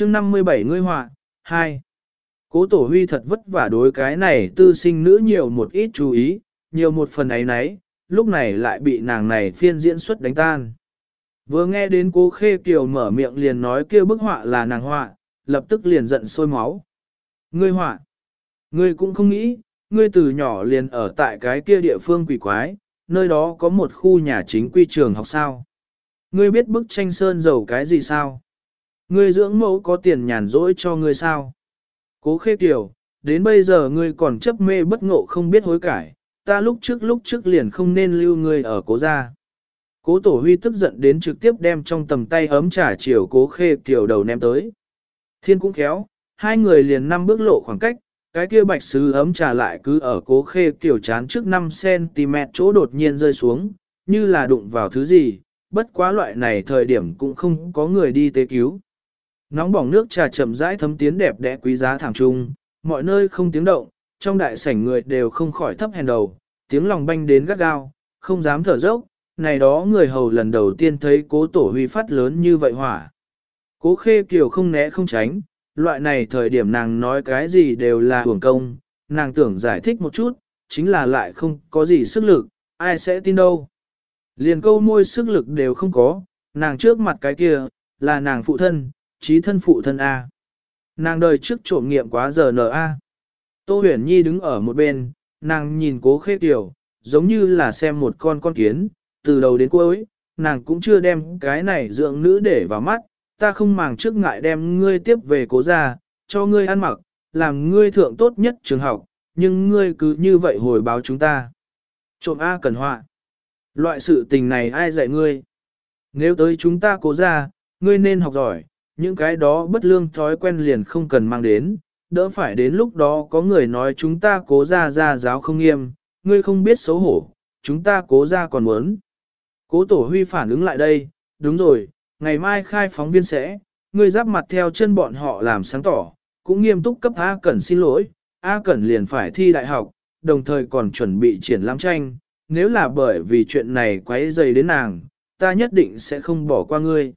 chương 57 ngươi họa, 2. Cố tổ huy thật vất vả đối cái này tư sinh nữ nhiều một ít chú ý, nhiều một phần ấy nấy, lúc này lại bị nàng này phiên diễn xuất đánh tan. Vừa nghe đến cố khê kiều mở miệng liền nói kia bức họa là nàng họa, lập tức liền giận sôi máu. Ngươi họa, ngươi cũng không nghĩ, ngươi từ nhỏ liền ở tại cái kia địa phương quỷ quái, nơi đó có một khu nhà chính quy trường học sao. Ngươi biết bức tranh sơn dầu cái gì sao? Ngươi dưỡng mẫu có tiền nhàn rỗi cho ngươi sao? Cố khê kiểu, đến bây giờ ngươi còn chấp mê bất ngộ không biết hối cải, ta lúc trước lúc trước liền không nên lưu ngươi ở cố gia. Cố tổ huy tức giận đến trực tiếp đem trong tầm tay ấm trà chiều cố khê kiểu đầu ném tới. Thiên cũng khéo, hai người liền năm bước lộ khoảng cách, cái kia bạch sứ ấm trà lại cứ ở cố khê kiểu chán trước 5cm chỗ đột nhiên rơi xuống, như là đụng vào thứ gì, bất quá loại này thời điểm cũng không có người đi tế cứu. Nóng bỏng nước trà chậm rãi thấm tiến đẹp đẽ quý giá thẳng trung, mọi nơi không tiếng động, trong đại sảnh người đều không khỏi thấp hèn đầu, tiếng lòng banh đến gắt gao, không dám thở dốc, này đó người hầu lần đầu tiên thấy cố tổ huy phát lớn như vậy hỏa. Cố khê kiều không né không tránh, loại này thời điểm nàng nói cái gì đều là hưởng công, nàng tưởng giải thích một chút, chính là lại không có gì sức lực, ai sẽ tin đâu. Liền câu môi sức lực đều không có, nàng trước mặt cái kia, là nàng phụ thân, trí thân phụ thân A. Nàng đời trước trộm nghiệm quá giờ nở A. Tô huyền nhi đứng ở một bên, nàng nhìn cố khê tiểu, giống như là xem một con con kiến, từ đầu đến cuối, nàng cũng chưa đem cái này dưỡng nữ để vào mắt, ta không màng trước ngại đem ngươi tiếp về cố gia, cho ngươi ăn mặc, làm ngươi thượng tốt nhất trường học, nhưng ngươi cứ như vậy hồi báo chúng ta. Trộm A cần họa. Loại sự tình này ai dạy ngươi? Nếu tới chúng ta cố gia, ngươi nên học giỏi, những cái đó bất lương thói quen liền không cần mang đến, đỡ phải đến lúc đó có người nói chúng ta cố gia gia giáo không nghiêm, ngươi không biết xấu hổ, chúng ta cố gia còn muốn. Cố tổ huy phản ứng lại đây, đúng rồi, ngày mai khai phóng viên sẽ, ngươi giáp mặt theo chân bọn họ làm sáng tỏ, cũng nghiêm túc cấp A Cẩn xin lỗi, A Cẩn liền phải thi đại học, đồng thời còn chuẩn bị triển lãm tranh, nếu là bởi vì chuyện này quấy dày đến nàng, ta nhất định sẽ không bỏ qua ngươi.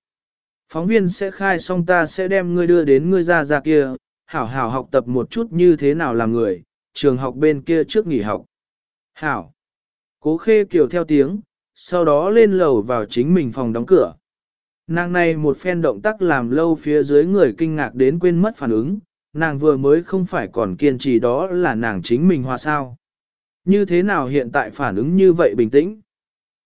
Phóng viên sẽ khai xong ta sẽ đem ngươi đưa đến ngươi ra ra kia, hảo hảo học tập một chút như thế nào làm người, trường học bên kia trước nghỉ học. Hảo. Cố khê kiều theo tiếng, sau đó lên lầu vào chính mình phòng đóng cửa. Nàng này một phen động tác làm lâu phía dưới người kinh ngạc đến quên mất phản ứng, nàng vừa mới không phải còn kiên trì đó là nàng chính mình hòa sao. Như thế nào hiện tại phản ứng như vậy bình tĩnh?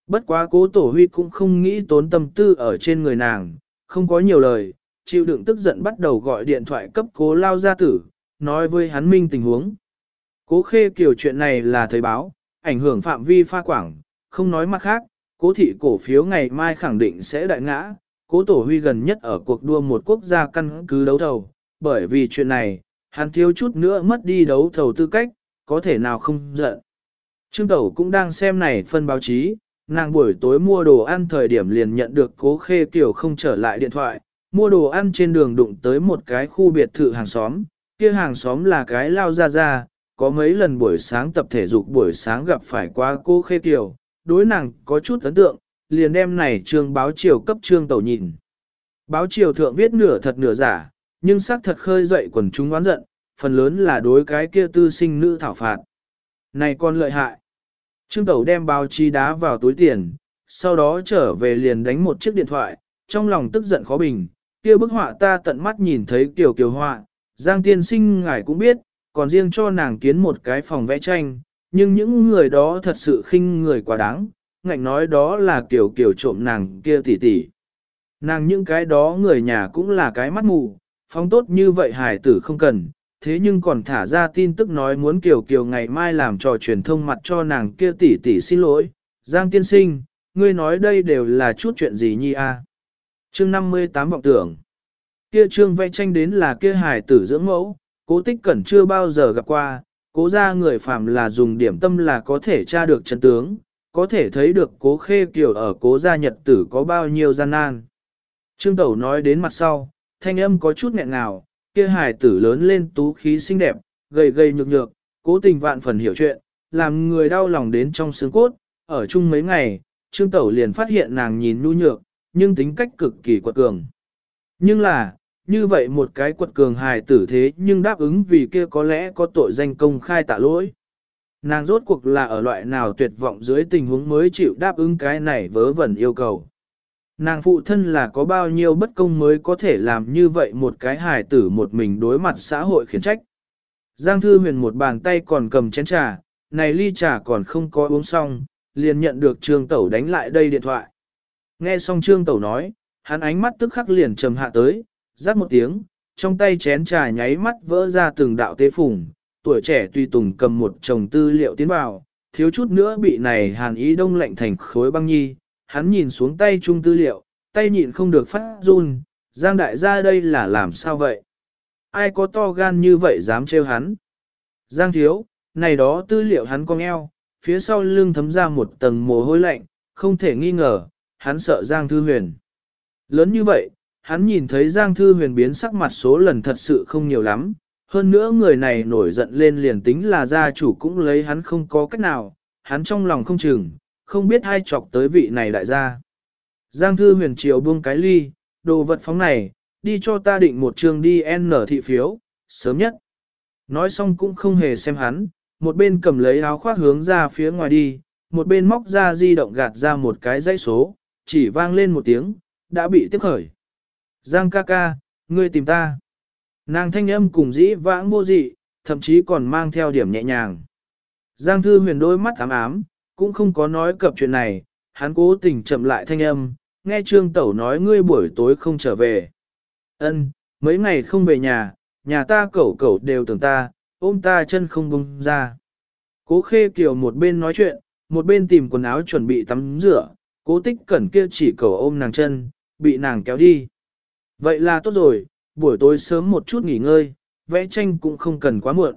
Bất quá cố tổ huy cũng không nghĩ tốn tâm tư ở trên người nàng, không có nhiều lời, chịu đựng tức giận bắt đầu gọi điện thoại cấp cố lao gia tử, nói với hắn minh tình huống. Cố khê kiểu chuyện này là thời báo, ảnh hưởng phạm vi pha quảng, không nói mặt khác, cố thị cổ phiếu ngày mai khẳng định sẽ đại ngã, cố tổ huy gần nhất ở cuộc đua một quốc gia căn cứ đấu thầu, bởi vì chuyện này, hắn thiếu chút nữa mất đi đấu thầu tư cách, có thể nào không giận. Trương Tẩu cũng đang xem này phân báo chí, nàng buổi tối mua đồ ăn thời điểm liền nhận được cố khê kiểu không trở lại điện thoại, mua đồ ăn trên đường đụng tới một cái khu biệt thự hàng xóm, kia hàng xóm là cái lao ra ra, có mấy lần buổi sáng tập thể dục buổi sáng gặp phải qua cô khê kiểu, đối nàng có chút ấn tượng, liền đem này trương báo chiều cấp trương tẩu nhìn. Báo chiều thượng viết nửa thật nửa giả, nhưng xác thật khơi dậy quần chúng oán giận, phần lớn là đối cái kia tư sinh nữ thảo phạt. Này con lợi hại. Trương tẩu đem báo chi đá vào túi tiền, sau đó trở về liền đánh một chiếc điện thoại, trong lòng tức giận khó bình, kia bức họa ta tận mắt nhìn thấy kiểu kiểu họa, Giang tiên sinh ngài cũng biết, còn riêng cho nàng kiến một cái phòng vẽ tranh, nhưng những người đó thật sự khinh người quá đáng, ngạnh nói đó là kiểu kiểu trộm nàng kia tỉ tỉ. Nàng những cái đó người nhà cũng là cái mắt mù, phóng tốt như vậy hải tử không cần, thế nhưng còn thả ra tin tức nói muốn kiểu kiểu ngày mai làm trò truyền thông mặt cho nàng kia tỷ tỷ xin lỗi. Giang tiên sinh, ngươi nói đây đều là chút chuyện gì nhi a? À? Chương 58 vọng tưởng. Kia trương vẽ tranh đến là kia hải tử dưỡng mẫu, cố tích cẩn chưa bao giờ gặp qua, cố ra người phàm là dùng điểm tâm là có thể tra được chân tướng, có thể thấy được cố khê kiều ở cố gia nhật tử có bao nhiêu gian nan. Trương Tẩu nói đến mặt sau, thanh âm có chút nghẹn ngào, kia hài tử lớn lên tú khí xinh đẹp, gầy gầy nhược nhược, cố tình vạn phần hiểu chuyện, làm người đau lòng đến trong xương cốt, ở chung mấy ngày, Trương Tẩu liền phát hiện nàng nhìn nhu nhược, nhưng tính cách cực kỳ quật cường. Nhưng là, như vậy một cái quật cường hài tử thế nhưng đáp ứng vì kia có lẽ có tội danh công khai tạ lỗi. Nàng rốt cuộc là ở loại nào tuyệt vọng dưới tình huống mới chịu đáp ứng cái này vớ vẩn yêu cầu. Nàng phụ thân là có bao nhiêu bất công mới có thể làm như vậy một cái hài tử một mình đối mặt xã hội khiển trách. Giang Thư Huyền một bàn tay còn cầm chén trà, này ly trà còn không có uống xong, liền nhận được Trương Tẩu đánh lại đây điện thoại. Nghe xong Trương Tẩu nói, hắn ánh mắt tức khắc liền trầm hạ tới, rắc một tiếng, trong tay chén trà nháy mắt vỡ ra từng đạo tế phùng, tuổi trẻ tùy tùng cầm một chồng tư liệu tiến vào, thiếu chút nữa bị này hàn ý đông lạnh thành khối băng nhi, hắn nhìn xuống tay chung tư liệu, tay nhịn không được phát run, Giang đại gia đây là làm sao vậy? Ai có to gan như vậy dám trêu hắn? Giang thiếu, này đó tư liệu hắn cong eo, phía sau lưng thấm ra một tầng mồ hôi lạnh, không thể nghi ngờ, hắn sợ Giang Thư Huyền. Lớn như vậy, hắn nhìn thấy Giang Thư Huyền biến sắc mặt số lần thật sự không nhiều lắm, hơn nữa người này nổi giận lên liền tính là gia chủ cũng lấy hắn không có cách nào, hắn trong lòng không chừng, không biết hai chọc tới vị này đại gia. Giang Thư Huyền triều buông cái ly, đồ vật phóng này, đi cho ta định một trường đi N thị phiếu, sớm nhất. Nói xong cũng không hề xem hắn, một bên cầm lấy áo khoác hướng ra phía ngoài đi, một bên móc ra di động gạt ra một cái dãy số, chỉ vang lên một tiếng, đã bị tiếp khởi. Giang ca ca, ngươi tìm ta. Nàng thanh âm cùng dĩ vãng vô dị, thậm chí còn mang theo điểm nhẹ nhàng. Giang thư huyền đôi mắt ám ám, cũng không có nói cập chuyện này, hắn cố tình chậm lại thanh âm, nghe trương tẩu nói ngươi buổi tối không trở về. Ân, mấy ngày không về nhà, nhà ta cẩu cẩu đều tưởng ta, ôm ta chân không bông ra. Cố khê kiều một bên nói chuyện, một bên tìm quần áo chuẩn bị tắm rửa, cố tích cẩn kia chỉ cầu ôm nàng chân, bị nàng kéo đi. Vậy là tốt rồi, buổi tối sớm một chút nghỉ ngơi, vẽ tranh cũng không cần quá muộn.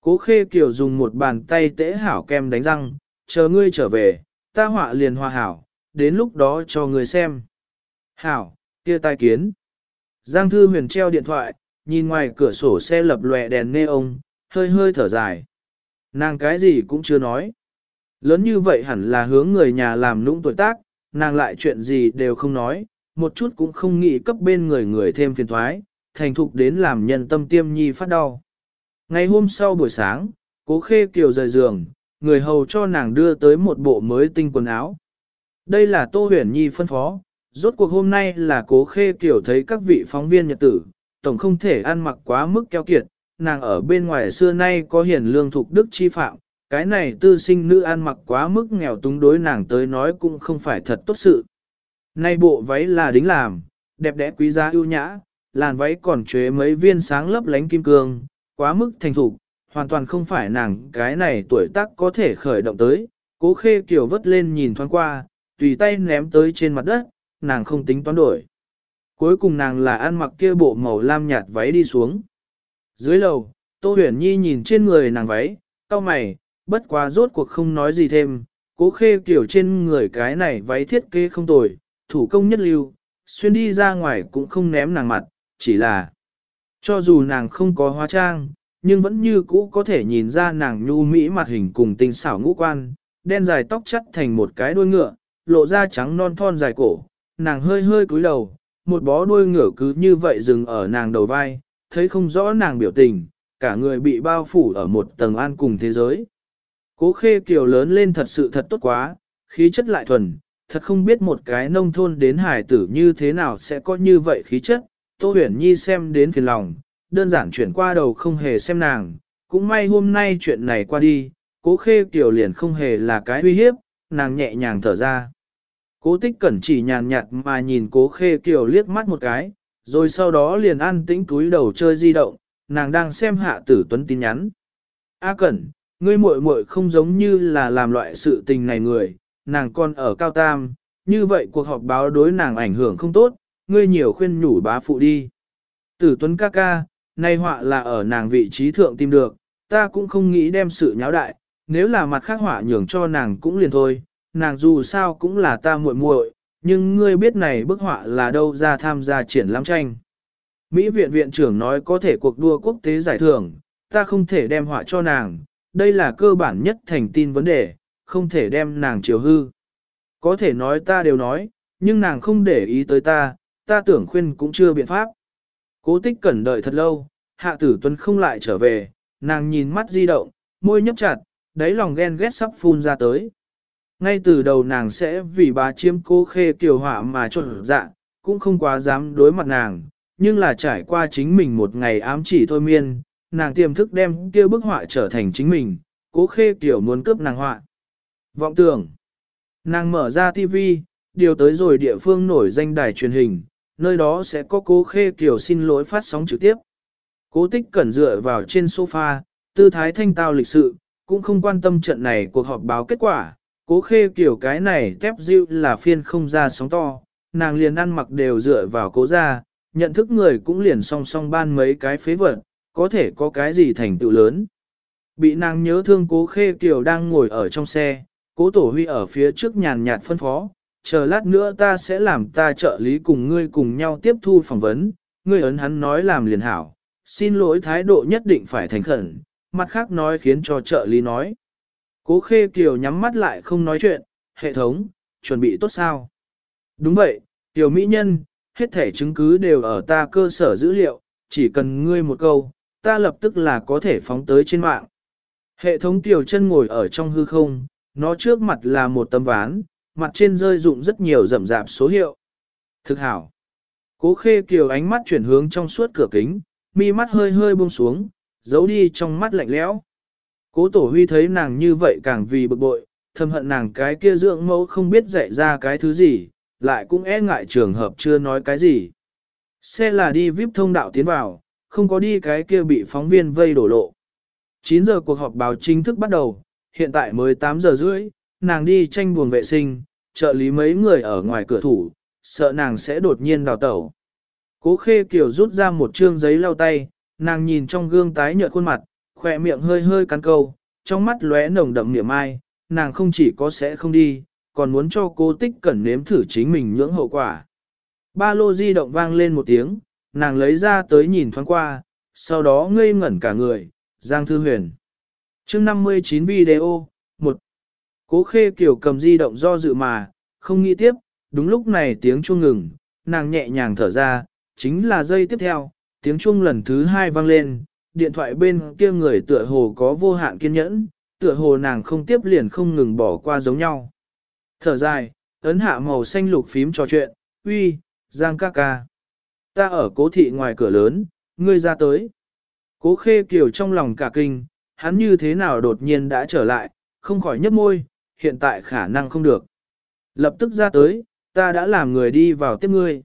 Cố khê kiều dùng một bàn tay tễ hảo kem đánh răng, chờ ngươi trở về, ta họa liền hòa hảo, đến lúc đó cho ngươi xem. Hảo, kia tai kiến. Giang thư huyền treo điện thoại, nhìn ngoài cửa sổ xe lập lòe đèn neon, hơi hơi thở dài. Nàng cái gì cũng chưa nói. Lớn như vậy hẳn là hướng người nhà làm nũng tuổi tác, nàng lại chuyện gì đều không nói, một chút cũng không nghĩ cấp bên người người thêm phiền thoái, thành thục đến làm nhân tâm tiêm nhi phát đau. Ngày hôm sau buổi sáng, cố khê kiều rời giường, người hầu cho nàng đưa tới một bộ mới tinh quần áo. Đây là Tô Huyền Nhi phân phó, rốt cuộc hôm nay là cố khê kiều thấy các vị phóng viên nhật tử, tổng không thể ăn mặc quá mức keo kiệt, nàng ở bên ngoài xưa nay có hiền lương thuộc đức chi phạm, cái này tư sinh nữ ăn mặc quá mức nghèo túng đối nàng tới nói cũng không phải thật tốt sự. Nay bộ váy là đính làm, đẹp đẽ quý giá ưu nhã, làn váy còn chế mấy viên sáng lấp lánh kim cương, quá mức thành thục, hoàn toàn không phải nàng cái này tuổi tác có thể khởi động tới. Cố khê kiều vất lên nhìn thoáng qua, tùy tay ném tới trên mặt đất, nàng không tính toán đổi. Cuối cùng nàng là ăn mặc kia bộ màu lam nhạt váy đi xuống. Dưới lầu, Tô Huyền Nhi nhìn trên người nàng váy, cau mày, bất quá rốt cuộc không nói gì thêm, cố khê kiểu trên người cái này váy thiết kế không tồi, thủ công nhất lưu, xuyên đi ra ngoài cũng không ném nàng mặt, chỉ là cho dù nàng không có hóa trang, nhưng vẫn như cũ có thể nhìn ra nàng nhu mỹ mặt hình cùng tinh xảo ngũ quan, đen dài tóc chắt thành một cái đuôi ngựa, lộ ra trắng non thon dài cổ, nàng hơi hơi cúi đầu, một bó đuôi ngựa cứ như vậy dừng ở nàng đầu vai, thấy không rõ nàng biểu tình, cả người bị bao phủ ở một tầng an cùng thế giới. Cố khê kiều lớn lên thật sự thật tốt quá, khí chất lại thuần, thật không biết một cái nông thôn đến hải tử như thế nào sẽ có như vậy khí chất. Tô Huyển nhi xem đến phiền lòng, đơn giản chuyển qua đầu không hề xem nàng, cũng may hôm nay chuyện này qua đi, cố khê kiều liền không hề là cái uy hiếp, nàng nhẹ nhàng thở ra. Cố tích cẩn chỉ nhàn nhạt mà nhìn cố khê kiều liếc mắt một cái, rồi sau đó liền an tĩnh túi đầu chơi di động, nàng đang xem hạ tử tuấn tin nhắn. A cẩn, ngươi muội muội không giống như là làm loại sự tình này người, nàng còn ở cao tam, như vậy cuộc họp báo đối nàng ảnh hưởng không tốt, ngươi nhiều khuyên nhủ bá phụ đi. Tử tuấn ca ca, nay họa là ở nàng vị trí thượng tìm được, ta cũng không nghĩ đem sự nháo đại, nếu là mặt khác họa nhường cho nàng cũng liền thôi, nàng dù sao cũng là ta muội muội, nhưng ngươi biết này bức họa là đâu ra tham gia triển lãm tranh. Mỹ viện viện trưởng nói có thể cuộc đua quốc tế giải thưởng, ta không thể đem họa cho nàng, đây là cơ bản nhất thành tin vấn đề, không thể đem nàng chiều hư. Có thể nói ta đều nói, nhưng nàng không để ý tới ta, ta tưởng khuyên cũng chưa biện pháp. Cố tích cẩn đợi thật lâu, hạ tử tuấn không lại trở về, nàng nhìn mắt di động, môi nhấp chặt, đáy lòng ghen ghét sắp phun ra tới. Ngay từ đầu nàng sẽ vì bà chiếm cố khê kiều họa mà trộn dạ, cũng không quá dám đối mặt nàng, nhưng là trải qua chính mình một ngày ám chỉ thôi miên, nàng tiềm thức đem kia bức họa trở thành chính mình, cố khê kiều muốn cướp nàng họa. Vọng tưởng, nàng mở ra tivi, điều tới rồi địa phương nổi danh đài truyền hình, nơi đó sẽ có cố khê kiều xin lỗi phát sóng trực tiếp. Cố tích cẩn dựa vào trên sofa, tư thái thanh tao lịch sự, cũng không quan tâm trận này cuộc họp báo kết quả, cố khê kiểu cái này tép dịu là phiên không ra sóng to, nàng liền ăn mặc đều dựa vào cố gia, nhận thức người cũng liền song song ban mấy cái phế vật, có thể có cái gì thành tựu lớn. Bị nàng nhớ thương cố khê kiểu đang ngồi ở trong xe, cố tổ huy ở phía trước nhàn nhạt phân phó, chờ lát nữa ta sẽ làm ta trợ lý cùng ngươi cùng nhau tiếp thu phỏng vấn, ngươi ấn hắn nói làm liền hảo, xin lỗi thái độ nhất định phải thành khẩn, mặt khác nói khiến cho trợ lý nói. Cố khê kiều nhắm mắt lại không nói chuyện, hệ thống, chuẩn bị tốt sao? Đúng vậy, tiểu mỹ nhân, hết thể chứng cứ đều ở ta cơ sở dữ liệu, chỉ cần ngươi một câu, ta lập tức là có thể phóng tới trên mạng. Hệ thống tiểu chân ngồi ở trong hư không, nó trước mặt là một tấm ván, mặt trên rơi dụng rất nhiều rậm rạp số hiệu. Thực hảo. Cố khê kiều ánh mắt chuyển hướng trong suốt cửa kính, mi mắt hơi hơi buông xuống, giấu đi trong mắt lạnh lẽo. Cố tổ huy thấy nàng như vậy càng vì bực bội, thầm hận nàng cái kia dưỡng mẫu không biết dạy ra cái thứ gì, lại cũng e ngại trường hợp chưa nói cái gì. Xe là đi vip thông đạo tiến vào, không có đi cái kia bị phóng viên vây đổ lộ. 9 giờ cuộc họp báo chính thức bắt đầu, hiện tại mới 8 giờ rưỡi, nàng đi tranh buồng vệ sinh, trợ lý mấy người ở ngoài cửa thủ, sợ nàng sẽ đột nhiên đào tẩu. Cố khê kiều rút ra một trương giấy lau tay, nàng nhìn trong gương tái nhợt khuôn mặt, khỏe miệng hơi hơi cắn câu, trong mắt lóe nồng đậm niệm ai, nàng không chỉ có sẽ không đi, còn muốn cho cô tích cẩn nếm thử chính mình những hậu quả. Ba lô di động vang lên một tiếng, nàng lấy ra tới nhìn thoáng qua, sau đó ngây ngẩn cả người, Giang Thư Huyền. chương 59 video, 1. Cố khê kiểu cầm di động do dự mà, không nghĩ tiếp, đúng lúc này tiếng chuông ngừng, nàng nhẹ nhàng thở ra, chính là giây tiếp theo, tiếng chuông lần thứ hai vang lên, điện thoại bên kia người tựa hồ có vô hạn kiên nhẫn, tựa hồ nàng không tiếp liền không ngừng bỏ qua giống nhau. Thở dài, ấn hạ màu xanh lục phím trò chuyện, uy, Giang ca ca. Ta ở cố thị ngoài cửa lớn, ngươi ra tới. Cố khê kiều trong lòng cả kinh, hắn như thế nào đột nhiên đã trở lại, không khỏi nhấp môi, hiện tại khả năng không được. Lập tức ra tới, ta đã làm người đi vào tiếp ngươi.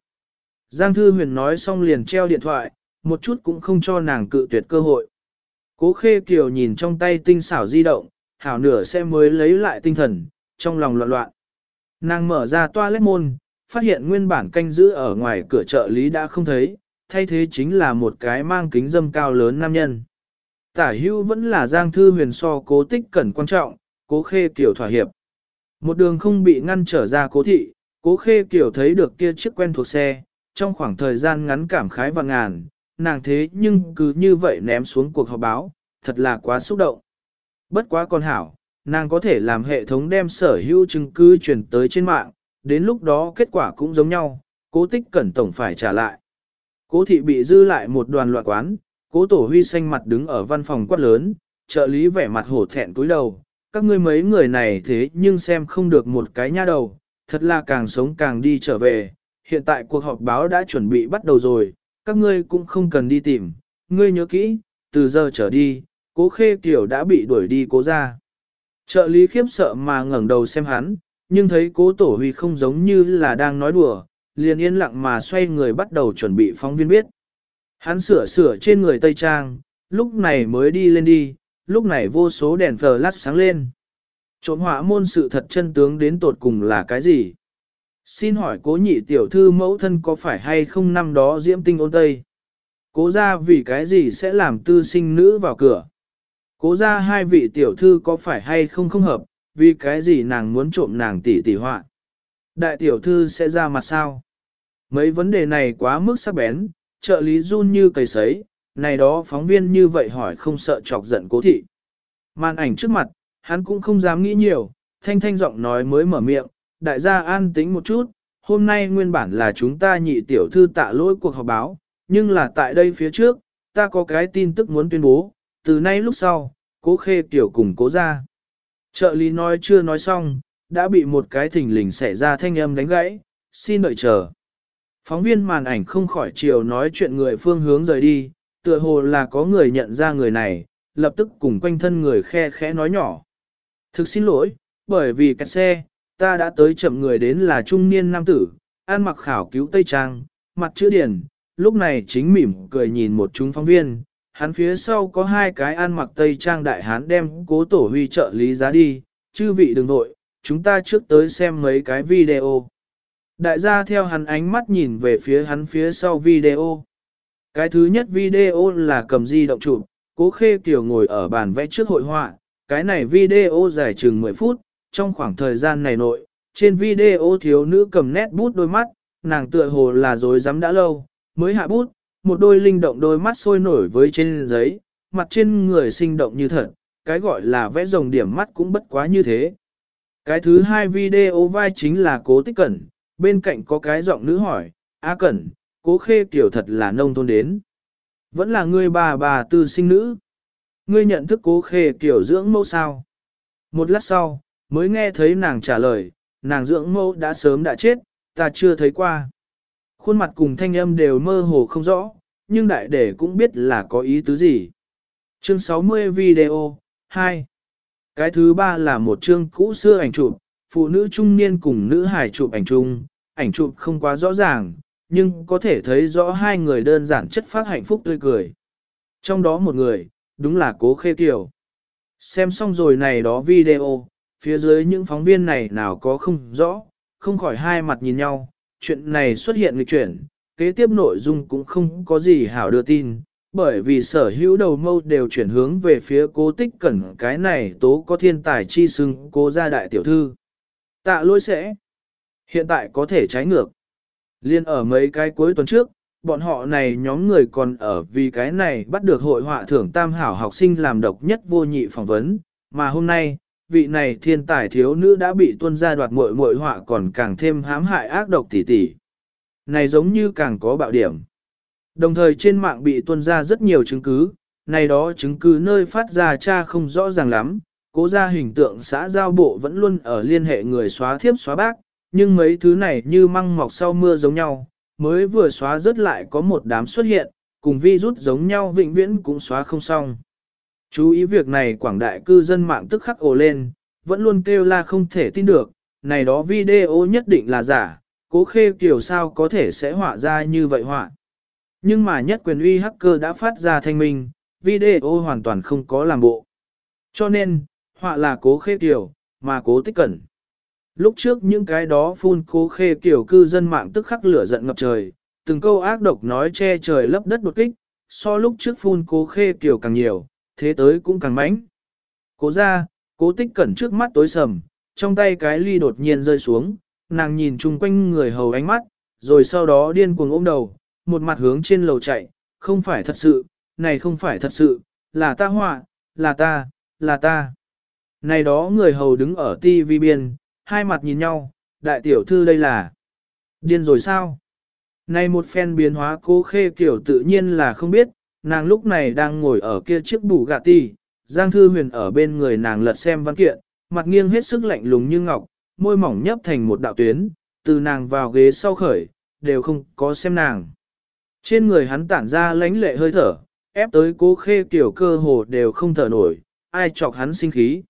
Giang Thư Huyền nói xong liền treo điện thoại, một chút cũng không cho nàng cự tuyệt cơ hội. Cố Khê Kiều nhìn trong tay tinh xảo di động, hảo nửa sẽ mới lấy lại tinh thần, trong lòng loạn loạn. Nàng mở ra toilet môn, phát hiện nguyên bản canh giữ ở ngoài cửa chợ lý đã không thấy, thay thế chính là một cái mang kính dâm cao lớn nam nhân. Tả hưu vẫn là Giang Thư Huyền so cố tích cẩn quan trọng, cố Khê Kiều thỏa hiệp. Một đường không bị ngăn trở ra cố thị, cố Khê Kiều thấy được kia chiếc quen thuộc xe, trong khoảng thời gian ngắn cảm khái và ngàn, nàng thế nhưng cứ như vậy ném xuống cuộc họp báo, thật là quá xúc động. Bất quá con hảo, nàng có thể làm hệ thống đem sở hữu chứng cứ truyền tới trên mạng, đến lúc đó kết quả cũng giống nhau, cố tích cẩn tổng phải trả lại. Cố thị bị dư lại một đoàn loạn quán, cố tổ huy xanh mặt đứng ở văn phòng quát lớn, trợ lý vẻ mặt hổ thẹn cúi đầu, các ngươi mấy người này thế nhưng xem không được một cái nha đầu, thật là càng sống càng đi trở về, hiện tại cuộc họp báo đã chuẩn bị bắt đầu rồi, các ngươi cũng không cần đi tìm, ngươi nhớ kỹ, từ giờ trở đi, cố khê Tiểu đã bị đuổi đi cố ra. Trợ lý khiếp sợ mà ngẩng đầu xem hắn, nhưng thấy cố tổ huy không giống như là đang nói đùa, liền yên lặng mà xoay người bắt đầu chuẩn bị phóng viên biết. Hắn sửa sửa trên người Tây Trang, lúc này mới đi lên đi, lúc này vô số đèn flash sáng lên. Trộm họa môn sự thật chân tướng đến tột cùng là cái gì? Xin hỏi cố nhị tiểu thư mẫu thân có phải hay không năm đó diễm tinh ôn tây? Cố ra vì cái gì sẽ làm tư sinh nữ vào cửa? Cố ra hai vị tiểu thư có phải hay không không hợp, vì cái gì nàng muốn trộm nàng tỷ tỷ họa? Đại tiểu thư sẽ ra mặt sao? Mấy vấn đề này quá mức sắc bén, trợ lý run như cầy sấy, này đó phóng viên như vậy hỏi không sợ chọc giận cố thị. Màn ảnh trước mặt, hắn cũng không dám nghĩ nhiều, thanh thanh giọng nói mới mở miệng, đại gia an tính một chút, hôm nay nguyên bản là chúng ta nhị tiểu thư tạ lỗi cuộc họp báo, nhưng là tại đây phía trước, ta có cái tin tức muốn tuyên bố, từ nay lúc sau, cố khê tiểu cùng cố ra. Trợ lý nói chưa nói xong, đã bị một cái thình lình xảy ra thanh âm đánh gãy, xin đợi chờ. Phóng viên màn ảnh không khỏi chiều nói chuyện người phương hướng rời đi, tựa hồ là có người nhận ra người này, lập tức cùng quanh thân người khe khẽ nói nhỏ. Thực xin lỗi, bởi vì kẹt xe, ta đã tới chậm người đến là trung niên nam tử, an mặc khảo cứu Tây Trang, mặt chữ điển, lúc này chính mỉm cười nhìn một chúng phóng viên, hắn phía sau có hai cái an mặc Tây Trang đại hán đem cố tổ huy trợ lý giá đi, chư vị đừng vội, chúng ta trước tới xem mấy cái video. Đại gia theo hắn ánh mắt nhìn về phía hắn phía sau video. Cái thứ nhất video là cầm di động chụp, cố khê kiểu ngồi ở bàn vẽ trước hội họa, cái này video dài chừng 10 phút, trong khoảng thời gian này nội, trên video thiếu nữ cầm nét bút đôi mắt, nàng tựa hồ là dối dám đã lâu, mới hạ bút, một đôi linh động đôi mắt sôi nổi với trên giấy, mặt trên người sinh động như thật, cái gọi là vẽ rồng điểm mắt cũng bất quá như thế. Cái thứ hai video vai chính là cố tích cẩn, bên cạnh có cái giọng nữ hỏi, A cẩn, cố khê kiểu thật là nông thôn đến. Vẫn là ngươi bà bà tư sinh nữ. Ngươi nhận thức cố khê kiểu dưỡng mẫu sao. Một lát sau, mới nghe thấy nàng trả lời, nàng dưỡng mẫu đã sớm đã chết, ta chưa thấy qua. Khuôn mặt cùng thanh âm đều mơ hồ không rõ, nhưng đại để cũng biết là có ý tứ gì. Chương 60 video 2 Cái thứ ba là một chương cũ xưa ảnh chụp, phụ nữ trung niên cùng nữ hài chụp ảnh chung, ảnh chụp không quá rõ ràng, nhưng có thể thấy rõ hai người đơn giản chất phát hạnh phúc tươi cười. Trong đó một người, đúng là cố khê kiều. Xem xong rồi này đó video, phía dưới những phóng viên này nào có không rõ, không khỏi hai mặt nhìn nhau, chuyện này xuất hiện nghịch chuyển, kế tiếp nội dung cũng không có gì hảo đưa tin, bởi vì sở hữu đầu mâu đều chuyển hướng về phía cố tích cẩn cái này tố có thiên tài chi xưng cố gia đại tiểu thư. Tạ lỗi sẽ, hiện tại có thể trái ngược. Liên ở mấy cái cuối tuần trước, bọn họ này nhóm người còn ở vì cái này bắt được hội họa thưởng tam hảo học sinh làm độc nhất vô nhị phỏng vấn, mà hôm nay, vị này thiên tài thiếu nữ đã bị tuân gia đoạt muội muội họa còn càng thêm hãm hại ác độc tỉ tỉ. Này giống như càng có bạo điểm. Đồng thời trên mạng bị tuân ra rất nhiều chứng cứ, này đó chứng cứ nơi phát ra cha không rõ ràng lắm, cố ra hình tượng xã giao bộ vẫn luôn ở liên hệ người xóa thiếp xóa bác, nhưng mấy thứ này như măng mọc sau mưa giống nhau, mới vừa xóa rất lại có một đám xuất hiện, cùng vi rút giống nhau vĩnh viễn cũng xóa không xong. Chú ý việc này quảng đại cư dân mạng tức khắc ồ lên, vẫn luôn kêu la không thể tin được, này đó video nhất định là giả, cố khê kiểu sao có thể sẽ họa ra như vậy họa. Nhưng mà nhất quyền uy hacker đã phát ra thanh minh, video hoàn toàn không có làm bộ. Cho nên, họa là cố khê kiểu, mà cố tích cẩn. Lúc trước những cái đó phun cố khê kiểu cư dân mạng tức khắc lửa giận ngập trời, từng câu ác độc nói che trời lấp đất đột kích, so lúc trước phun cố khê kiểu càng nhiều, thế tới cũng càng mãnh. Cố ra, cố tích cẩn trước mắt tối sầm, trong tay cái ly đột nhiên rơi xuống, nàng nhìn chung quanh người hầu ánh mắt, rồi sau đó điên cuồng ôm đầu, một mặt hướng trên lầu chạy, không phải thật sự, này không phải thật sự, là ta họa, là ta, là ta. Này đó người hầu đứng ở ti vi biên, hai mặt nhìn nhau, đại tiểu thư đây là điên rồi sao? Này một phen biến hóa cố khê kiểu tự nhiên là không biết, nàng lúc này đang ngồi ở kia chiếc bù gạ ti, Giang Thư Huyền ở bên người nàng lật xem văn kiện, mặt nghiêng hết sức lạnh lùng như ngọc, môi mỏng nhấp thành một đạo tuyến, từ nàng vào ghế sau khởi, đều không có xem nàng. Trên người hắn tản ra lánh lệ hơi thở, ép tới cố khê tiểu cơ hồ đều không thở nổi, ai chọc hắn sinh khí.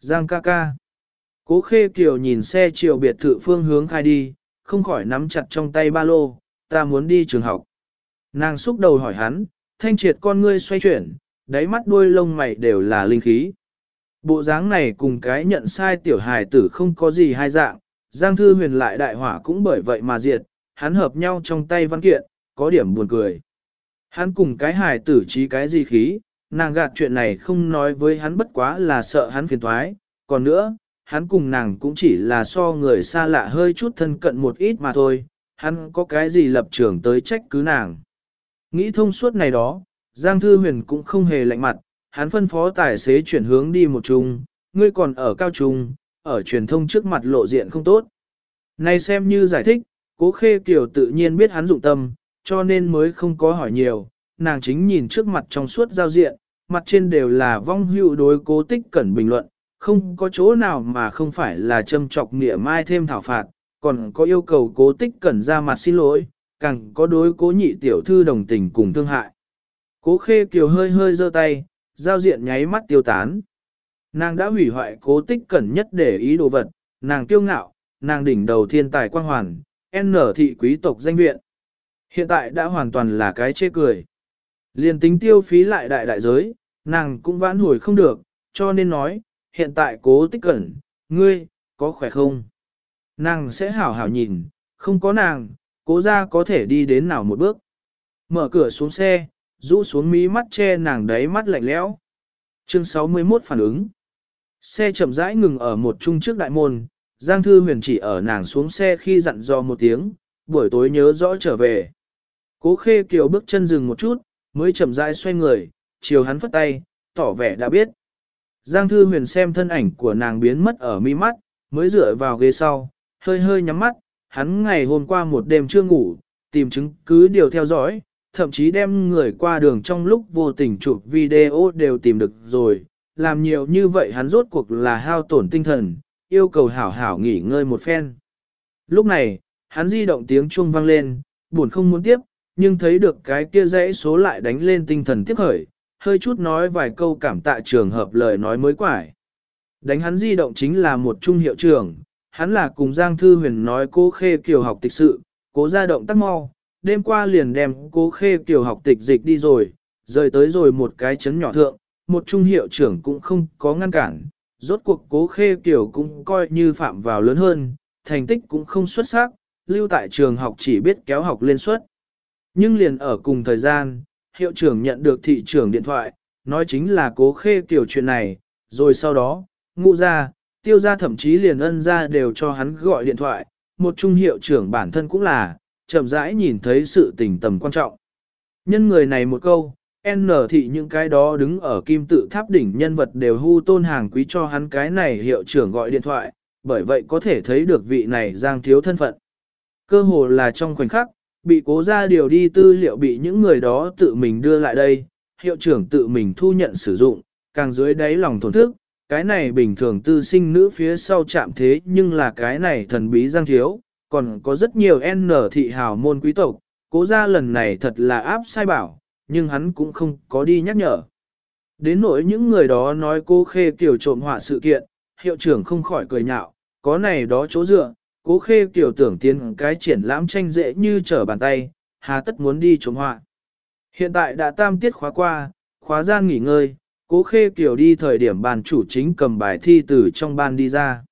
Giang ca ca. Cố khê kiều nhìn xe chiều biệt thự phương hướng khai đi, không khỏi nắm chặt trong tay ba lô, ta muốn đi trường học. Nàng xúc đầu hỏi hắn, thanh triệt con ngươi xoay chuyển, đáy mắt đuôi lông mày đều là linh khí. Bộ dáng này cùng cái nhận sai tiểu hài tử không có gì hai dạng, Giang Thư Huyền lại đại hỏa cũng bởi vậy mà diệt, hắn hợp nhau trong tay văn kiện, có điểm buồn cười. Hắn cùng cái hài tử trí cái gì khí, nàng gạt chuyện này không nói với hắn bất quá là sợ hắn phiền thoái, còn nữa, hắn cùng nàng cũng chỉ là so người xa lạ hơi chút thân cận một ít mà thôi, hắn có cái gì lập trường tới trách cứ nàng. Nghĩ thông suốt này đó, Giang Thư Huyền cũng không hề lạnh mặt, hắn phân phó tài xế chuyển hướng đi một trung, ngươi còn ở cao trung, ở truyền thông trước mặt lộ diện không tốt. Này xem như giải thích, cố khê kiểu tự nhiên biết hắn dụng tâm, cho nên mới không có hỏi nhiều, nàng chính nhìn trước mặt trong suốt giao diện, mặt trên đều là vong hữu đối cố tích cẩn bình luận, không có chỗ nào mà không phải là châm chọc nghĩa mai thêm thảo phạt, còn có yêu cầu cố tích cẩn ra mặt xin lỗi, càng có đối cố nhị tiểu thư đồng tình cùng thương hại. Cố khê kiều hơi hơi giơ tay, giao diện nháy mắt tiêu tán. Nàng đã hủy hoại cố tích cẩn nhất để ý đồ vật, nàng kiêu ngạo, nàng đỉnh đầu thiên tài quang hoàn, N thị quý tộc danh viện. Hiện tại đã hoàn toàn là cái chê cười. Liên tính tiêu phí lại đại đại giới, nàng cũng vãn hồi không được, cho nên nói, hiện tại cố tích cẩn, ngươi, có khỏe không? Nàng sẽ hảo hảo nhìn, không có nàng, cố ra có thể đi đến nào một bước. Mở cửa xuống xe, rũ xuống mí mắt che nàng đáy mắt lạnh lẽo. Chương 61 phản ứng. Xe chậm rãi ngừng ở một trung trước đại môn, Giang Thư Huyền chỉ ở nàng xuống xe khi dặn dò một tiếng, buổi tối nhớ rõ trở về. Cố Khê Kiều bước chân dừng một chút, mới chậm rãi xoay người, chiều hắn phất tay, tỏ vẻ đã biết. Giang Thư Huyền xem thân ảnh của nàng biến mất ở mi mắt, mới dựa vào ghế sau, hơi hơi nhắm mắt, hắn ngày hôm qua một đêm chưa ngủ, tìm chứng cứ điều theo dõi, thậm chí đem người qua đường trong lúc vô tình chụp video đều tìm được rồi, làm nhiều như vậy hắn rốt cuộc là hao tổn tinh thần, yêu cầu hảo hảo nghỉ ngơi một phen. Lúc này, hắn di động tiếng chuông vang lên, buồn không muốn tiếp, nhưng thấy được cái kia dãy số lại đánh lên tinh thần tiếp khởi, hơi chút nói vài câu cảm tạ trường hợp lời nói mới quải. Đánh hắn di động chính là một trung hiệu trưởng, hắn là cùng Giang Thư Huyền nói cô khê kiều học tịch sự, cố ra động tác mau, đêm qua liền đem cố khê kiều học tịch dịch đi rồi, rời tới rồi một cái chấn nhỏ thượng, một trung hiệu trưởng cũng không có ngăn cản, rốt cuộc cố khê kiều cũng coi như phạm vào lớn hơn, thành tích cũng không xuất sắc, lưu tại trường học chỉ biết kéo học lên suất. Nhưng liền ở cùng thời gian, hiệu trưởng nhận được thị trưởng điện thoại, nói chính là cố khê kiều chuyện này, rồi sau đó, ngụ ra, tiêu gia thậm chí liền ân ra đều cho hắn gọi điện thoại, một trung hiệu trưởng bản thân cũng là, chậm rãi nhìn thấy sự tình tầm quan trọng. Nhân người này một câu, N thị những cái đó đứng ở kim tự tháp đỉnh nhân vật đều hưu tôn hàng quý cho hắn cái này hiệu trưởng gọi điện thoại, bởi vậy có thể thấy được vị này giang thiếu thân phận. Cơ hồ là trong khoảnh khắc, bị cố ra điều đi tư liệu bị những người đó tự mình đưa lại đây, hiệu trưởng tự mình thu nhận sử dụng, càng dưới đáy lòng thổn thức, cái này bình thường tư sinh nữ phía sau chạm thế nhưng là cái này thần bí giang thiếu, còn có rất nhiều N thị hào môn quý tộc, cố ra lần này thật là áp sai bảo, nhưng hắn cũng không có đi nhắc nhở. Đến nỗi những người đó nói cô khê kiểu trộm họa sự kiện, hiệu trưởng không khỏi cười nhạo, có này đó chỗ dựa, cố khê kiểu tưởng tiến cái triển lãm tranh dễ như trở bàn tay, hà tất muốn đi trộm họa. Hiện tại đã tam tiết khóa qua, khóa gian nghỉ ngơi, cố khê Kiều đi thời điểm bàn chủ chính cầm bài thi từ trong ban đi ra.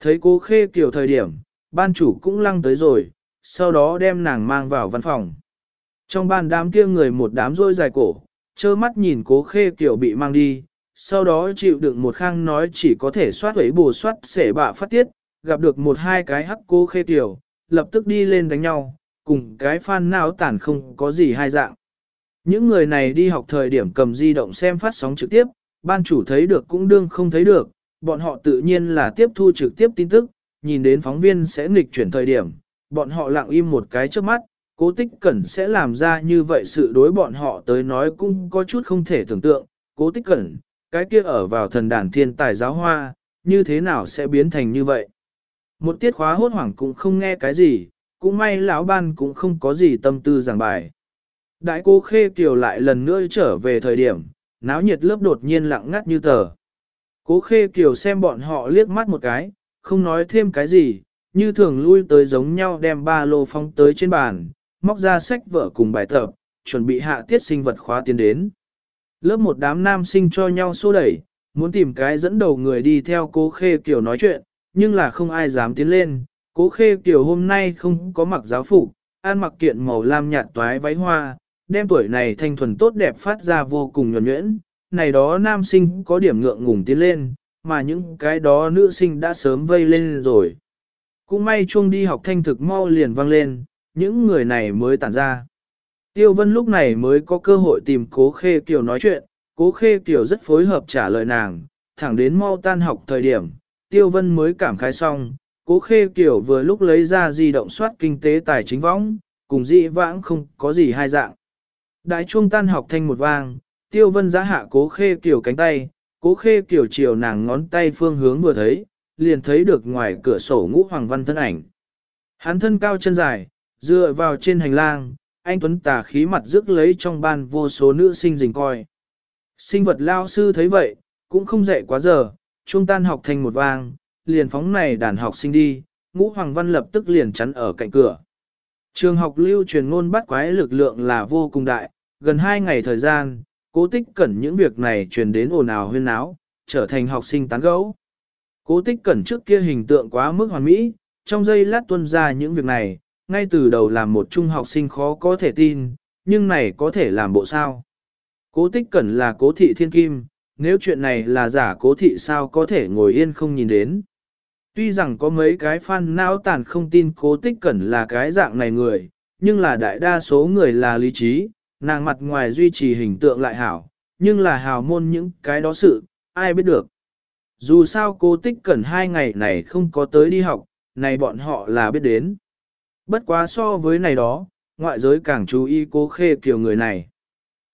Thấy cố khê Kiều thời điểm, ban chủ cũng lăng tới rồi, sau đó đem nàng mang vào văn phòng. Trong ban đám kia người một đám rôi dài cổ, trơ mắt nhìn cố khê Kiều bị mang đi, sau đó chịu đựng một khang nói chỉ có thể soát ấy bù soát xể bạ phát tiết, gặp được một hai cái hắc cố khê Kiều, lập tức đi lên đánh nhau, cùng cái phan não tản không có gì hai dạng. Những người này đi học thời điểm cầm di động xem phát sóng trực tiếp, ban chủ thấy được cũng đương không thấy được, bọn họ tự nhiên là tiếp thu trực tiếp tin tức, nhìn đến phóng viên sẽ nghịch chuyển thời điểm, bọn họ lặng im một cái trước mắt, cố tích cẩn sẽ làm ra như vậy sự đối bọn họ tới nói cũng có chút không thể tưởng tượng, cố tích cẩn, cái kia ở vào thần đàn thiên tài giáo hoa, như thế nào sẽ biến thành như vậy. Một tiết khóa hốt hoảng cũng không nghe cái gì, cũng may lão ban cũng không có gì tâm tư giảng bài. Đại cô Khê Kiều lại lần nữa trở về thời điểm, náo nhiệt lớp đột nhiên lặng ngắt như tờ. Cố Khê Kiều xem bọn họ liếc mắt một cái, không nói thêm cái gì, như thường lui tới giống nhau đem ba lô phong tới trên bàn, móc ra sách vở cùng bài tập, chuẩn bị hạ tiết sinh vật khóa tiến đến. Lớp một đám nam sinh cho nhau xô đẩy, muốn tìm cái dẫn đầu người đi theo cố Khê Kiều nói chuyện, nhưng là không ai dám tiến lên. Cố Khê Kiều hôm nay không có mặc giáo phục, ăn mặc kiện màu lam nhạt toái váy hoa, đem tuổi này thanh thuần tốt đẹp phát ra vô cùng nhuẩn nhuyễn. Này đó nam sinh có điểm ngượng ngùng tiến lên, mà những cái đó nữ sinh đã sớm vây lên rồi. Cũng may chuông đi học thanh thực mau liền vang lên, những người này mới tản ra. Tiêu Vân lúc này mới có cơ hội tìm Cố Khê Kiều nói chuyện, Cố Khê Kiều rất phối hợp trả lời nàng, thẳng đến mau tan học thời điểm, Tiêu Vân mới cảm khái xong, Cố Khê Kiều vừa lúc lấy ra di động soát kinh tế tài chính võng, cùng dị vãng không có gì hai dạng. Đại chuông tan học thanh một vang, tiêu vân giá hạ cố khê kiểu cánh tay, cố khê kiểu chiều nàng ngón tay phương hướng vừa thấy, liền thấy được ngoài cửa sổ ngũ hoàng văn thân ảnh. Hắn thân cao chân dài, dựa vào trên hành lang, anh Tuấn tà khí mặt rước lấy trong ban vô số nữ sinh rình coi. Sinh vật lao sư thấy vậy, cũng không dậy quá giờ, trung tan học thành một vang, liền phóng này đàn học sinh đi, ngũ hoàng văn lập tức liền chắn ở cạnh cửa. Trường học lưu truyền ngôn bắt quái lực lượng là vô cùng đại, gần hai ngày thời gian, cố tích cẩn những việc này truyền đến ồn ào huyên náo, trở thành học sinh tán gẫu. Cố tích cẩn trước kia hình tượng quá mức hoàn mỹ, trong giây lát tuân ra những việc này, ngay từ đầu làm một trung học sinh khó có thể tin, nhưng này có thể làm bộ sao. Cố tích cẩn là cố thị thiên kim, nếu chuyện này là giả cố thị sao có thể ngồi yên không nhìn đến. Tuy rằng có mấy cái fan não tàn không tin cố tích cẩn là cái dạng này người, nhưng là đại đa số người là lý trí, nàng mặt ngoài duy trì hình tượng lại hảo, nhưng là hào môn những cái đó sự, ai biết được. Dù sao cố tích cẩn hai ngày này không có tới đi học, này bọn họ là biết đến. Bất quá so với này đó, ngoại giới càng chú ý cố khê kiểu người này.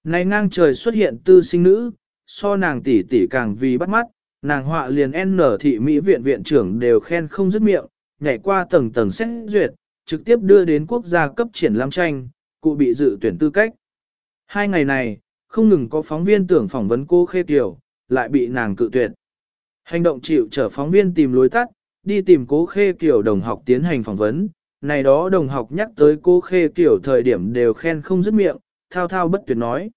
Này ngang trời xuất hiện tư sinh nữ, so nàng tỷ tỷ càng vì bắt mắt, nàng họa liền N thị Mỹ viện viện trưởng đều khen không dứt miệng, nhảy qua tầng tầng xét duyệt, trực tiếp đưa đến quốc gia cấp triển lãm tranh, cụ bị dự tuyển tư cách. Hai ngày này, không ngừng có phóng viên tưởng phỏng vấn cô Khê Kiều, lại bị nàng cự tuyệt. Hành động chịu chở phóng viên tìm lối tắt, đi tìm cố Khê Kiều đồng học tiến hành phỏng vấn, này đó đồng học nhắc tới cô Khê Kiều thời điểm đều khen không dứt miệng, thao thao bất tuyệt nói.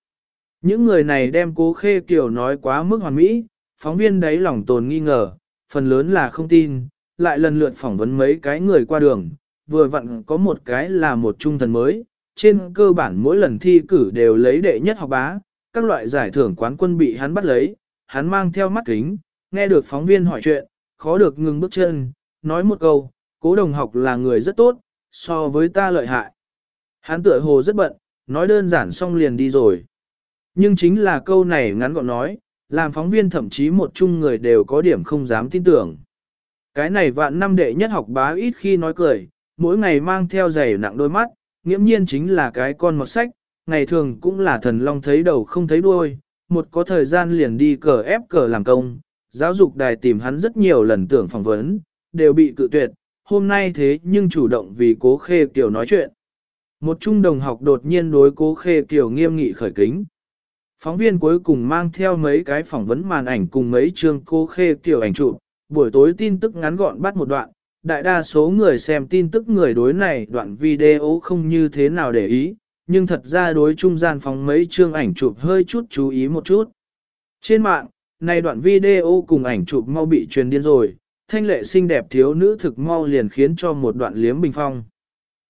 Những người này đem cố Khê Kiều nói quá mức hoàn mỹ, phóng viên đấy lòng tồn nghi ngờ, phần lớn là không tin, lại lần lượt phỏng vấn mấy cái người qua đường, vừa vặn có một cái là một trung thần mới, trên cơ bản mỗi lần thi cử đều lấy đệ nhất học bá, các loại giải thưởng quán quân bị hắn bắt lấy, hắn mang theo mắt kính, nghe được phóng viên hỏi chuyện, khó được ngừng bước chân, nói một câu, cố đồng học là người rất tốt, so với ta lợi hại. Hắn tựa hồ rất bận, nói đơn giản xong liền đi rồi. Nhưng chính là câu này ngắn gọn nói, làm phóng viên thậm chí một chung người đều có điểm không dám tin tưởng. Cái này vạn năm đệ nhất học bá ít khi nói cười, mỗi ngày mang theo giày nặng đôi mắt, nghiễm nhiên chính là cái con một sách, ngày thường cũng là thần long thấy đầu không thấy đuôi, một có thời gian liền đi cờ ép cờ làm công, giáo dục đài tìm hắn rất nhiều lần tưởng phỏng vấn, đều bị cự tuyệt, hôm nay thế nhưng chủ động vì cố khê tiểu nói chuyện. Một trung đồng học đột nhiên đối cố khê kiểu nghiêm nghị khởi kính. Phóng viên cuối cùng mang theo mấy cái phỏng vấn màn ảnh cùng mấy chương cô khê kiểu ảnh chụp, buổi tối tin tức ngắn gọn bắt một đoạn, đại đa số người xem tin tức người đối này đoạn video không như thế nào để ý, nhưng thật ra đối trung gian phóng mấy chương ảnh chụp hơi chút chú ý một chút. Trên mạng, này đoạn video cùng ảnh chụp mau bị truyền điên rồi, thanh lệ xinh đẹp thiếu nữ thực mau liền khiến cho một đoạn liếm bình phong.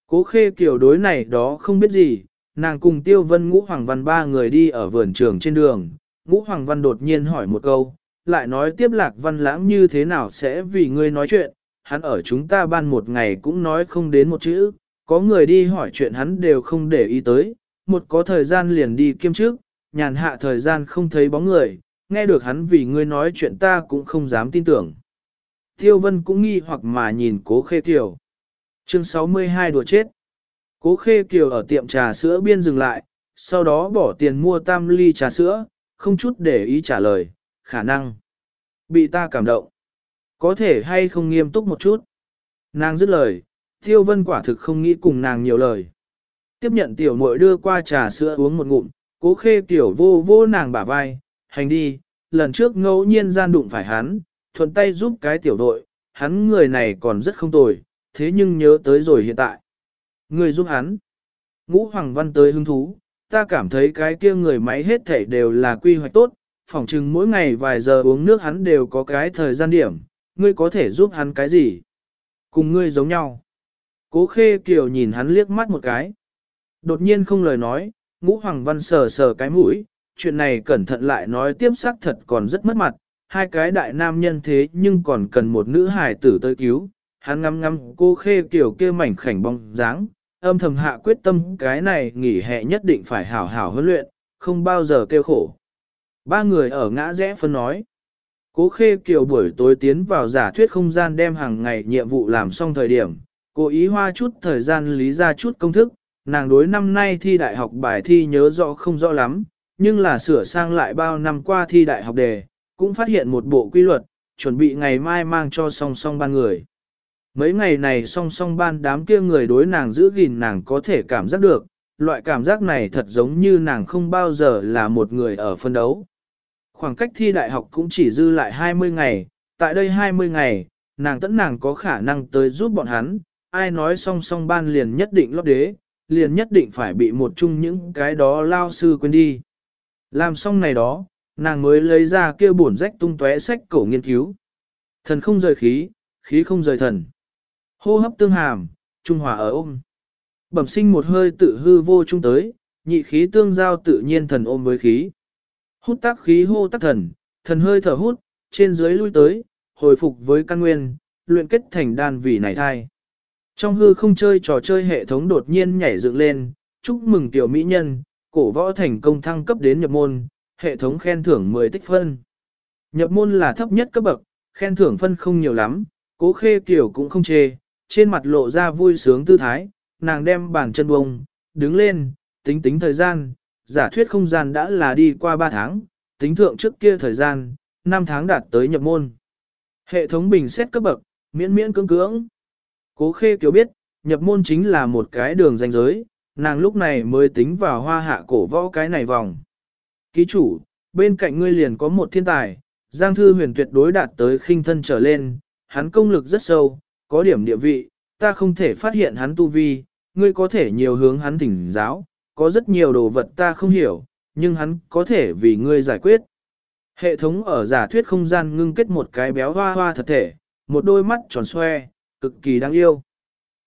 Cố khê kiểu đối này đó không biết gì, nàng cùng tiêu vân ngũ hoàng văn ba người đi ở vườn trường trên đường, ngũ hoàng văn đột nhiên hỏi một câu, lại nói tiếp lạc văn lãng như thế nào sẽ vì ngươi nói chuyện, hắn ở chúng ta ban một ngày cũng nói không đến một chữ, có người đi hỏi chuyện hắn đều không để ý tới, một có thời gian liền đi kiêm trước, nhàn hạ thời gian không thấy bóng người, nghe được hắn vì ngươi nói chuyện ta cũng không dám tin tưởng. Tiêu vân cũng nghi hoặc mà nhìn cố khê tiểu. Chương 62 đùa chết. Cố khê kiều ở tiệm trà sữa biên dừng lại, sau đó bỏ tiền mua tam ly trà sữa, không chút để ý trả lời, khả năng. Bị ta cảm động. Có thể hay không nghiêm túc một chút. Nàng dứt lời, tiêu vân quả thực không nghĩ cùng nàng nhiều lời. Tiếp nhận tiểu muội đưa qua trà sữa uống một ngụm, cố khê tiểu vô vô nàng bả vai, hành đi, lần trước ngẫu nhiên gian đụng phải hắn, thuận tay giúp cái tiểu đội, hắn người này còn rất không tồi, thế nhưng nhớ tới rồi hiện tại. Người giúp hắn. Ngũ Hoàng Văn tới hứng thú, ta cảm thấy cái kia người máy hết thảy đều là quy hoạch tốt, phỏng chừng mỗi ngày vài giờ uống nước hắn đều có cái thời gian điểm, ngươi có thể giúp hắn cái gì? Cùng ngươi giống nhau. Cố khê kiều nhìn hắn liếc mắt một cái. Đột nhiên không lời nói, ngũ hoàng văn sờ sờ cái mũi, chuyện này cẩn thận lại nói tiếp xác thật còn rất mất mặt, hai cái đại nam nhân thế nhưng còn cần một nữ hài tử tới cứu. Hắn ngắm ngắm cô khê kiều kia mảnh khảnh bóng dáng, âm thầm hạ quyết tâm cái này nghỉ hè nhất định phải hảo hảo huấn luyện, không bao giờ kêu khổ. Ba người ở ngã rẽ phân nói. Cố Khê Kiều buổi tối tiến vào giả thuyết không gian đem hàng ngày nhiệm vụ làm xong thời điểm, cố ý hoa chút thời gian lý ra chút công thức, nàng đối năm nay thi đại học bài thi nhớ rõ không rõ lắm, nhưng là sửa sang lại bao năm qua thi đại học đề, cũng phát hiện một bộ quy luật, chuẩn bị ngày mai mang cho song song ban người. Mấy ngày này song song ban đám kia người đối nàng giữ gìn nàng có thể cảm giác được, loại cảm giác này thật giống như nàng không bao giờ là một người ở phân đấu. Khoảng cách thi đại học cũng chỉ dư lại 20 ngày, tại đây 20 ngày, nàng tẫn nàng có khả năng tới giúp bọn hắn, ai nói song song ban liền nhất định lót đế, liền nhất định phải bị một chung những cái đó lao sư quên đi. Làm xong này đó, nàng mới lấy ra kia bổn rách tung tóe sách cổ nghiên cứu. Thần không rời khí, khí không rời thần. Hô hấp tương hàm, trung hòa ở ôm. Bẩm sinh một hơi tự hư vô trung tới, nhị khí tương giao tự nhiên thần ôm với khí. Hút tác khí hô tác thần, thần hơi thở hút, trên dưới lui tới, hồi phục với căn nguyên, luyện kết thành đan vì này thai. Trong hư không chơi trò chơi hệ thống đột nhiên nhảy dựng lên, chúc mừng tiểu mỹ nhân, cổ võ thành công thăng cấp đến nhập môn, hệ thống khen thưởng 10 tích phân. Nhập môn là thấp nhất cấp bậc, khen thưởng phân không nhiều lắm, cố khê kiểu cũng không chê, trên mặt lộ ra vui sướng tư thái, nàng đem bàn chân bông, đứng lên, tính tính thời gian, giả thuyết không gian đã là đi qua 3 tháng, tính thượng trước kia thời gian, 5 tháng đạt tới nhập môn. Hệ thống bình xét cấp bậc, miễn miễn cưỡng cưỡng. Cố khê kiểu biết, nhập môn chính là một cái đường danh giới, nàng lúc này mới tính vào hoa hạ cổ võ cái này vòng. Ký chủ, bên cạnh ngươi liền có một thiên tài, Giang Thư huyền tuyệt đối đạt tới khinh thân trở lên, hắn công lực rất sâu, có điểm địa vị, ta không thể phát hiện hắn tu vi, ngươi có thể nhiều hướng hắn thỉnh giáo, có rất nhiều đồ vật ta không hiểu, nhưng hắn có thể vì ngươi giải quyết. Hệ thống ở giả thuyết không gian ngưng kết một cái béo hoa hoa thật thể, một đôi mắt tròn xoe, cực kỳ đáng yêu.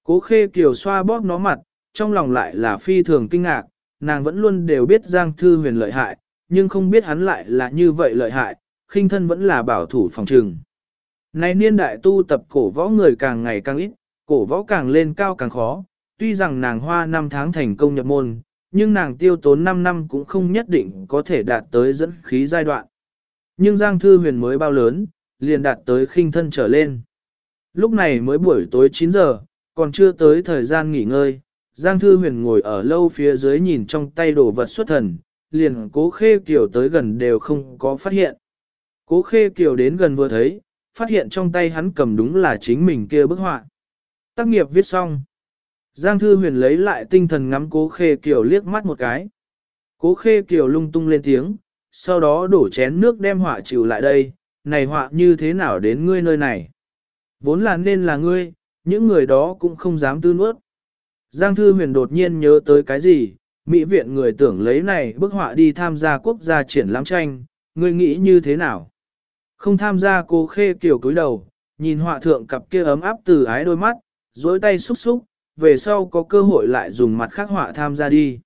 Cố khê kiều xoa bóp nó mặt, trong lòng lại là phi thường kinh ngạc, nàng vẫn luôn đều biết Giang Thư huyền lợi hại, nhưng không biết hắn lại là như vậy lợi hại, khinh thân vẫn là bảo thủ phòng trừng nay niên đại tu tập cổ võ người càng ngày càng ít, cổ võ càng lên cao càng khó, tuy rằng nàng hoa 5 tháng thành công nhập môn, nhưng nàng tiêu tốn 5 năm cũng không nhất định có thể đạt tới dẫn khí giai đoạn. Nhưng Giang Thư huyền mới bao lớn, liền đạt tới khinh thân trở lên. Lúc này mới buổi tối 9 giờ, còn chưa tới thời gian nghỉ ngơi, Giang Thư huyền ngồi ở lâu phía dưới nhìn trong tay đồ vật xuất thần, liền cố khê kiểu tới gần đều không có phát hiện. Cố khê kiểu đến gần vừa thấy, phát hiện trong tay hắn cầm đúng là chính mình kia bức họa. Tác nghiệp viết xong. Giang Thư Huyền lấy lại tinh thần ngắm Cố Khê Kiều liếc mắt một cái. Cố Khê Kiều lung tung lên tiếng, sau đó đổ chén nước đem họa chịu lại đây, này họa như thế nào đến ngươi nơi này. Vốn là nên là ngươi, những người đó cũng không dám tư nuốt. Giang Thư Huyền đột nhiên nhớ tới cái gì, Mỹ viện người tưởng lấy này bức họa đi tham gia quốc gia triển lãm tranh, ngươi nghĩ như thế nào? Không tham gia cô khê kiểu cúi đầu, nhìn họa thượng cặp kia ấm áp từ ái đôi mắt, dối tay xúc xúc, về sau có cơ hội lại dùng mặt khác họa tham gia đi.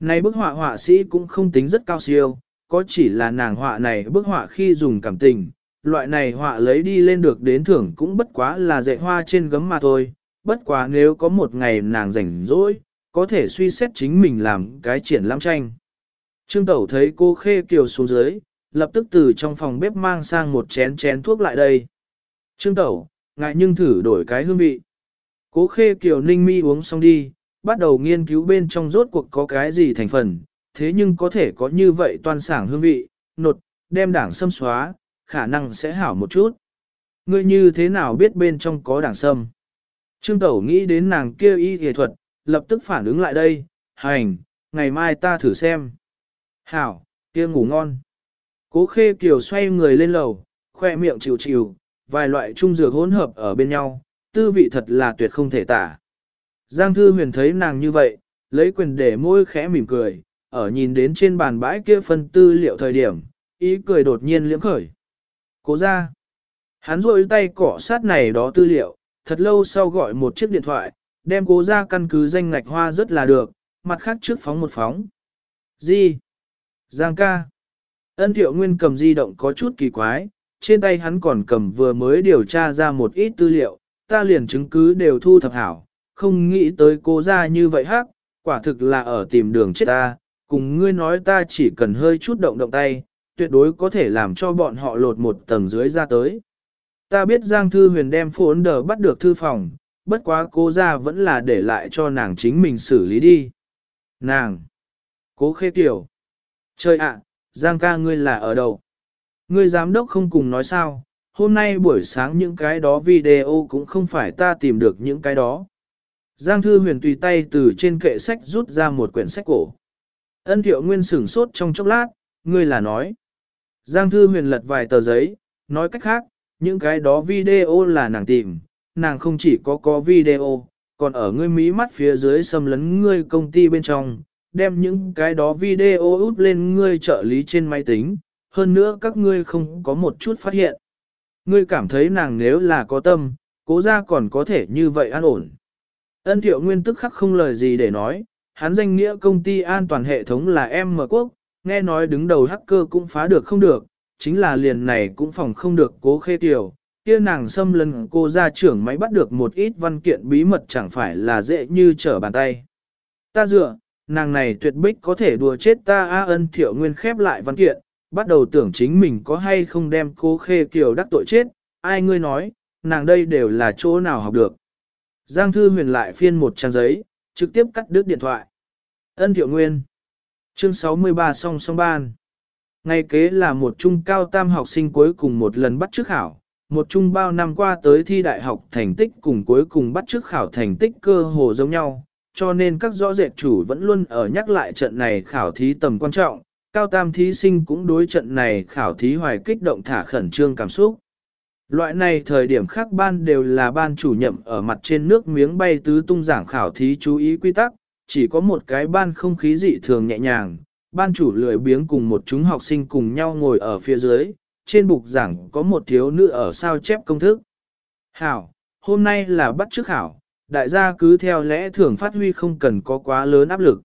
Này bức họa họa sĩ cũng không tính rất cao siêu, có chỉ là nàng họa này bức họa khi dùng cảm tình, loại này họa lấy đi lên được đến thưởng cũng bất quá là dạy hoa trên gấm mà thôi, bất quá nếu có một ngày nàng rảnh rỗi, có thể suy xét chính mình làm cái triển lãm tranh. Trương Tẩu thấy cô Khê Kiều xuống dưới, lập tức từ trong phòng bếp mang sang một chén chén thuốc lại đây. Trương Tẩu, ngại nhưng thử đổi cái hương vị. Cố Khê Kiều ninh mi uống xong đi, bắt đầu nghiên cứu bên trong rốt cuộc có cái gì thành phần, thế nhưng có thể có như vậy toàn sảng hương vị, nột, đem đảng sâm xóa, khả năng sẽ hảo một chút. Ngươi như thế nào biết bên trong có đảng sâm? Trương Tẩu nghĩ đến nàng kia y nghệ thuật, lập tức phản ứng lại đây, hành, ngày mai ta thử xem. Hảo, kia ngủ ngon. Cố khê kiều xoay người lên lầu, khoe miệng chịu chịu, vài loại trung dược hỗn hợp ở bên nhau, tư vị thật là tuyệt không thể tả. Giang Thư Huyền thấy nàng như vậy, lấy quyền để môi khẽ mỉm cười, ở nhìn đến trên bàn bãi kia phân tư liệu thời điểm, ý cười đột nhiên liễm khởi. Cố ra, hắn rôi tay cỏ sát này đó tư liệu, thật lâu sau gọi một chiếc điện thoại, đem cố ra căn cứ danh ngạch hoa rất là được, mặt khác trước phóng một phóng. Gì? Giang ca. Ân thiệu nguyên cầm di động có chút kỳ quái, trên tay hắn còn cầm vừa mới điều tra ra một ít tư liệu, ta liền chứng cứ đều thu thập hảo, không nghĩ tới cô ra như vậy hắc, quả thực là ở tìm đường chết ta, cùng ngươi nói ta chỉ cần hơi chút động động tay, tuyệt đối có thể làm cho bọn họ lột một tầng dưới ra tới. Ta biết Giang Thư Huyền đem phốn đờ bắt được thư phòng, bất quá cô ra vẫn là để lại cho nàng chính mình xử lý đi. Nàng! Cố khê tiểu! Trời ạ, Giang ca ngươi là ở đâu? Ngươi giám đốc không cùng nói sao, hôm nay buổi sáng những cái đó video cũng không phải ta tìm được những cái đó. Giang Thư Huyền tùy tay từ trên kệ sách rút ra một quyển sách cổ. Ân Thiệu Nguyên sửng sốt trong chốc lát, ngươi là nói. Giang Thư Huyền lật vài tờ giấy, nói cách khác, những cái đó video là nàng tìm, nàng không chỉ có có video, còn ở ngươi mí mắt phía dưới xâm lấn ngươi công ty bên trong, đem những cái đó video út lên ngươi trợ lý trên máy tính, hơn nữa các ngươi không có một chút phát hiện. Ngươi cảm thấy nàng nếu là có tâm, cố ra còn có thể như vậy an ổn. Ân thiệu nguyên tức khắc không lời gì để nói, hắn danh nghĩa công ty an toàn hệ thống là M quốc, nghe nói đứng đầu hacker cũng phá được không được, chính là liền này cũng phòng không được cố khê tiểu, kia nàng xâm lần cô ra trưởng máy bắt được một ít văn kiện bí mật chẳng phải là dễ như trở bàn tay. Ta dựa, nàng này tuyệt bích có thể đùa chết ta A ân thiệu nguyên khép lại văn kiện, bắt đầu tưởng chính mình có hay không đem cô khê kiều đắc tội chết, ai ngươi nói, nàng đây đều là chỗ nào học được. Giang thư huyền lại phiên một trang giấy, trực tiếp cắt đứt điện thoại. Ân thiệu nguyên. Chương 63 song song ban. Ngày kế là một trung cao tam học sinh cuối cùng một lần bắt trước khảo, một trung bao năm qua tới thi đại học thành tích cùng cuối cùng bắt trước khảo thành tích cơ hồ giống nhau, cho nên các rõ rệt chủ vẫn luôn ở nhắc lại trận này khảo thí tầm quan trọng, cao tam thí sinh cũng đối trận này khảo thí hoài kích động thả khẩn trương cảm xúc. Loại này thời điểm khác ban đều là ban chủ nhậm ở mặt trên nước miếng bay tứ tung giảng khảo thí chú ý quy tắc, chỉ có một cái ban không khí dị thường nhẹ nhàng, ban chủ lười biếng cùng một chúng học sinh cùng nhau ngồi ở phía dưới, trên bục giảng có một thiếu nữ ở sao chép công thức. Hảo, hôm nay là bắt trước hảo, đại gia cứ theo lẽ thường phát huy không cần có quá lớn áp lực.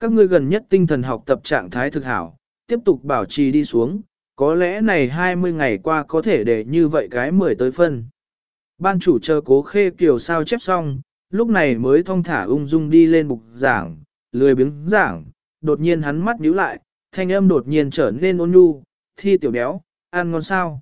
Các ngươi gần nhất tinh thần học tập trạng thái thực hảo, tiếp tục bảo trì đi xuống, có lẽ này 20 ngày qua có thể để như vậy cái 10 tới phân. Ban chủ chờ cố khê kiểu sao chép xong, lúc này mới thong thả ung dung đi lên bục giảng, lười biếng giảng, đột nhiên hắn mắt nhíu lại, thanh âm đột nhiên trở nên ôn nhu, thi tiểu béo, ăn ngon sao.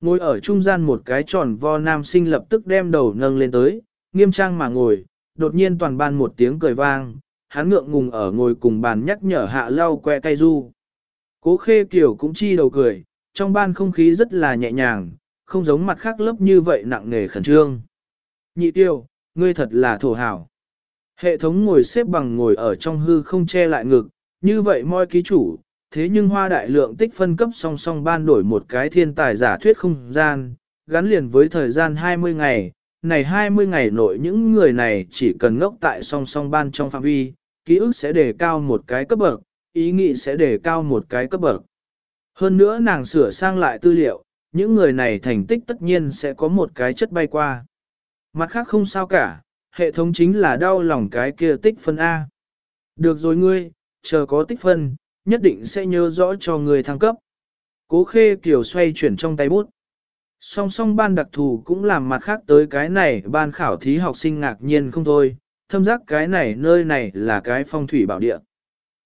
Ngồi ở trung gian một cái tròn vo nam sinh lập tức đem đầu nâng lên tới, nghiêm trang mà ngồi, đột nhiên toàn ban một tiếng cười vang, hắn ngượng ngùng ở ngồi cùng bàn nhắc nhở hạ lau que cây du. Cố khê kiểu cũng chi đầu cười, trong ban không khí rất là nhẹ nhàng, không giống mặt khác lớp như vậy nặng nề khẩn trương. Nhị tiêu, ngươi thật là thổ hảo. Hệ thống ngồi xếp bằng ngồi ở trong hư không che lại ngực, như vậy moi ký chủ, thế nhưng hoa đại lượng tích phân cấp song song ban đổi một cái thiên tài giả thuyết không gian, gắn liền với thời gian 20 ngày, này 20 ngày nội những người này chỉ cần ngốc tại song song ban trong phạm vi, ký ức sẽ đề cao một cái cấp bậc, ý nghĩ sẽ đề cao một cái cấp bậc. Hơn nữa nàng sửa sang lại tư liệu, những người này thành tích tất nhiên sẽ có một cái chất bay qua. Mặt khác không sao cả, hệ thống chính là đau lòng cái kia tích phân A. Được rồi ngươi, chờ có tích phân, nhất định sẽ nhớ rõ cho ngươi thăng cấp. Cố khê kiểu xoay chuyển trong tay bút. Song song ban đặc thù cũng làm mặt khác tới cái này ban khảo thí học sinh ngạc nhiên không thôi, thâm giác cái này nơi này là cái phong thủy bảo địa.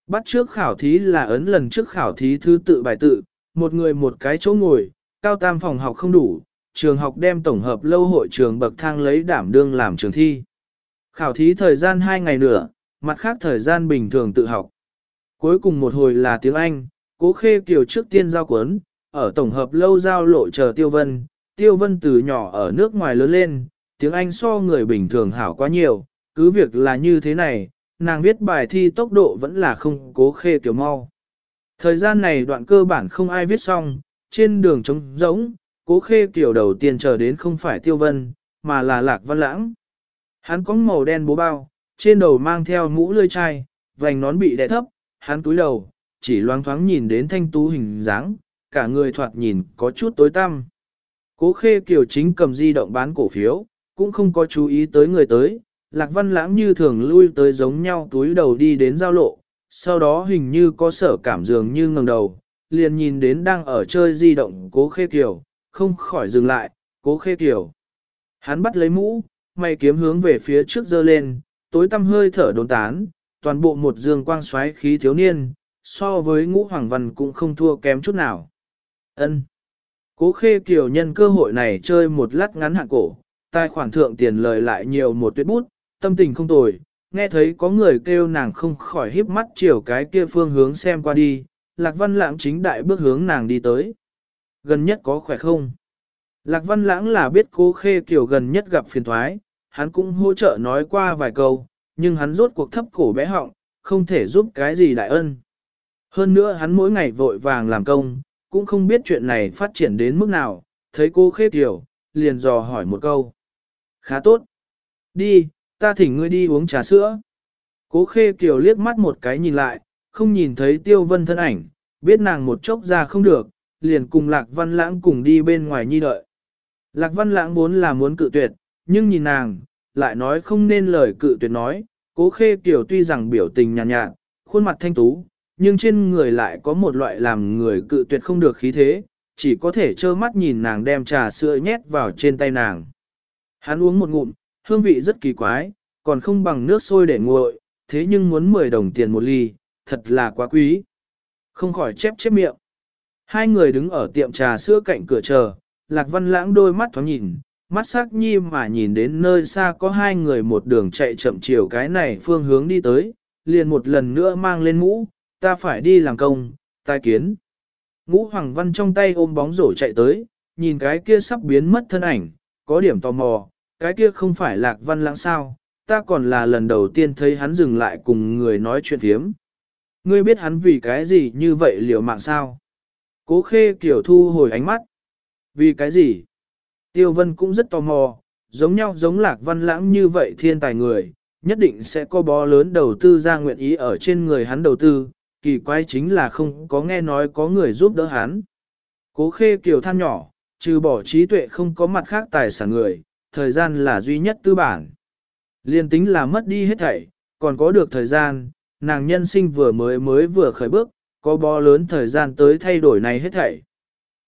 Bắt trước khảo thí là ấn lần trước khảo thí thứ tự bài tự, một người một cái chỗ ngồi, cao tam phòng học không đủ, trường học đem tổng hợp lâu hội trường bậc thang lấy đảm đương làm trường thi. Khảo thí thời gian 2 ngày nữa, mặt khác thời gian bình thường tự học. Cuối cùng một hồi là tiếng Anh, cố khê kiều trước tiên giao cuốn, ở tổng hợp lâu giao lộ chờ Tiêu Vân. Tiêu Vân từ nhỏ ở nước ngoài lớn lên, tiếng Anh so người bình thường hảo quá nhiều, cứ việc là như thế này, nàng viết bài thi tốc độ vẫn là không cố khê kiểu mau. Thời gian này đoạn cơ bản không ai viết xong, trên đường trống rỗng, cố khê kiểu đầu tiên chờ đến không phải tiêu vân, mà là lạc văn lãng. Hắn có màu đen bố bao, trên đầu mang theo mũ lươi chai, vành nón bị đè thấp, hắn túi đầu, chỉ loáng thoáng nhìn đến thanh tú hình dáng, cả người thoạt nhìn có chút tối tăm. Cố khê kiểu chính cầm di động bán cổ phiếu, cũng không có chú ý tới người tới, Lạc Văn Lãng như thường lui tới giống nhau túi đầu đi đến giao lộ, sau đó hình như có sở cảm dường như ngẩng đầu, liền nhìn đến đang ở chơi di động cố khê kiều, không khỏi dừng lại, cố khê kiều. Hắn bắt lấy mũ, mày kiếm hướng về phía trước giơ lên, tối tăm hơi thở đốn tán, toàn bộ một dương quang xoáy khí thiếu niên, so với ngũ hoàng văn cũng không thua kém chút nào. Ân. Cố khê kiều nhân cơ hội này chơi một lát ngắn hạn cổ, tài khoản thượng tiền lời lại nhiều một tuyệt bút, tâm tình không tồi, nghe thấy có người kêu nàng không khỏi híp mắt chiều cái kia phương hướng xem qua đi, Lạc Văn Lãng chính đại bước hướng nàng đi tới. Gần nhất có khỏe không? Lạc Văn Lãng là biết cố Khê Kiều gần nhất gặp phiền toái, hắn cũng hỗ trợ nói qua vài câu, nhưng hắn rốt cuộc thấp cổ bé họng, không thể giúp cái gì đại ân. Hơn nữa hắn mỗi ngày vội vàng làm công, cũng không biết chuyện này phát triển đến mức nào, thấy cô Khê Kiều, liền dò hỏi một câu. Khá tốt. Đi, ta thỉnh ngươi đi uống trà sữa. Cố Khê Kiều liếc mắt một cái nhìn lại, không nhìn thấy Tiêu Vân thân ảnh, biết nàng một chốc ra không được, liền cùng Lạc Văn Lãng cùng đi bên ngoài nhi đợi. Lạc Văn Lãng vốn là muốn cự tuyệt, nhưng nhìn nàng, lại nói không nên lời cự tuyệt nói, cố khê kiểu tuy rằng biểu tình nhàn nhạt, nhạt, khuôn mặt thanh tú, nhưng trên người lại có một loại làm người cự tuyệt không được khí thế, chỉ có thể trơ mắt nhìn nàng đem trà sữa nhét vào trên tay nàng. Hắn uống một ngụm, hương vị rất kỳ quái, còn không bằng nước sôi để nguội, thế nhưng muốn 10 đồng tiền một ly, thật là quá quý. Không khỏi chép chép miệng. Hai người đứng ở tiệm trà sữa cạnh cửa chờ, Lạc Văn Lãng đôi mắt thoáng nhìn, mắt sắc nhi mà nhìn đến nơi xa có hai người một đường chạy chậm chiều cái này phương hướng đi tới, liền một lần nữa mang lên mũ, ta phải đi làm công, tai kiến. Ngũ Hoàng Văn trong tay ôm bóng rổ chạy tới, nhìn cái kia sắp biến mất thân ảnh, có điểm tò mò, cái kia không phải Lạc Văn Lãng sao, ta còn là lần đầu tiên thấy hắn dừng lại cùng người nói chuyện thiếm. Ngươi biết hắn vì cái gì như vậy liều mạng sao? Cố khê kiểu thu hồi ánh mắt. Vì cái gì? Tiêu Vân cũng rất tò mò, giống nhau giống lạc văn lãng như vậy thiên tài người, nhất định sẽ có bó lớn đầu tư ra nguyện ý ở trên người hắn đầu tư, kỳ quái chính là không có nghe nói có người giúp đỡ hắn. Cố khê kiều than nhỏ, trừ bỏ trí tuệ không có mặt khác tài sản người, thời gian là duy nhất tư bản. Liên tính là mất đi hết thảy, còn có được thời gian, nàng nhân sinh vừa mới mới vừa khởi bước, có bó lớn thời gian tới thay đổi này hết thảy.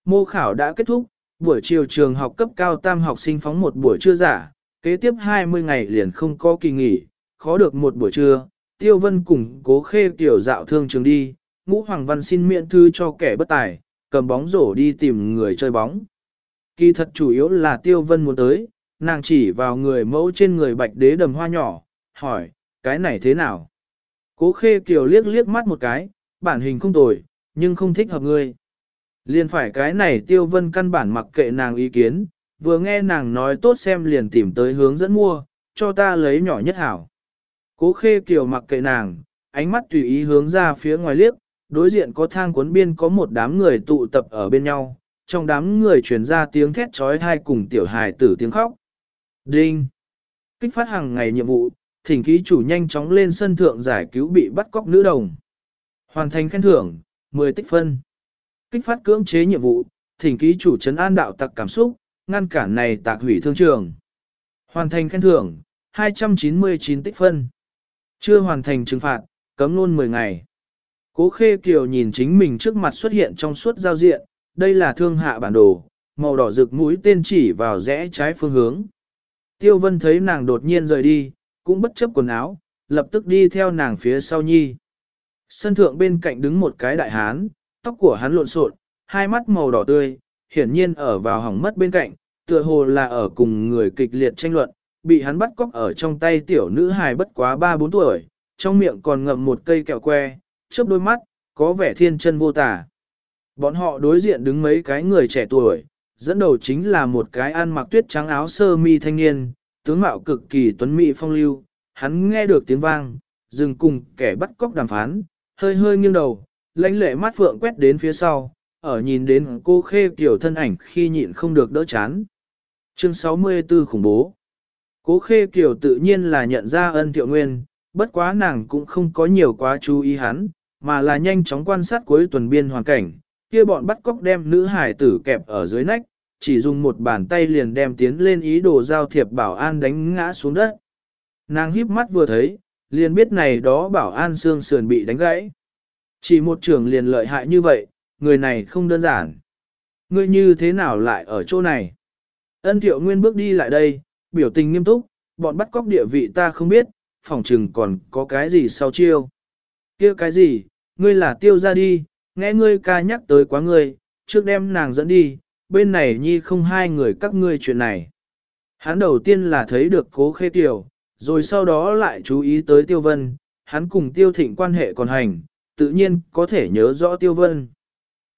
Mô khảo đã kết thúc, buổi chiều trường học cấp cao tam học sinh phóng một buổi trưa giả, kế tiếp 20 ngày liền không có kỳ nghỉ, khó được một buổi trưa, Tiêu Vân cùng cố khê tiểu dạo thương trường đi, ngũ Hoàng Văn xin miễn thư cho kẻ bất tài, cầm bóng rổ đi tìm người chơi bóng. Kỳ thật chủ yếu là Tiêu Vân muốn tới, nàng chỉ vào người mẫu trên người bạch đế đầm hoa nhỏ, hỏi, cái này thế nào? Cố khê kiều liếc liếc mắt một cái, bản hình không tồi, nhưng không thích hợp ngươi. Liền phải cái này tiêu vân căn bản mặc kệ nàng ý kiến, vừa nghe nàng nói tốt xem liền tìm tới hướng dẫn mua, cho ta lấy nhỏ nhất hảo. Cố khê kiều mặc kệ nàng, ánh mắt tùy ý hướng ra phía ngoài liếc, đối diện có thang cuốn biên có một đám người tụ tập ở bên nhau, trong đám người truyền ra tiếng thét chói tai cùng tiểu hài tử tiếng khóc. Đinh! Kích phát hàng ngày nhiệm vụ, thỉnh ký chủ nhanh chóng lên sân thượng giải cứu bị bắt cóc nữ đồng. Hoàn thành khen thưởng, 10 tích phân. Kích phát cưỡng chế nhiệm vụ, thỉnh ký chủ trấn an đạo tặc cảm xúc, ngăn cản này tạc hủy thương trường. Hoàn thành khen thưởng, 299 tích phân. Chưa hoàn thành trừng phạt, cấm luôn 10 ngày. Cố Khê Kiều nhìn chính mình trước mặt xuất hiện trong suốt giao diện, đây là thương hạ bản đồ, màu đỏ rực mũi tên chỉ vào rẽ trái phương hướng. Tiêu Vân thấy nàng đột nhiên rời đi, cũng bất chấp quần áo, lập tức đi theo nàng phía sau nhi. Sân thượng bên cạnh đứng một cái đại hán, tóc của hắn lộn xộn, hai mắt màu đỏ tươi, hiển nhiên ở vào hỏng mất bên cạnh, tựa hồ là ở cùng người kịch liệt tranh luận, bị hắn bắt cóc ở trong tay tiểu nữ hài bất quá 3-4 tuổi, trong miệng còn ngậm một cây kẹo que, chớp đôi mắt, có vẻ thiên chân vô tả. Bọn họ đối diện đứng mấy cái người trẻ tuổi, dẫn đầu chính là một cái ăn mặc tuyết trắng áo sơ mi thanh niên, tướng mạo cực kỳ tuấn mỹ phong lưu, hắn nghe được tiếng vang, dừng cùng kẻ bắt cóc đàm phán, hơi hơi nghiêng đầu, lãnh lệ mắt phượng quét đến phía sau, ở nhìn đến cô khê kiểu thân ảnh khi nhịn không được đỡ chán. Chương 64 khủng bố Cố khê kiểu tự nhiên là nhận ra ân thiệu nguyên, bất quá nàng cũng không có nhiều quá chú ý hắn, mà là nhanh chóng quan sát cuối tuần biên hoàn cảnh, kia bọn bắt cóc đem nữ hải tử kẹp ở dưới nách, chỉ dùng một bàn tay liền đem tiến lên ý đồ giao thiệp bảo an đánh ngã xuống đất. Nàng híp mắt vừa thấy, liền biết này đó bảo an xương sườn bị đánh gãy. Chỉ một trưởng liền lợi hại như vậy, người này không đơn giản. Ngươi như thế nào lại ở chỗ này? Ân thiệu nguyên bước đi lại đây, biểu tình nghiêm túc, bọn bắt cóc địa vị ta không biết, phòng trừng còn có cái gì sau chiêu. kia cái gì, ngươi là tiêu ra đi, nghe ngươi ca nhắc tới quá ngươi, trước đem nàng dẫn đi, bên này nhi không hai người các ngươi chuyện này. Hắn đầu tiên là thấy được cố khê tiểu, rồi sau đó lại chú ý tới tiêu vân, hắn cùng tiêu thịnh quan hệ còn hành, tự nhiên có thể nhớ rõ tiêu vân.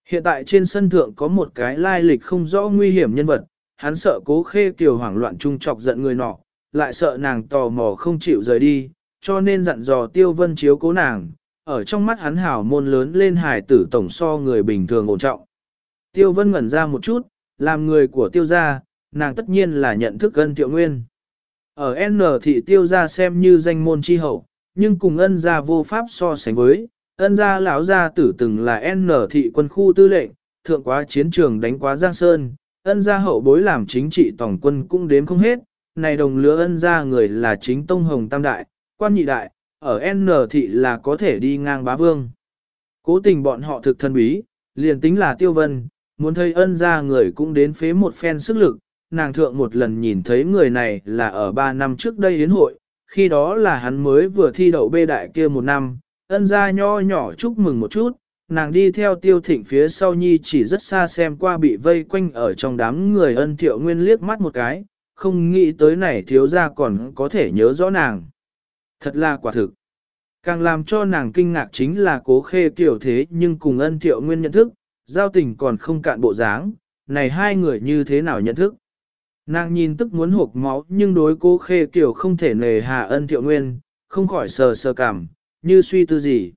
Hiện tại trên sân thượng có một cái lai lịch không rõ nguy hiểm nhân vật, hắn sợ cố khê kiều hoảng loạn trung chọc giận người nọ, lại sợ nàng tò mò không chịu rời đi, cho nên dặn dò tiêu vân chiếu cố nàng, ở trong mắt hắn hảo môn lớn lên hài tử tổng so người bình thường ổn trọng. Tiêu vân ngẩn ra một chút, làm người của tiêu gia, nàng tất nhiên là nhận thức ân tiệu nguyên. Ở N thị tiêu gia xem như danh môn chi hậu, nhưng cùng ân gia vô pháp so sánh với, ân gia lão gia tử từng là N thị quân khu tư lệnh, thượng quá chiến trường đánh quá Giang Sơn, ân gia hậu bối làm chính trị tổng quân cũng đếm không hết, này đồng lứa ân gia người là chính tông hồng tam đại, quan nhị đại, ở N thị là có thể đi ngang bá vương. Cố tình bọn họ thực thân bí, liền tính là tiêu vân, muốn thấy ân gia người cũng đến phế một phen sức lực, nàng thượng một lần nhìn thấy người này là ở 3 năm trước đây yến hội, khi đó là hắn mới vừa thi đậu bê đại kia một năm, ân gia nho nhỏ chúc mừng một chút, nàng đi theo tiêu thịnh phía sau nhi chỉ rất xa xem qua bị vây quanh ở trong đám người ân thiệu nguyên liếc mắt một cái, không nghĩ tới này thiếu gia còn có thể nhớ rõ nàng. Thật là quả thực. Càng làm cho nàng kinh ngạc chính là cố khê kiểu thế nhưng cùng ân thiệu nguyên nhận thức, giao tình còn không cạn bộ dáng, này hai người như thế nào nhận thức. Nàng nhìn tức muốn hộp máu nhưng đối cố khê kiểu không thể nề hà ân thiệu nguyên, không khỏi sờ sờ cảm, như suy tư gì.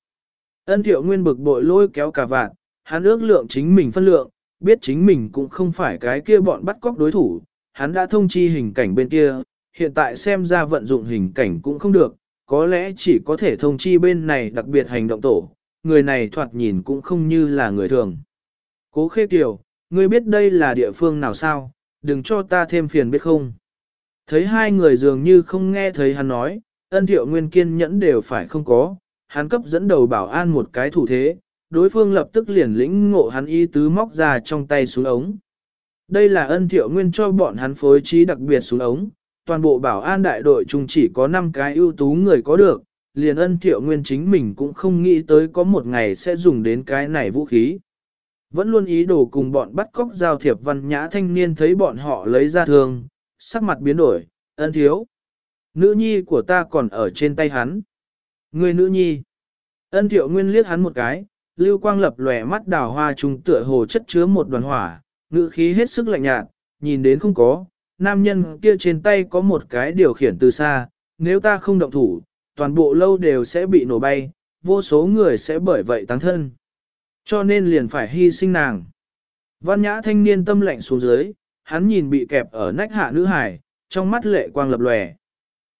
Ân thiệu nguyên bực bội lôi kéo cả vạn, hắn ước lượng chính mình phân lượng, biết chính mình cũng không phải cái kia bọn bắt cóc đối thủ, hắn đã thông chi hình cảnh bên kia, hiện tại xem ra vận dụng hình cảnh cũng không được, có lẽ chỉ có thể thông chi bên này đặc biệt hành động tổ, người này thoạt nhìn cũng không như là người thường. Cố khê kiều, ngươi biết đây là địa phương nào sao, đừng cho ta thêm phiền biết không. Thấy hai người dường như không nghe thấy hắn nói, ân thiệu nguyên kiên nhẫn đều phải không có, hắn cấp dẫn đầu bảo an một cái thủ thế, đối phương lập tức liền lĩnh ngộ hắn y tứ móc ra trong tay xuống ống. Đây là ân thiệu nguyên cho bọn hắn phối trí đặc biệt xuống ống, toàn bộ bảo an đại đội chung chỉ có 5 cái ưu tú người có được, liền ân thiệu nguyên chính mình cũng không nghĩ tới có một ngày sẽ dùng đến cái này vũ khí. Vẫn luôn ý đồ cùng bọn bắt cóc giao thiệp văn nhã thanh niên thấy bọn họ lấy ra thương, sắc mặt biến đổi, ân thiếu. Nữ nhi của ta còn ở trên tay hắn. Người nữ nhi. Ân thiệu nguyên liếc hắn một cái, lưu quang lập lòe mắt đào hoa trùng tựa hồ chất chứa một đoàn hỏa, ngữ khí hết sức lạnh nhạt, nhìn đến không có, nam nhân kia trên tay có một cái điều khiển từ xa, nếu ta không động thủ, toàn bộ lâu đều sẽ bị nổ bay, vô số người sẽ bởi vậy tăng thân. Cho nên liền phải hy sinh nàng. Văn nhã thanh niên tâm lạnh xuống dưới, hắn nhìn bị kẹp ở nách hạ nữ hải, trong mắt lệ quang lập lòe.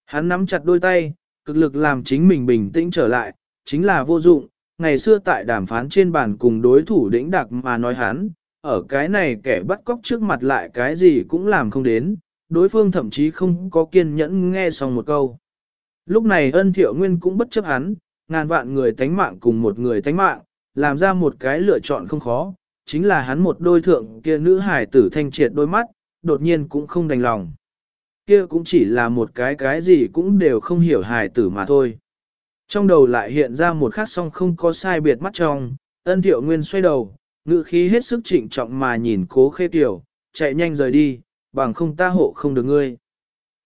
Hắn nắm chặt đôi tay, cực lực làm chính mình bình tĩnh trở lại, chính là vô dụng. Ngày xưa tại đàm phán trên bàn cùng đối thủ đĩnh đặc mà nói hắn, ở cái này kẻ bắt cóc trước mặt lại cái gì cũng làm không đến, đối phương thậm chí không có kiên nhẫn nghe xong một câu. Lúc này ân thiệu nguyên cũng bất chấp hắn, ngàn vạn người tánh mạng cùng một người tánh mạng, làm ra một cái lựa chọn không khó, chính là hắn một đôi thượng kia nữ hải tử thanh triệt đôi mắt, đột nhiên cũng không đành lòng. Kia cũng chỉ là một cái cái gì cũng đều không hiểu hài tử mà thôi. Trong đầu lại hiện ra một khắc song không có sai biệt mắt trong, ân thiệu nguyên xoay đầu, ngự khí hết sức trịnh trọng mà nhìn cố khê tiểu, chạy nhanh rời đi, bằng không ta hộ không được ngươi.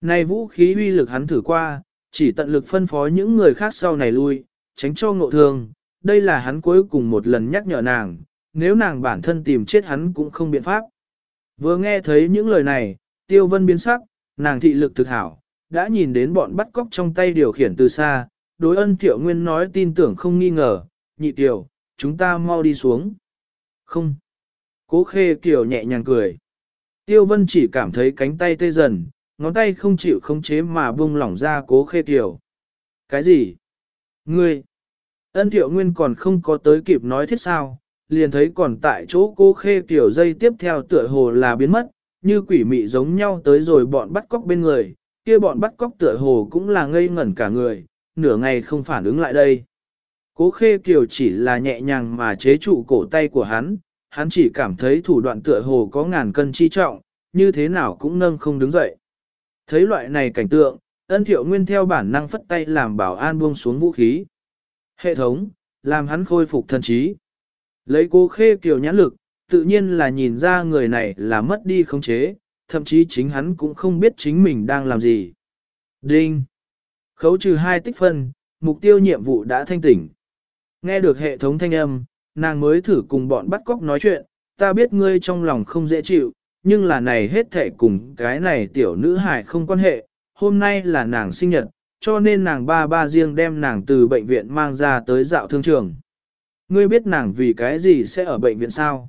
Này vũ khí uy lực hắn thử qua, chỉ tận lực phân phó những người khác sau này lui, tránh cho ngộ thương, đây là hắn cuối cùng một lần nhắc nhở nàng, nếu nàng bản thân tìm chết hắn cũng không biện pháp. Vừa nghe thấy những lời này, tiêu vân biến sắc, nàng thị lực thực hảo, đã nhìn đến bọn bắt cóc trong tay điều khiển từ xa, đối ân tiểu nguyên nói tin tưởng không nghi ngờ, nhị tiểu, chúng ta mau đi xuống. Không. Cố khê kiểu nhẹ nhàng cười. Tiêu vân chỉ cảm thấy cánh tay tê dần, ngón tay không chịu khống chế mà buông lỏng ra cố khê kiểu. Cái gì? Ngươi? Ân thiệu nguyên còn không có tới kịp nói thiết sao, liền thấy còn tại chỗ cố khê kiểu dây tiếp theo tựa hồ là biến mất, như quỷ mị giống nhau tới rồi bọn bắt cóc bên người, kia bọn bắt cóc tựa hồ cũng là ngây ngẩn cả người, nửa ngày không phản ứng lại đây. Cố khê kiều chỉ là nhẹ nhàng mà chế trụ cổ tay của hắn, hắn chỉ cảm thấy thủ đoạn tựa hồ có ngàn cân chi trọng, như thế nào cũng nâng không đứng dậy. Thấy loại này cảnh tượng, ân thiệu nguyên theo bản năng phất tay làm bảo an buông xuống vũ khí. Hệ thống, làm hắn khôi phục thần trí. Lấy cố khê kiều nhãn lực, tự nhiên là nhìn ra người này là mất đi khống chế, thậm chí chính hắn cũng không biết chính mình đang làm gì. Đinh! Khấu trừ hai tích phân, mục tiêu nhiệm vụ đã thanh tỉnh. Nghe được hệ thống thanh âm, nàng mới thử cùng bọn bắt cóc nói chuyện, ta biết ngươi trong lòng không dễ chịu, nhưng là này hết thể cùng cái này tiểu nữ hải không quan hệ, hôm nay là nàng sinh nhật, cho nên nàng ba ba riêng đem nàng từ bệnh viện mang ra tới dạo thương trường. Ngươi biết nàng vì cái gì sẽ ở bệnh viện sao?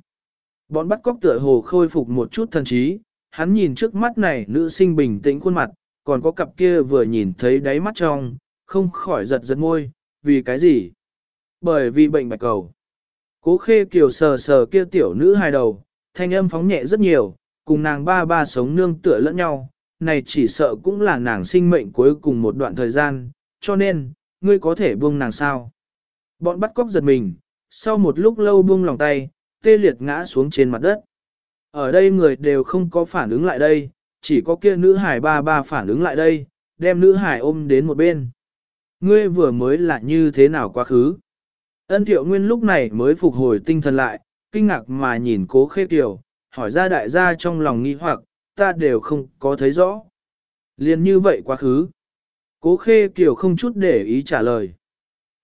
Bọn bắt cóc tựa hồ khôi phục một chút thần trí, hắn nhìn trước mắt này nữ sinh bình tĩnh khuôn mặt, còn có cặp kia vừa nhìn thấy đáy mắt trong, không khỏi giật giật môi, vì cái gì? Bởi vì bệnh bạch cầu. Cố khê kiều sờ sờ kia tiểu nữ hài đầu, thanh âm phóng nhẹ rất nhiều, cùng nàng ba ba sống nương tựa lẫn nhau, này chỉ sợ cũng là nàng sinh mệnh cuối cùng một đoạn thời gian, cho nên, ngươi có thể buông nàng sao. Bọn bắt cóc giật mình, sau một lúc lâu buông lòng tay, tê liệt ngã xuống trên mặt đất. Ở đây người đều không có phản ứng lại đây, chỉ có kia nữ hải ba ba phản ứng lại đây, đem nữ hải ôm đến một bên. Ngươi vừa mới là như thế nào quá khứ? Ân thiệu nguyên lúc này mới phục hồi tinh thần lại, kinh ngạc mà nhìn cố khê kiều, hỏi ra đại gia trong lòng nghi hoặc, ta đều không có thấy rõ. Liên như vậy quá khứ. Cố khê kiều không chút để ý trả lời.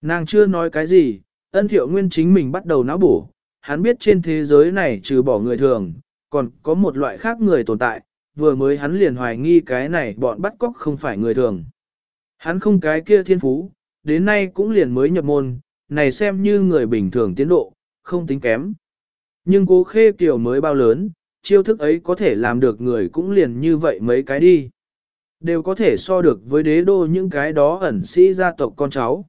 Nàng chưa nói cái gì, ân thiệu nguyên chính mình bắt đầu não bổ. Hắn biết trên thế giới này trừ bỏ người thường, còn có một loại khác người tồn tại, vừa mới hắn liền hoài nghi cái này bọn bắt cóc không phải người thường. Hắn không cái kia thiên phú, đến nay cũng liền mới nhập môn, này xem như người bình thường tiến độ, không tính kém. Nhưng cố khê kiều mới bao lớn, chiêu thức ấy có thể làm được người cũng liền như vậy mấy cái đi. Đều có thể so được với đế đô những cái đó ẩn sĩ gia tộc con cháu.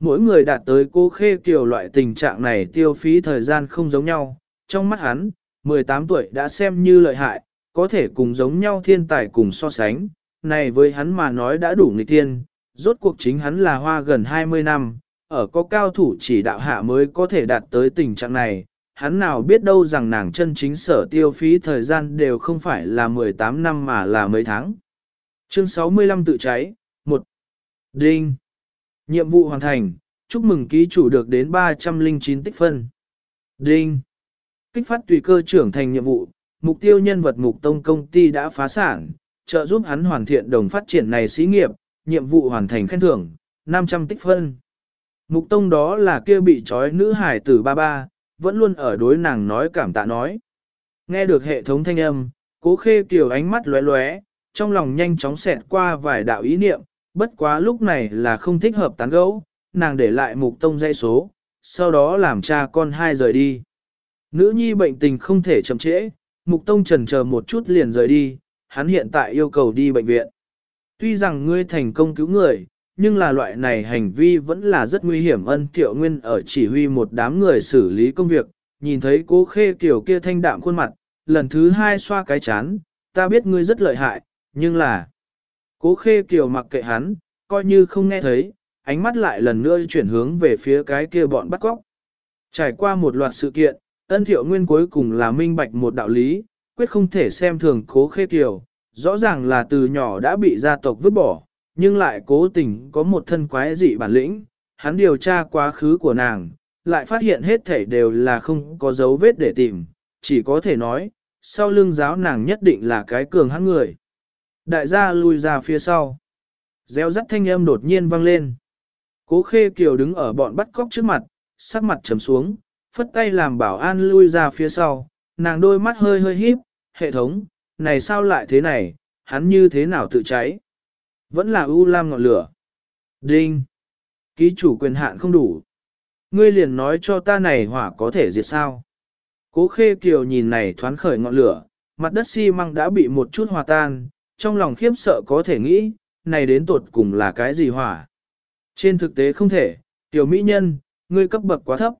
Mỗi người đạt tới cô khê kiều loại tình trạng này tiêu phí thời gian không giống nhau. Trong mắt hắn, 18 tuổi đã xem như lợi hại, có thể cùng giống nhau thiên tài cùng so sánh. Này với hắn mà nói đã đủ nghịch thiên, rốt cuộc chính hắn là hoa gần 20 năm, ở có cao thủ chỉ đạo hạ mới có thể đạt tới tình trạng này, hắn nào biết đâu rằng nàng chân chính sở tiêu phí thời gian đều không phải là 18 năm mà là mấy tháng. Chương 65 tự cháy, 1. Đinh. Nhiệm vụ hoàn thành, chúc mừng ký chủ được đến 309 tích phân. Đinh. Kích phát tùy cơ trưởng thành nhiệm vụ, mục tiêu nhân vật mục tông công ty đã phá sản, trợ giúp hắn hoàn thiện đồng phát triển này xí nghiệp, nhiệm vụ hoàn thành khen thưởng, 500 tích phân. Mục tông đó là kia bị trói nữ hải tử ba ba, vẫn luôn ở đối nàng nói cảm tạ nói. Nghe được hệ thống thanh âm, cố khê kiểu ánh mắt lóe lóe, trong lòng nhanh chóng xẹt qua vài đạo ý niệm, bất quá lúc này là không thích hợp tán gẫu, nàng để lại mục tông dây số, sau đó làm cha con hai rời đi. Nữ nhi bệnh tình không thể chậm trễ, mục tông trần chờ một chút liền rời đi, hắn hiện tại yêu cầu đi bệnh viện. Tuy rằng ngươi thành công cứu người, nhưng là loại này hành vi vẫn là rất nguy hiểm ân thiệu nguyên ở chỉ huy một đám người xử lý công việc, nhìn thấy cố khê kiểu kia thanh đạm khuôn mặt, lần thứ hai xoa cái chán, ta biết ngươi rất lợi hại, nhưng là cố khê kiều mặc kệ hắn, coi như không nghe thấy, ánh mắt lại lần nữa chuyển hướng về phía cái kia bọn bắt cóc. Trải qua một loạt sự kiện, ân thiệu nguyên cuối cùng là minh bạch một đạo lý, quyết không thể xem thường cố khê kiều, rõ ràng là từ nhỏ đã bị gia tộc vứt bỏ, nhưng lại cố tình có một thân quái dị bản lĩnh, hắn điều tra quá khứ của nàng, lại phát hiện hết thảy đều là không có dấu vết để tìm, chỉ có thể nói, sau lưng giáo nàng nhất định là cái cường hãn người. Đại gia lui ra phía sau. Gieo rắt thanh âm đột nhiên vang lên. Cố khê kiều đứng ở bọn bắt cóc trước mặt, sắc mặt trầm xuống, phất tay làm bảo an lui ra phía sau, nàng đôi mắt hơi hơi híp, hệ thống, này sao lại thế này, hắn như thế nào tự cháy. Vẫn là U Lam ngọn lửa. Đinh. Ký chủ quyền hạn không đủ. Ngươi liền nói cho ta này hỏa có thể diệt sao. Cố khê kiều nhìn này thoán khởi ngọn lửa, mặt đất xi măng đã bị một chút hòa tan, trong lòng khiếp sợ có thể nghĩ, này đến tột cùng là cái gì hỏa. Trên thực tế không thể, tiểu mỹ nhân, ngươi cấp bậc quá thấp.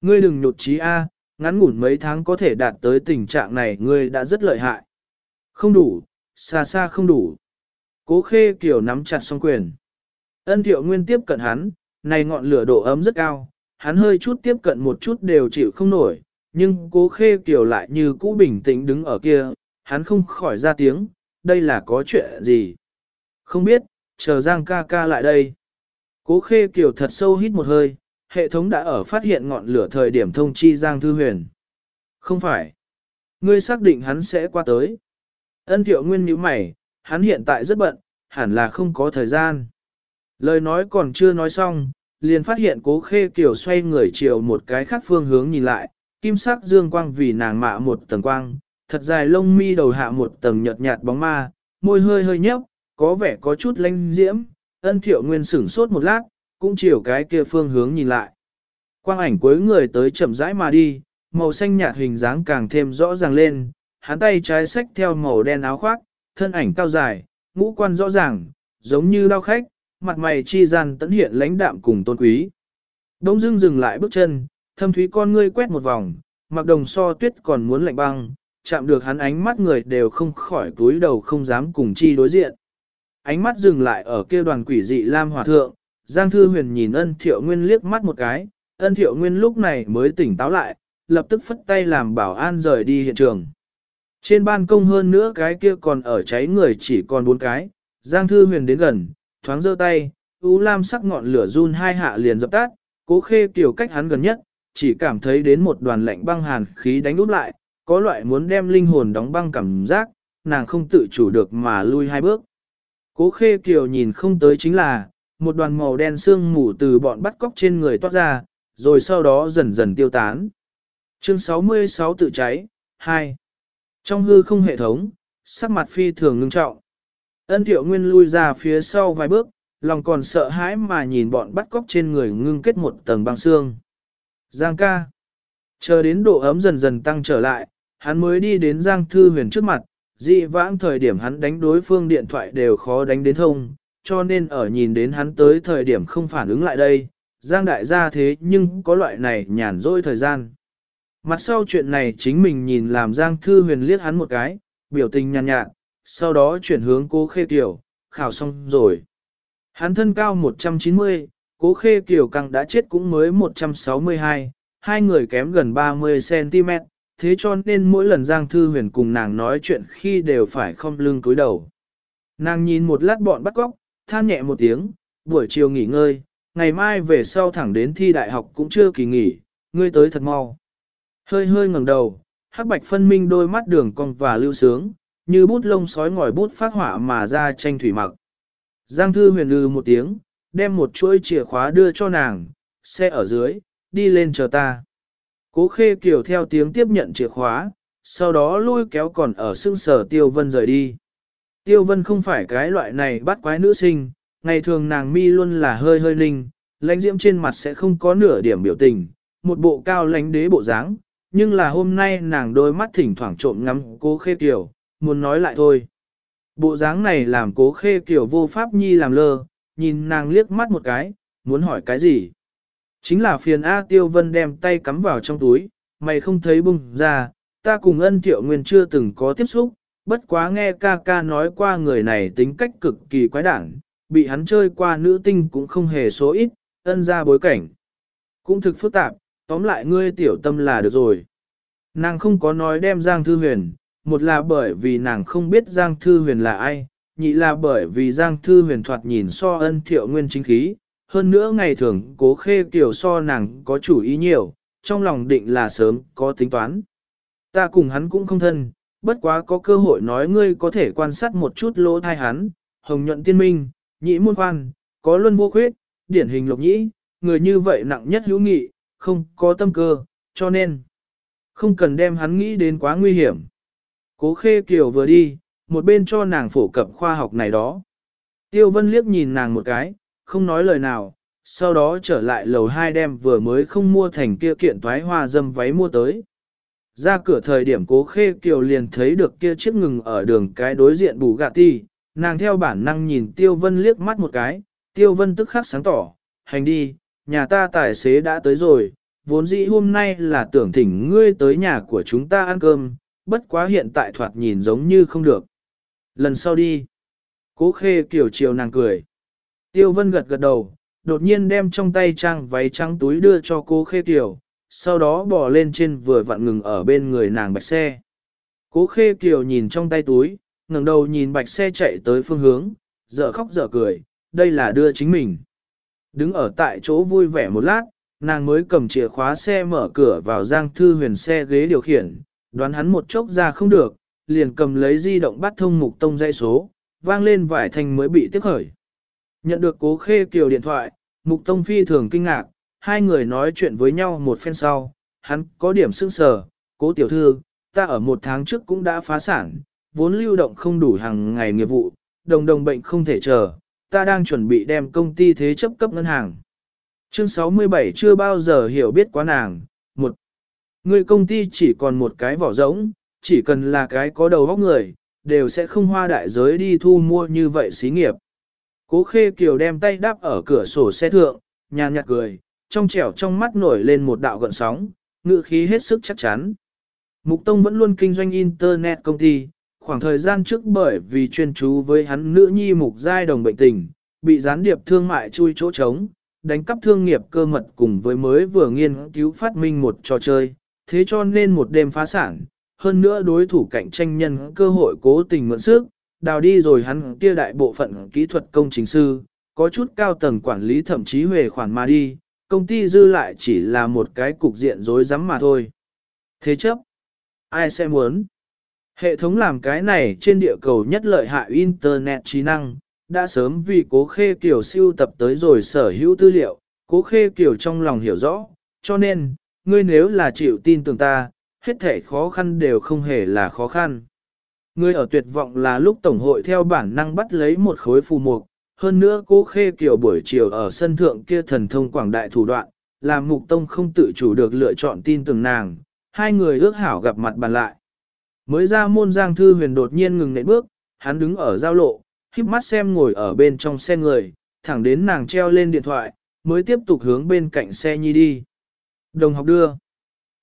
Ngươi đừng nhột trí A, ngắn ngủn mấy tháng có thể đạt tới tình trạng này ngươi đã rất lợi hại. Không đủ, xa xa không đủ. Cố khê kiểu nắm chặt song quyền. Ân thiệu nguyên tiếp cận hắn, này ngọn lửa độ ấm rất cao, hắn hơi chút tiếp cận một chút đều chịu không nổi, nhưng cố khê kiểu lại như cũ bình tĩnh đứng ở kia, hắn không khỏi ra tiếng, đây là có chuyện gì? Không biết, chờ Giang ca ca lại đây. Cố khê kiểu thật sâu hít một hơi, hệ thống đã ở phát hiện ngọn lửa thời điểm thông chi Giang Thư Huyền. Không phải. Ngươi xác định hắn sẽ qua tới. Ân thiệu nguyên nhíu mày, hắn hiện tại rất bận, hẳn là không có thời gian. Lời nói còn chưa nói xong, liền phát hiện cố khê kiểu xoay người chiều một cái khác phương hướng nhìn lại, kim sắc dương quang vì nàng mạ một tầng quang, thật dài lông mi đầu hạ một tầng nhợt nhạt bóng ma, môi hơi hơi nhấp, có vẻ có chút lanh diễm, ân thiệu nguyên sửng sốt một lát, cũng chiều cái kia phương hướng nhìn lại. Quang ảnh cuối người tới chậm rãi mà đi, màu xanh nhạt hình dáng càng thêm rõ ràng lên, hắn tay trái xách theo màu đen áo khoác, thân ảnh cao dài, ngũ quan rõ ràng, giống như đao khách, mặt mày chi gian tẫn hiện lãnh đạm cùng tôn quý. Đông dưng dừng lại bước chân, thâm thúy con ngươi quét một vòng, mặc đồng so tuyết còn muốn lạnh băng, chạm được hắn ánh mắt người đều không khỏi túi đầu không dám cùng chi đối diện. Ánh mắt dừng lại ở kia đoàn quỷ dị lam hòa thượng, Giang Thư Huyền nhìn ân thiệu nguyên liếc mắt một cái, ân thiệu nguyên lúc này mới tỉnh táo lại, lập tức phất tay làm bảo an rời đi hiện trường. Trên ban công hơn nữa cái kia còn ở cháy người chỉ còn bốn cái, Giang Thư Huyền đến gần, thoáng giơ tay, U Lam sắc ngọn lửa run hai hạ liền dập tắt, cố khê kiểu cách hắn gần nhất, chỉ cảm thấy đến một đoàn lạnh băng hàn khí đánh úp lại, có loại muốn đem linh hồn đóng băng cảm giác, nàng không tự chủ được mà lui hai bước. Cố khê kiều nhìn không tới chính là, một đoàn màu đen sương mù từ bọn bắt cóc trên người toát ra, rồi sau đó dần dần tiêu tán. Chương 66 tự cháy, 2. Trong hư không hệ thống, sắc mặt phi thường ngưng trọng. Ân thiệu nguyên lui ra phía sau vài bước, lòng còn sợ hãi mà nhìn bọn bắt cóc trên người ngưng kết một tầng băng xương. Giang ca. Chờ đến độ ấm dần dần tăng trở lại, hắn mới đi đến Giang Thư Huyền trước mặt, dị vãng thời điểm hắn đánh đối phương điện thoại đều khó đánh đến thông, cho nên ở nhìn đến hắn tới thời điểm không phản ứng lại đây, Giang đại gia thế nhưng có loại này nhàn rỗi thời gian. Mặt sau chuyện này chính mình nhìn làm Giang Thư Huyền liếc hắn một cái, biểu tình nhàn nhạt, sau đó chuyển hướng cố khê tiểu, khảo xong rồi. Hắn thân cao 190, cố khê tiểu căng đã chết cũng mới 162, hai người kém gần 30cm, thế cho nên mỗi lần Giang Thư Huyền cùng nàng nói chuyện khi đều phải không lưng cúi đầu. Nàng nhìn một lát bọn bắt cóc, than nhẹ một tiếng, buổi chiều nghỉ ngơi, ngày mai về sau thẳng đến thi đại học cũng chưa kỳ nghỉ, ngươi tới thật mau. Hơi hơi ngẩng đầu, hắc bạch phân minh đôi mắt đường cong và lưu sướng, như bút lông sói ngòi bút phát hỏa mà ra tranh thủy mặc. Giang thư huyền lư một tiếng, đem một chuỗi chìa khóa đưa cho nàng, xe ở dưới, đi lên chờ ta. Cố khê kiều theo tiếng tiếp nhận chìa khóa, sau đó lôi kéo còn ở xương sở tiêu vân rời đi. Tiêu vân không phải cái loại này bắt quái nữ sinh, ngày thường nàng mi luôn là hơi hơi ninh, lãnh diễm trên mặt sẽ không có nửa điểm biểu tình, một bộ cao lãnh đế bộ dáng, nhưng là hôm nay nàng đôi mắt thỉnh thoảng trộm ngắm cố khê kiều, muốn nói lại thôi. Bộ dáng này làm cố khê kiều vô pháp nhi làm lơ, nhìn nàng liếc mắt một cái, muốn hỏi cái gì. Chính là phiền A Tiêu Vân đem tay cắm vào trong túi, mày không thấy bung ra, ta cùng ân thiệu nguyên chưa từng có tiếp xúc, bất quá nghe ca ca nói qua người này tính cách cực kỳ quái đản, bị hắn chơi qua nữ tinh cũng không hề số ít, ân ra bối cảnh. Cũng thực phức tạp, tóm lại ngươi tiểu tâm là được rồi. Nàng không có nói đem Giang Thư Huyền, một là bởi vì nàng không biết Giang Thư Huyền là ai, nhị là bởi vì Giang Thư Huyền thoạt nhìn so ân thiệu nguyên chính khí, hơn nữa ngày thường cố khê kiểu so nàng có chủ ý nhiều, trong lòng định là sớm có tính toán. Ta cùng hắn cũng không thân, bất quá có cơ hội nói ngươi có thể quan sát một chút lỗ thai hắn, hồng nhuận tiên minh, nhĩ môn khoan, có luân vô khuyết, điển hình lộc nhĩ, người như vậy nặng nhất hữu nghị, không có tâm cơ, cho nên không cần đem hắn nghĩ đến quá nguy hiểm. Cố khê kiều vừa đi, một bên cho nàng phổ cập khoa học này đó. Tiêu vân liếc nhìn nàng một cái, không nói lời nào, sau đó trở lại lầu hai đem vừa mới không mua thành kia kiện toái hoa dâm váy mua tới. Ra cửa thời điểm cố khê kiều liền thấy được kia chiếc ngừng ở đường cái đối diện bù gạ ti, nàng theo bản năng nhìn tiêu vân liếc mắt một cái, tiêu vân tức khắc sáng tỏ, hành đi, nhà ta tài xế đã tới rồi, vốn dĩ hôm nay là tưởng thỉnh ngươi tới nhà của chúng ta ăn cơm, bất quá hiện tại thoạt nhìn giống như không được. Lần sau đi. Cố khê kiểu chiều nàng cười. Tiêu vân gật gật đầu, đột nhiên đem trong tay trang váy trắng túi đưa cho cô khê Kiều, sau đó bỏ lên trên vừa vặn ngừng ở bên người nàng bạch xe. Cố khê kiều nhìn trong tay túi, ngẩng đầu nhìn bạch xe chạy tới phương hướng, dở khóc dở cười, đây là đưa chính mình. Đứng ở tại chỗ vui vẻ một lát, nàng mới cầm chìa khóa xe mở cửa vào giang thư huyền xe ghế điều khiển, đoán hắn một chốc ra không được, liền cầm lấy di động bắt thông mục tông dây số, vang lên vài thanh mới bị tiếp khởi. Nhận được cố khê kiều điện thoại, mục tông phi thường kinh ngạc, hai người nói chuyện với nhau một phen sau, hắn có điểm sưng sờ, cố tiểu thư, ta ở một tháng trước cũng đã phá sản, vốn lưu động không đủ hàng ngày nghiệp vụ, đồng đồng bệnh không thể chờ, ta đang chuẩn bị đem công ty thế chấp cấp ngân hàng. Chương 67 chưa bao giờ hiểu biết quá nàng. Một, người công ty chỉ còn một cái vỏ rỗng, chỉ cần là cái có đầu óc người, đều sẽ không hoa đại giới đi thu mua như vậy xí nghiệp. Cố khê kiều đem tay đáp ở cửa sổ xe thượng, nhàn nhạt cười, trong trẻo trong mắt nổi lên một đạo gợn sóng, ngữ khí hết sức chắc chắn. Mục Tông vẫn luôn kinh doanh Internet công ty, khoảng thời gian trước bởi vì chuyên chú với hắn nữ nhi mục giai đồng bệnh tình, bị gián điệp thương mại chui chỗ trống, đánh cắp thương nghiệp cơ mật cùng với mới vừa nghiên cứu phát minh một trò chơi, thế cho nên một đêm phá sản, hơn nữa đối thủ cạnh tranh nhân cơ hội cố tình mượn sức, đào đi rồi hắn kia đại bộ phận kỹ thuật công trình sư, có chút cao tầng quản lý thậm chí huề khoản mà đi, công ty dư lại chỉ là một cái cục diện rối rắm mà thôi. Thế chấp, ai sẽ muốn? Hệ thống làm cái này trên địa cầu nhất lợi hại Internet trí năng, đã sớm vì cố khê kiểu siêu tập tới rồi sở hữu tư liệu, cố khê kiểu trong lòng hiểu rõ, cho nên, ngươi nếu là chịu tin tưởng ta, hết thể khó khăn đều không hề là khó khăn. Ngươi ở tuyệt vọng là lúc Tổng hội theo bản năng bắt lấy một khối phù mục, hơn nữa cố khê kiểu buổi chiều ở sân thượng kia thần thông quảng đại thủ đoạn, làm mục tông không tự chủ được lựa chọn tin tưởng nàng, hai người ước hảo gặp mặt bàn lại. Mới ra môn giang thư huyền đột nhiên ngừng nệm bước, hắn đứng ở giao lộ, khiếp mắt xem ngồi ở bên trong xe người, thẳng đến nàng treo lên điện thoại, mới tiếp tục hướng bên cạnh xe nhi đi. Đồng học đưa.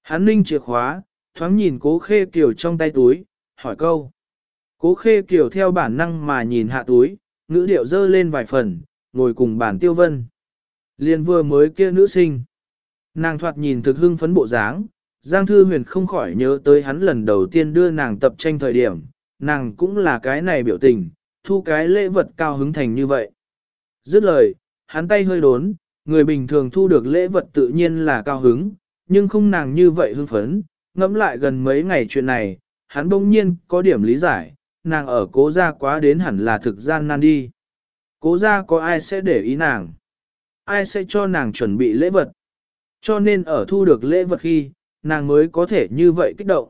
Hắn ninh chìa khóa, thoáng nhìn cố khê kiều trong tay túi, hỏi câu. Cố khê kiểu theo bản năng mà nhìn hạ túi, ngữ điệu dơ lên vài phần, ngồi cùng bản tiêu vân. Liên vừa mới kia nữ sinh. Nàng thoạt nhìn thực hưng phấn bộ dáng, Giang Thư Huyền không khỏi nhớ tới hắn lần đầu tiên đưa nàng tập tranh thời điểm, nàng cũng là cái này biểu tình, thu cái lễ vật cao hứng thành như vậy. Dứt lời, hắn tay hơi đốn, người bình thường thu được lễ vật tự nhiên là cao hứng, nhưng không nàng như vậy hưng phấn, ngẫm lại gần mấy ngày chuyện này, hắn bỗng nhiên có điểm lý giải, nàng ở cố gia quá đến hẳn là thực gian nan đi. Cố gia có ai sẽ để ý nàng? Ai sẽ cho nàng chuẩn bị lễ vật? Cho nên ở thu được lễ vật khi, nàng mới có thể như vậy kích động.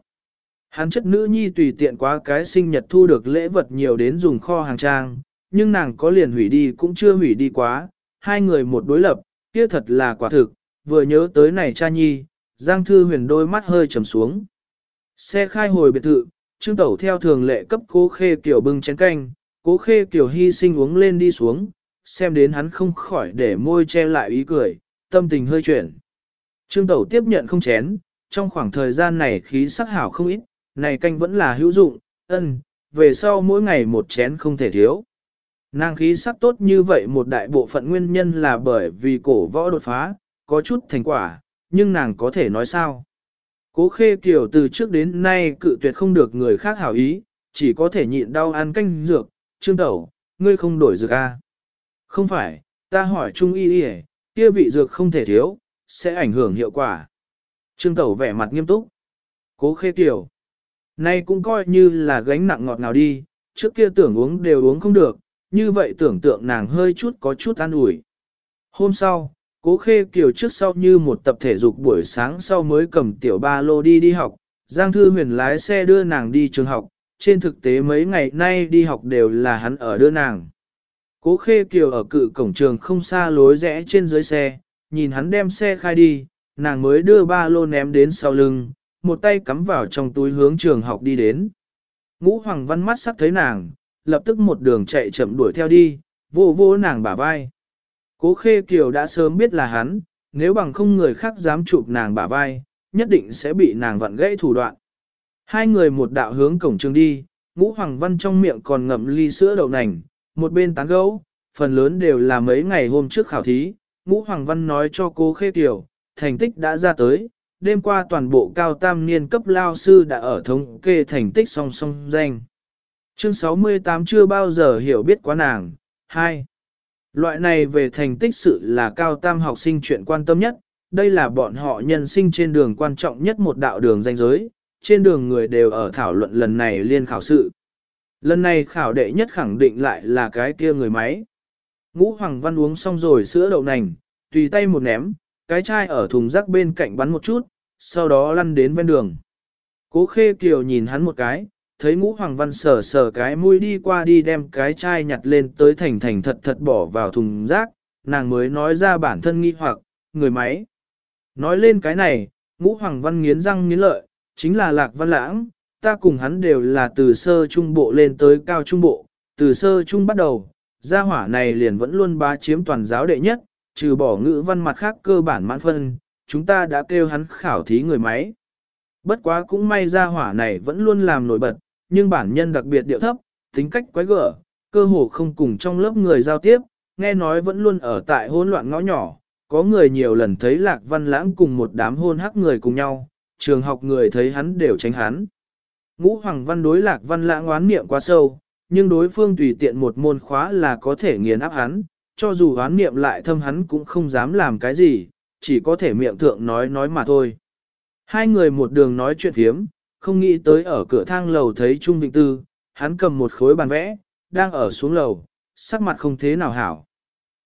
Hắn chất nữ nhi tùy tiện quá cái sinh nhật thu được lễ vật nhiều đến dùng kho hàng trang, nhưng nàng có liền hủy đi cũng chưa hủy đi quá, hai người một đối lập, kia thật là quả thực, vừa nhớ tới này cha nhi, Giang Thư huyền đôi mắt hơi trầm xuống. Xe khai hồi biệt thự, Trương Tẩu theo thường lệ cấp cố khê kiểu bưng chén canh, cố khê kiểu hy sinh uống lên đi xuống, xem đến hắn không khỏi để môi che lại ý cười, tâm tình hơi chuyển. Trương Tẩu tiếp nhận không chén, trong khoảng thời gian này khí sắc hảo không ít, này canh vẫn là hữu dụng, ân, về sau mỗi ngày một chén không thể thiếu. Nàng khí sắc tốt như vậy một đại bộ phận nguyên nhân là bởi vì cổ võ đột phá, có chút thành quả, nhưng nàng có thể nói sao. Cố khê kiểu từ trước đến nay cự tuyệt không được người khác hảo ý, chỉ có thể nhịn đau ăn canh dược, trương tẩu, ngươi không đổi dược? À? Không phải, ta hỏi trung y y kia vị dược không thể thiếu, sẽ ảnh hưởng hiệu quả. Trương tẩu vẻ mặt nghiêm túc. Cố khê kiểu. Nay cũng coi như là gánh nặng ngọt ngào đi, trước kia tưởng uống đều uống không được, như vậy tưởng tượng nàng hơi chút có chút an ủi. Hôm sau, cố khê kiều trước sau như một tập thể dục buổi sáng sau mới cầm tiểu ba lô đi đi học, Giang Thư Huyền lái xe đưa nàng đi trường học, trên thực tế mấy ngày nay đi học đều là hắn ở đưa nàng. Cố khê kiều ở cự cổng trường không xa lối rẽ trên dưới xe, nhìn hắn đem xe khai đi, nàng mới đưa ba lô ném đến sau lưng, một tay cắm vào trong túi hướng trường học đi đến. Ngũ Hoàng Văn mắt sắc thấy nàng, lập tức một đường chạy chậm đuổi theo đi, vô vô nàng bả vai. Cố Khê Kiều đã sớm biết là hắn, nếu bằng không người khác dám chụp nàng bả vai, nhất định sẽ bị nàng vặn gãy thủ đoạn. Hai người một đạo hướng cổng trường đi, Ngũ Hoàng Văn trong miệng còn ngậm ly sữa đậu nành, một bên tán gẫu. phần lớn đều là mấy ngày hôm trước khảo thí. Ngũ Hoàng Văn nói cho cô Khê Kiều, thành tích đã ra tới, đêm qua toàn bộ cao tam niên cấp lao sư đã ở thống kê thành tích song song danh. Chương 68 chưa bao giờ hiểu biết quá nàng. 2. Loại này về thành tích sự là cao tam học sinh chuyện quan tâm nhất, đây là bọn họ nhân sinh trên đường quan trọng nhất một đạo đường danh giới, trên đường người đều ở thảo luận lần này liên khảo sự. Lần này khảo đệ nhất khẳng định lại là cái kia người máy. Ngũ Hoàng Văn uống xong rồi sữa đậu nành, tùy tay một ném, cái chai ở thùng rác bên cạnh bắn một chút, sau đó lăn đến ven đường. Cố khê kiều nhìn hắn một cái, thấy ngũ hoàng văn sờ sờ cái mũi đi qua đi đem cái chai nhặt lên tới thành thành thật thật bỏ vào thùng rác, nàng mới nói ra bản thân nghi hoặc, người máy. Nói lên cái này, ngũ hoàng văn nghiến răng nghiến lợi, chính là lạc văn lãng, ta cùng hắn đều là từ sơ trung bộ lên tới cao trung bộ, từ sơ trung bắt đầu, gia hỏa này liền vẫn luôn bá chiếm toàn giáo đệ nhất, trừ bỏ ngữ văn mặt khác cơ bản mãn phân, chúng ta đã kêu hắn khảo thí người máy. Bất quá cũng may gia hỏa này vẫn luôn làm nổi bật, nhưng bản nhân đặc biệt điệu thấp, tính cách quái gở, cơ hồ không cùng trong lớp người giao tiếp, nghe nói vẫn luôn ở tại hỗn loạn ngõ nhỏ, có người nhiều lần thấy Lạc Văn Lãng cùng một đám hôn hắc người cùng nhau, trường học người thấy hắn đều tránh hắn. Ngũ Hoàng Văn đối Lạc Văn Lãng oán niệm quá sâu, nhưng đối phương tùy tiện một môn khóa là có thể nghiền áp hắn, cho dù oán niệm lại thâm hắn cũng không dám làm cái gì, chỉ có thể miệng thượng nói nói mà thôi. Hai người một đường nói chuyện thiếm, không nghĩ tới ở cửa thang lầu thấy Trung Vịnh Tư, hắn cầm một khối bàn vẽ, đang ở xuống lầu, sắc mặt không thế nào hảo.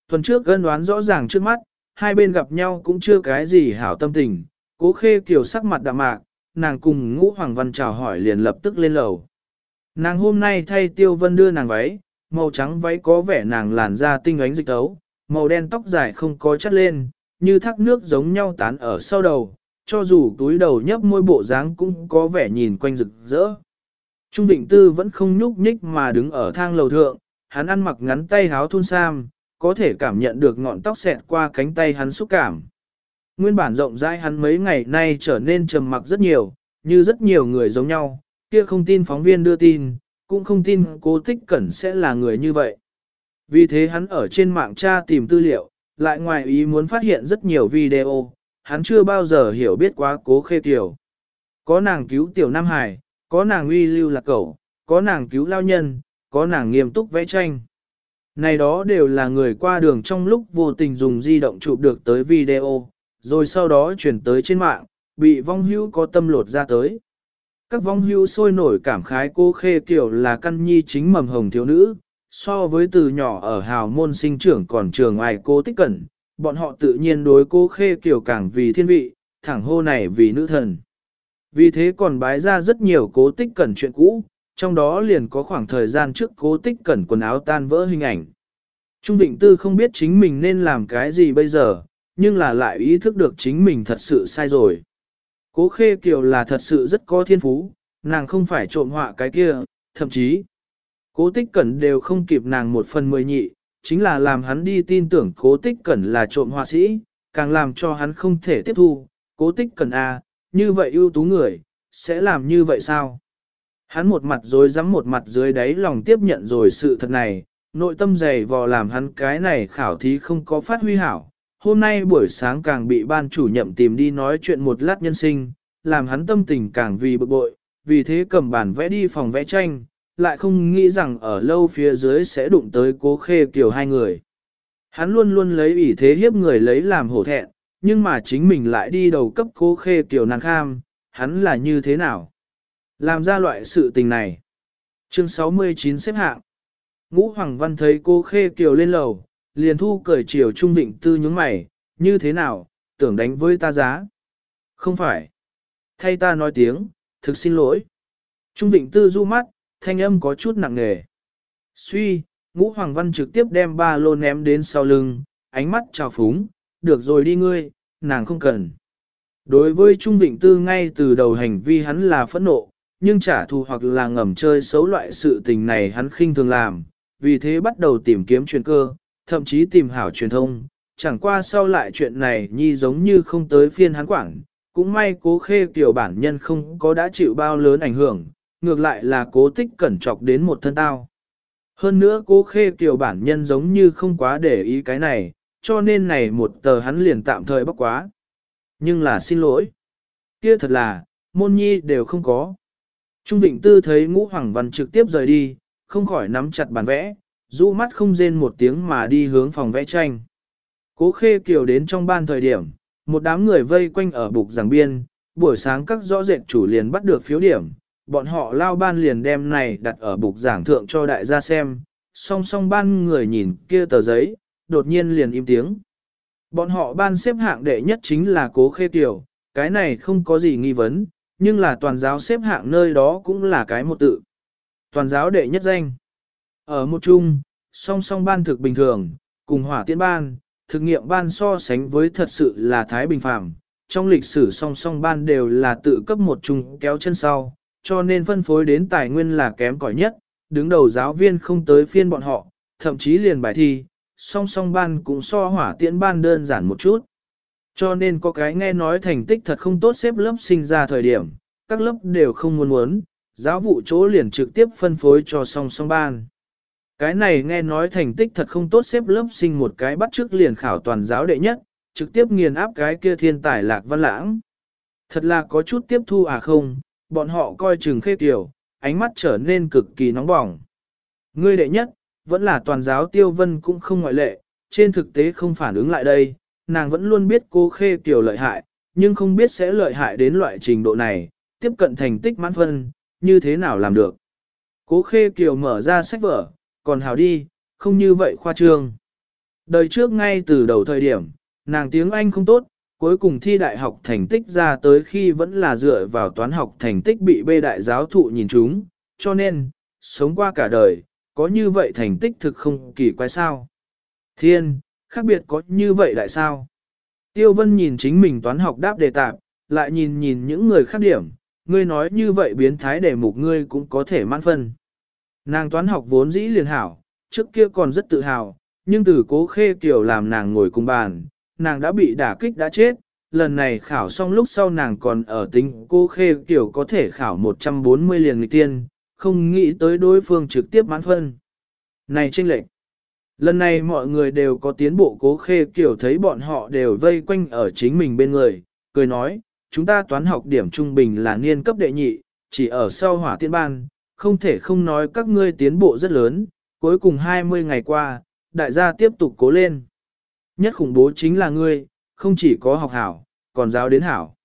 Tuần trước gân đoán rõ ràng trước mắt, hai bên gặp nhau cũng chưa cái gì hảo tâm tình, cố khê kiểu sắc mặt đạm mạc, nàng cùng ngũ hoàng văn chào hỏi liền lập tức lên lầu. Nàng hôm nay thay tiêu vân đưa nàng váy, màu trắng váy có vẻ nàng làn da tinh ánh dịch tấu, màu đen tóc dài không có chất lên, như thác nước giống nhau tán ở sau đầu, cho dù túi đầu nhấp môi bộ dáng cũng có vẻ nhìn quanh rực rỡ. Trung Vịnh Tư vẫn không nhúc nhích mà đứng ở thang lầu thượng, hắn ăn mặc ngắn tay háo thun sam, có thể cảm nhận được ngọn tóc xẹt qua cánh tay hắn xúc cảm. Nguyên bản rộng rãi hắn mấy ngày nay trở nên trầm mặc rất nhiều, như rất nhiều người giống nhau, kia không tin phóng viên đưa tin, cũng không tin cố tích cẩn sẽ là người như vậy. Vì thế hắn ở trên mạng tra tìm tư liệu, lại ngoài ý muốn phát hiện rất nhiều video, hắn chưa bao giờ hiểu biết quá cố khê tiểu. Có nàng cứu tiểu Nam Hải, có nàng uy lưu lạc cẩu, có nàng cứu lao nhân, có nàng nghiêm túc vẽ tranh. Này đó đều là người qua đường trong lúc vô tình dùng di động chụp được tới video, rồi sau đó chuyển tới trên mạng, bị vong hữu có tâm lột ra tới. Các vong hữu sôi nổi cảm khái cô khê kiểu là căn nhi chính mầm hồng thiếu nữ, so với từ nhỏ ở hào môn sinh trưởng còn trường ngoài cô tích cẩn, bọn họ tự nhiên đối cô khê kiểu càng vì thiên vị, thẳng hô này vì nữ thần. Vì thế còn bái ra rất nhiều cố tích cẩn chuyện cũ, trong đó liền có khoảng thời gian trước cố tích cẩn quần áo tan vỡ hình ảnh. Trung Vịnh Tư không biết chính mình nên làm cái gì bây giờ, nhưng là lại ý thức được chính mình thật sự sai rồi. Cố Khê Kiều là thật sự rất có thiên phú, nàng không phải trộm họa cái kia, thậm chí, cố tích cẩn đều không kịp nàng một phần mười nhị, chính là làm hắn đi tin tưởng cố tích cẩn là trộm họa sĩ, càng làm cho hắn không thể tiếp thu, cố tích cẩn a, à, như vậy ưu tú người, sẽ làm như vậy sao? Hắn một mặt rồi dám một mặt dưới đáy lòng tiếp nhận rồi sự thật này, nội tâm dày vò làm hắn cái này khảo thí không có phát huy hảo. Hôm nay buổi sáng càng bị ban chủ nhậm tìm đi nói chuyện một lát nhân sinh, làm hắn tâm tình càng vì bực bội, vì thế cầm bản vẽ đi phòng vẽ tranh, lại không nghĩ rằng ở lâu phía dưới sẽ đụng tới cố khê kiều hai người. Hắn luôn luôn lấy ủy thế hiếp người lấy làm hổ thẹn, nhưng mà chính mình lại đi đầu cấp cố khê kiều nàng kham, hắn là như thế nào? Làm ra loại sự tình này. Chương 69 xếp hạng. Ngũ Hoàng Văn thấy cô khê kiều lên lầu, liền thu cởi chiều trung định tư nhướng mày, như thế nào, tưởng đánh với ta giá. Không phải. Thay ta nói tiếng, thực xin lỗi. Trung định tư du mắt, thanh âm có chút nặng nề. Suy, ngũ Hoàng Văn trực tiếp đem ba lô ném đến sau lưng, ánh mắt trào phúng, được rồi đi ngươi, nàng không cần. Đối với Trung Vịnh Tư ngay từ đầu hành vi hắn là phẫn nộ, nhưng trả thù hoặc là ngầm chơi xấu loại sự tình này hắn khinh thường làm, vì thế bắt đầu tìm kiếm truyền cơ, thậm chí tìm hảo truyền thông. Chẳng qua sau lại chuyện này nhi giống như không tới phiên hắn quảng, cũng may cố khê tiểu bản nhân không có đã chịu bao lớn ảnh hưởng, ngược lại là cố tích cẩn trọc đến một thân tao. Hơn nữa cố khê kiều bản nhân giống như không quá để ý cái này, cho nên này một tờ hắn liền tạm thời bóc quá. Nhưng là xin lỗi. Kia thật là, môn nhi đều không có. Trung Vịnh Tư thấy ngũ hoàng văn trực tiếp rời đi, không khỏi nắm chặt bàn vẽ, du mắt không rên một tiếng mà đi hướng phòng vẽ tranh. Cố khê kiều đến trong ban thời điểm, một đám người vây quanh ở bục giảng biên, buổi sáng các rõ rệt chủ liền bắt được phiếu điểm, bọn họ lao ban liền đem này đặt ở bục giảng thượng cho đại gia xem, song song ban người nhìn kia tờ giấy, đột nhiên liền im tiếng. Bọn họ ban xếp hạng đệ nhất chính là cố khê tiểu, cái này không có gì nghi vấn, nhưng là toàn giáo xếp hạng nơi đó cũng là cái một tự. Toàn giáo đệ nhất danh. Ở một chung, song song ban thực bình thường, cùng hỏa tiễn ban, thực nghiệm ban so sánh với thật sự là thái bình phàm. Trong lịch sử song song ban đều là tự cấp một chung kéo chân sau, cho nên phân phối đến tài nguyên là kém cỏi nhất, đứng đầu giáo viên không tới phiên bọn họ, thậm chí liền bài thi, song song ban cũng so hỏa tiễn ban đơn giản một chút. Cho nên có cái nghe nói thành tích thật không tốt xếp lớp sinh ra thời điểm, các lớp đều không muốn muốn, giáo vụ chỗ liền trực tiếp phân phối cho song song ban. Cái này nghe nói thành tích thật không tốt xếp lớp sinh một cái bắt trước liền khảo toàn giáo đệ nhất, trực tiếp nghiền áp cái kia thiên tài lạc văn lãng. Thật là có chút tiếp thu à không, bọn họ coi chừng khê tiểu, ánh mắt trở nên cực kỳ nóng bỏng. Ngươi đệ nhất, vẫn là toàn giáo tiêu vân cũng không ngoại lệ, trên thực tế không phản ứng lại đây, nàng vẫn luôn biết cô khê tiểu lợi hại, nhưng không biết sẽ lợi hại đến loại trình độ này, tiếp cận thành tích mãn phân, như thế nào làm được. Cố khê kiều mở ra sách vở, còn hào đi, không như vậy khoa trương. Đời trước ngay từ đầu thời điểm, nàng tiếng Anh không tốt, cuối cùng thi đại học thành tích ra tới khi vẫn là dựa vào toán học thành tích bị bê đại giáo thụ nhìn chúng, cho nên, sống qua cả đời, có như vậy thành tích thực không kỳ quái sao. Thiên, khác biệt có như vậy đại sao? Tiêu Vân nhìn chính mình toán học đáp đề tạp, lại nhìn nhìn những người khác điểm, ngươi nói như vậy biến thái đề mục ngươi cũng có thể mãn phân. Nàng toán học vốn dĩ liền hảo, trước kia còn rất tự hào, nhưng từ cố khê kiểu làm nàng ngồi cùng bàn, nàng đã bị đả kích đã chết, lần này khảo xong lúc sau nàng còn ở tính cô khê kiểu có thể khảo 140 liền nghịch tiên, không nghĩ tới đối phương trực tiếp mãn phân. Này tranh lệch! Lần này mọi người đều có tiến bộ cố khê kiểu thấy bọn họ đều vây quanh ở chính mình bên người, cười nói, chúng ta toán học điểm trung bình là niên cấp đệ nhị, chỉ ở sau hỏa tiên ban, không thể không nói các ngươi tiến bộ rất lớn, cuối cùng 20 ngày qua, đại gia tiếp tục cố lên. Nhất khủng bố chính là ngươi, không chỉ có học hảo, còn giáo đến hảo.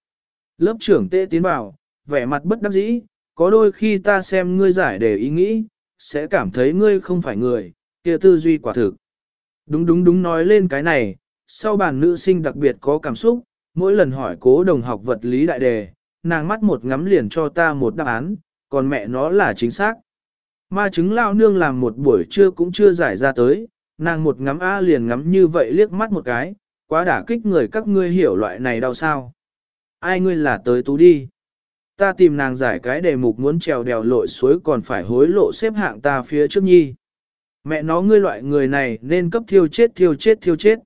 Lớp trưởng tệ tiến vào, vẻ mặt bất đắc dĩ, có đôi khi ta xem ngươi giải đề ý nghĩ, sẽ cảm thấy ngươi không phải người, kia tư duy quả thực. Đúng đúng đúng nói lên cái này, sau bàn nữ sinh đặc biệt có cảm xúc, mỗi lần hỏi cố đồng học vật lý đại đề, nàng mắt một ngắm liền cho ta một đáp án, còn mẹ nó là chính xác. Ma chứng lao nương làm một buổi trưa cũng chưa giải ra tới, nàng một ngắm A liền ngắm như vậy liếc mắt một cái, quá đả kích người các ngươi hiểu loại này đau sao. Ai ngươi là tới tú đi. Ta tìm nàng giải cái đề mục muốn trèo đèo lội suối còn phải hối lộ xếp hạng ta phía trước nhi. Mẹ nó ngươi loại người này nên cấp thiêu chết thiêu chết thiêu chết.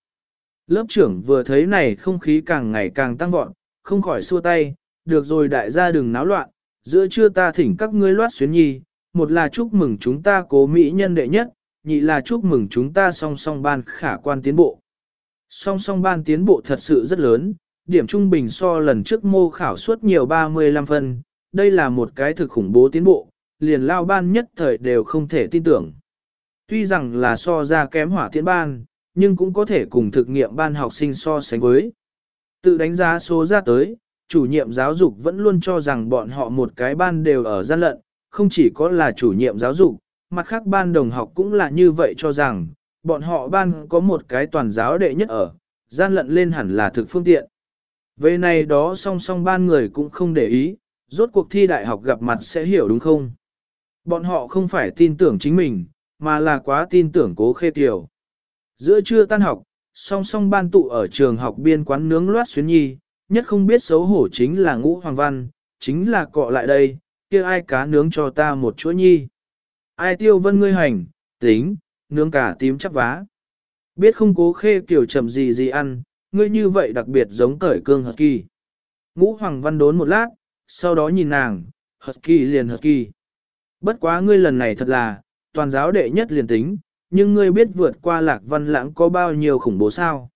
Lớp trưởng vừa thấy này không khí càng ngày càng tăng vọt, không khỏi xua tay, được rồi đại gia đừng náo loạn, giữa trưa ta thỉnh các ngươi loát xuyến nhi, một là chúc mừng chúng ta cố mỹ nhân đệ nhất, nhị là chúc mừng chúng ta song song ban khả quan tiến bộ. Song song ban tiến bộ thật sự rất lớn, điểm trung bình so lần trước mô khảo suốt nhiều 35 phân, đây là một cái thực khủng bố tiến bộ, liền lao ban nhất thời đều không thể tin tưởng. Tuy rằng là so ra kém hỏa tiến ban, nhưng cũng có thể cùng thực nghiệm ban học sinh so sánh với. Tự đánh giá số ra tới, chủ nhiệm giáo dục vẫn luôn cho rằng bọn họ một cái ban đều ở gian lận, không chỉ có là chủ nhiệm giáo dục, mặt khác ban đồng học cũng là như vậy cho rằng, bọn họ ban có một cái toàn giáo đệ nhất ở, gian lận lên hẳn là thực phương tiện. Về này đó song song ban người cũng không để ý, rốt cuộc thi đại học gặp mặt sẽ hiểu đúng không? Bọn họ không phải tin tưởng chính mình, mà là quá tin tưởng cố khê tiểu. Giữa trưa tan học, song song ban tụ ở trường học biên quán nướng loát xuyến nhi, nhất không biết xấu hổ chính là ngũ hoàng văn, chính là cọ lại đây, kia ai cá nướng cho ta một chuỗi nhi. Ai tiêu vân ngươi hành, tính, nướng cả tím chắp vá. Biết không cố khê kiểu chậm gì gì ăn, ngươi như vậy đặc biệt giống cởi cương hợp kỳ. Ngũ hoàng văn đốn một lát, sau đó nhìn nàng, hợp kỳ liền hợp kỳ. Bất quá ngươi lần này thật là, toàn giáo đệ nhất liền tính, nhưng ngươi biết vượt qua lạc văn lãng có bao nhiêu khủng bố sao.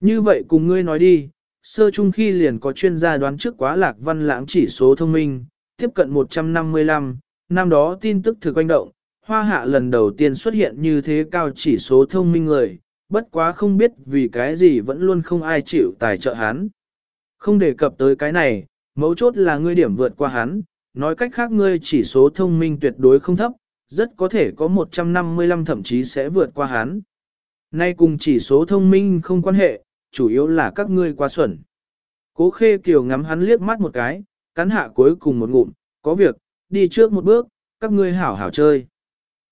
Như vậy cùng ngươi nói đi, sơ chung khi liền có chuyên gia đoán trước quá lạc văn lãng chỉ số thông minh, tiếp cận 155, năm đó tin tức thực quanh động, hoa hạ lần đầu tiên xuất hiện như thế cao chỉ số thông minh người, bất quá không biết vì cái gì vẫn luôn không ai chịu tài trợ hắn. Không đề cập tới cái này, Mấu chốt là ngươi điểm vượt qua hắn, nói cách khác ngươi chỉ số thông minh tuyệt đối không thấp, rất có thể có 155 thậm chí sẽ vượt qua hắn. Nay cùng chỉ số thông minh không quan hệ, chủ yếu là các ngươi quá xuẩn. Cố khê kiều ngắm hắn liếc mắt một cái, cắn hạ cuối cùng một ngụm, có việc, đi trước một bước, các ngươi hảo hảo chơi.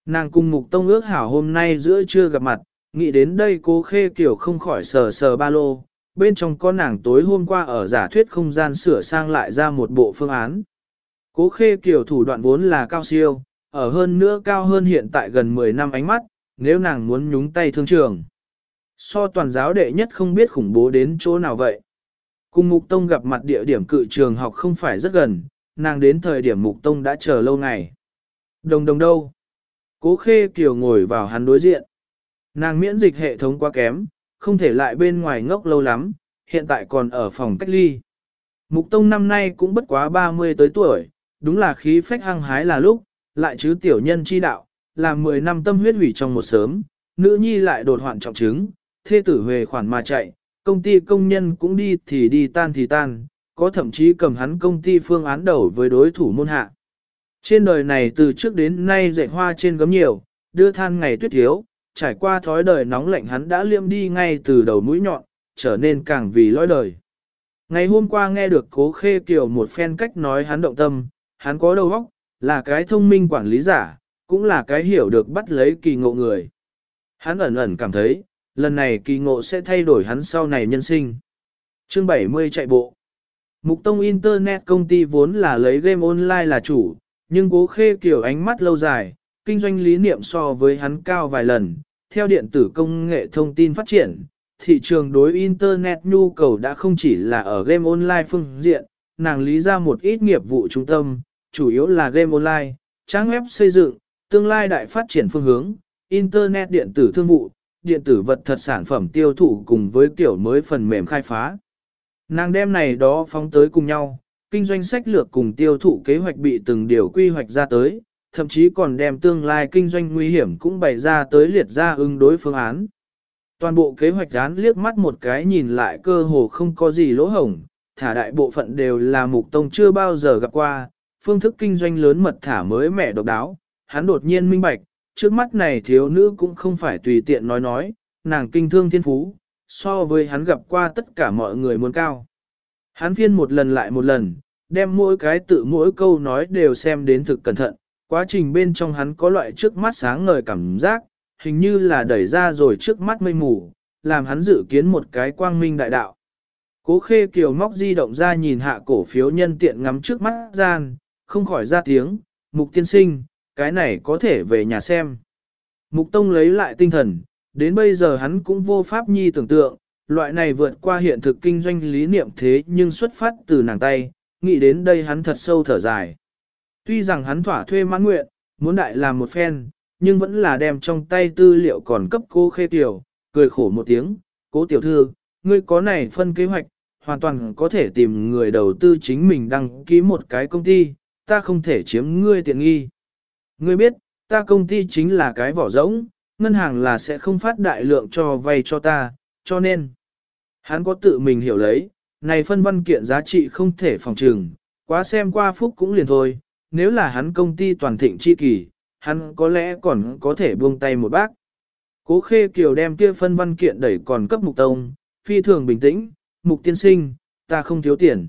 Nàng cùng mục tông ước hảo hôm nay giữa trưa gặp mặt, nghĩ đến đây cố khê kiều không khỏi sờ sờ ba lô, bên trong có nàng tối hôm qua ở giả thuyết không gian sửa sang lại ra một bộ phương án. Cố khê kiều thủ đoạn vốn là cao siêu, ở hơn nữa cao hơn hiện tại gần 10 năm ánh mắt, nếu nàng muốn nhúng tay thương trường. So toàn giáo đệ nhất không biết khủng bố đến chỗ nào vậy. Cùng Mục Tông gặp mặt địa điểm cự trường học không phải rất gần, nàng đến thời điểm Mục Tông đã chờ lâu ngày. Đồng đồng đâu? Cố Khê Kiều ngồi vào hắn đối diện. Nàng miễn dịch hệ thống quá kém, không thể lại bên ngoài ngốc lâu lắm, hiện tại còn ở phòng cách ly. Mục Tông năm nay cũng bất quá 30 tới tuổi, đúng là khí phách hăng hái là lúc, lại chứ tiểu nhân chi đạo, làm 10 năm tâm huyết hủy trong một sớm, nữ nhi lại đột hoạn trọng chứng, thê tử về khoản mà chạy, công ty công nhân cũng đi thì đi tan thì tan, có thậm chí cầm hắn công ty phương án đầu với đối thủ môn hạ. Trên đời này từ trước đến nay dạy hoa trên gấm nhiều, đưa than ngày tuyết thiếu, trải qua thói đời nóng lạnh hắn đã liêm đi ngay từ đầu mũi nhọn, trở nên càng vì lõi đời. Ngày hôm qua nghe được cố khê kiểu một phen cách nói hắn động tâm, hắn có đầu óc, là cái thông minh quản lý giả, cũng là cái hiểu được bắt lấy kỳ ngộ người. Hắn ẩn ẩn cảm thấy, lần này kỳ ngộ sẽ thay đổi hắn sau này nhân sinh. Chương 70 chạy bộ Mục Tông Internet công ty vốn là lấy game online là chủ, nhưng cố khê kiểu ánh mắt lâu dài, kinh doanh lý niệm so với hắn cao vài lần. Theo điện tử công nghệ thông tin phát triển, thị trường đối Internet nhu cầu đã không chỉ là ở game online phương diện, nàng lý ra một ít nghiệp vụ trung tâm, chủ yếu là game online, trang web xây dựng, tương lai đại phát triển phương hướng, Internet điện tử thương vụ, điện tử vật thật sản phẩm tiêu thụ cùng với kiểu mới phần mềm khai phá. Nàng đem này đó phóng tới cùng nhau, kinh doanh sách lược cùng tiêu thụ kế hoạch bị từng điều quy hoạch ra tới, thậm chí còn đem tương lai kinh doanh nguy hiểm cũng bày ra tới liệt ra ứng đối phương án. Toàn bộ kế hoạch án liếc mắt một cái nhìn lại cơ hồ không có gì lỗ hổng, thả đại bộ phận đều là mục tông chưa bao giờ gặp qua, phương thức kinh doanh lớn mật thả mới mẻ độc đáo, hắn đột nhiên minh bạch, trước mắt này thiếu nữ cũng không phải tùy tiện nói nói, nàng kinh thương thiên phú, so với hắn gặp qua tất cả mọi người muốn cao. Hắn phiên một lần lại một lần, đem mỗi cái tự mỗi câu nói đều xem đến thực cẩn thận, quá trình bên trong hắn có loại trước mắt sáng ngời cảm giác, hình như là đẩy ra rồi trước mắt mây mù, làm hắn dự kiến một cái quang minh đại đạo. Cố khê kiều móc di động ra nhìn hạ cổ phiếu nhân tiện ngắm trước mắt gian, không khỏi ra tiếng, mục tiên sinh, cái này có thể về nhà xem. Mục Tông lấy lại tinh thần, đến bây giờ hắn cũng vô pháp nhi tưởng tượng, loại này vượt qua hiện thực kinh doanh lý niệm thế nhưng xuất phát từ nàng tay, nghĩ đến đây hắn thật sâu thở dài. Tuy rằng hắn thỏa thuê mãn nguyện, muốn đại làm một phen, nhưng vẫn là đem trong tay tư liệu còn cấp cô khê tiểu, cười khổ một tiếng, cố tiểu thư, ngươi có này phân kế hoạch, hoàn toàn có thể tìm người đầu tư chính mình đăng ký một cái công ty, ta không thể chiếm ngươi tiện nghi. Ngươi biết, ta công ty chính là cái vỏ rỗng, ngân hàng là sẽ không phát đại lượng cho vay cho ta, cho nên, hắn có tự mình hiểu lấy, này phân văn kiện giá trị không thể phòng trừng, quá xem qua phúc cũng liền thôi, nếu là hắn công ty toàn thịnh chi kỳ, hắn có lẽ còn có thể buông tay một bác. Cố khê kiều đem kia phân văn kiện đẩy còn cấp mục tông, phi thường bình tĩnh, mục tiên sinh, ta không thiếu tiền.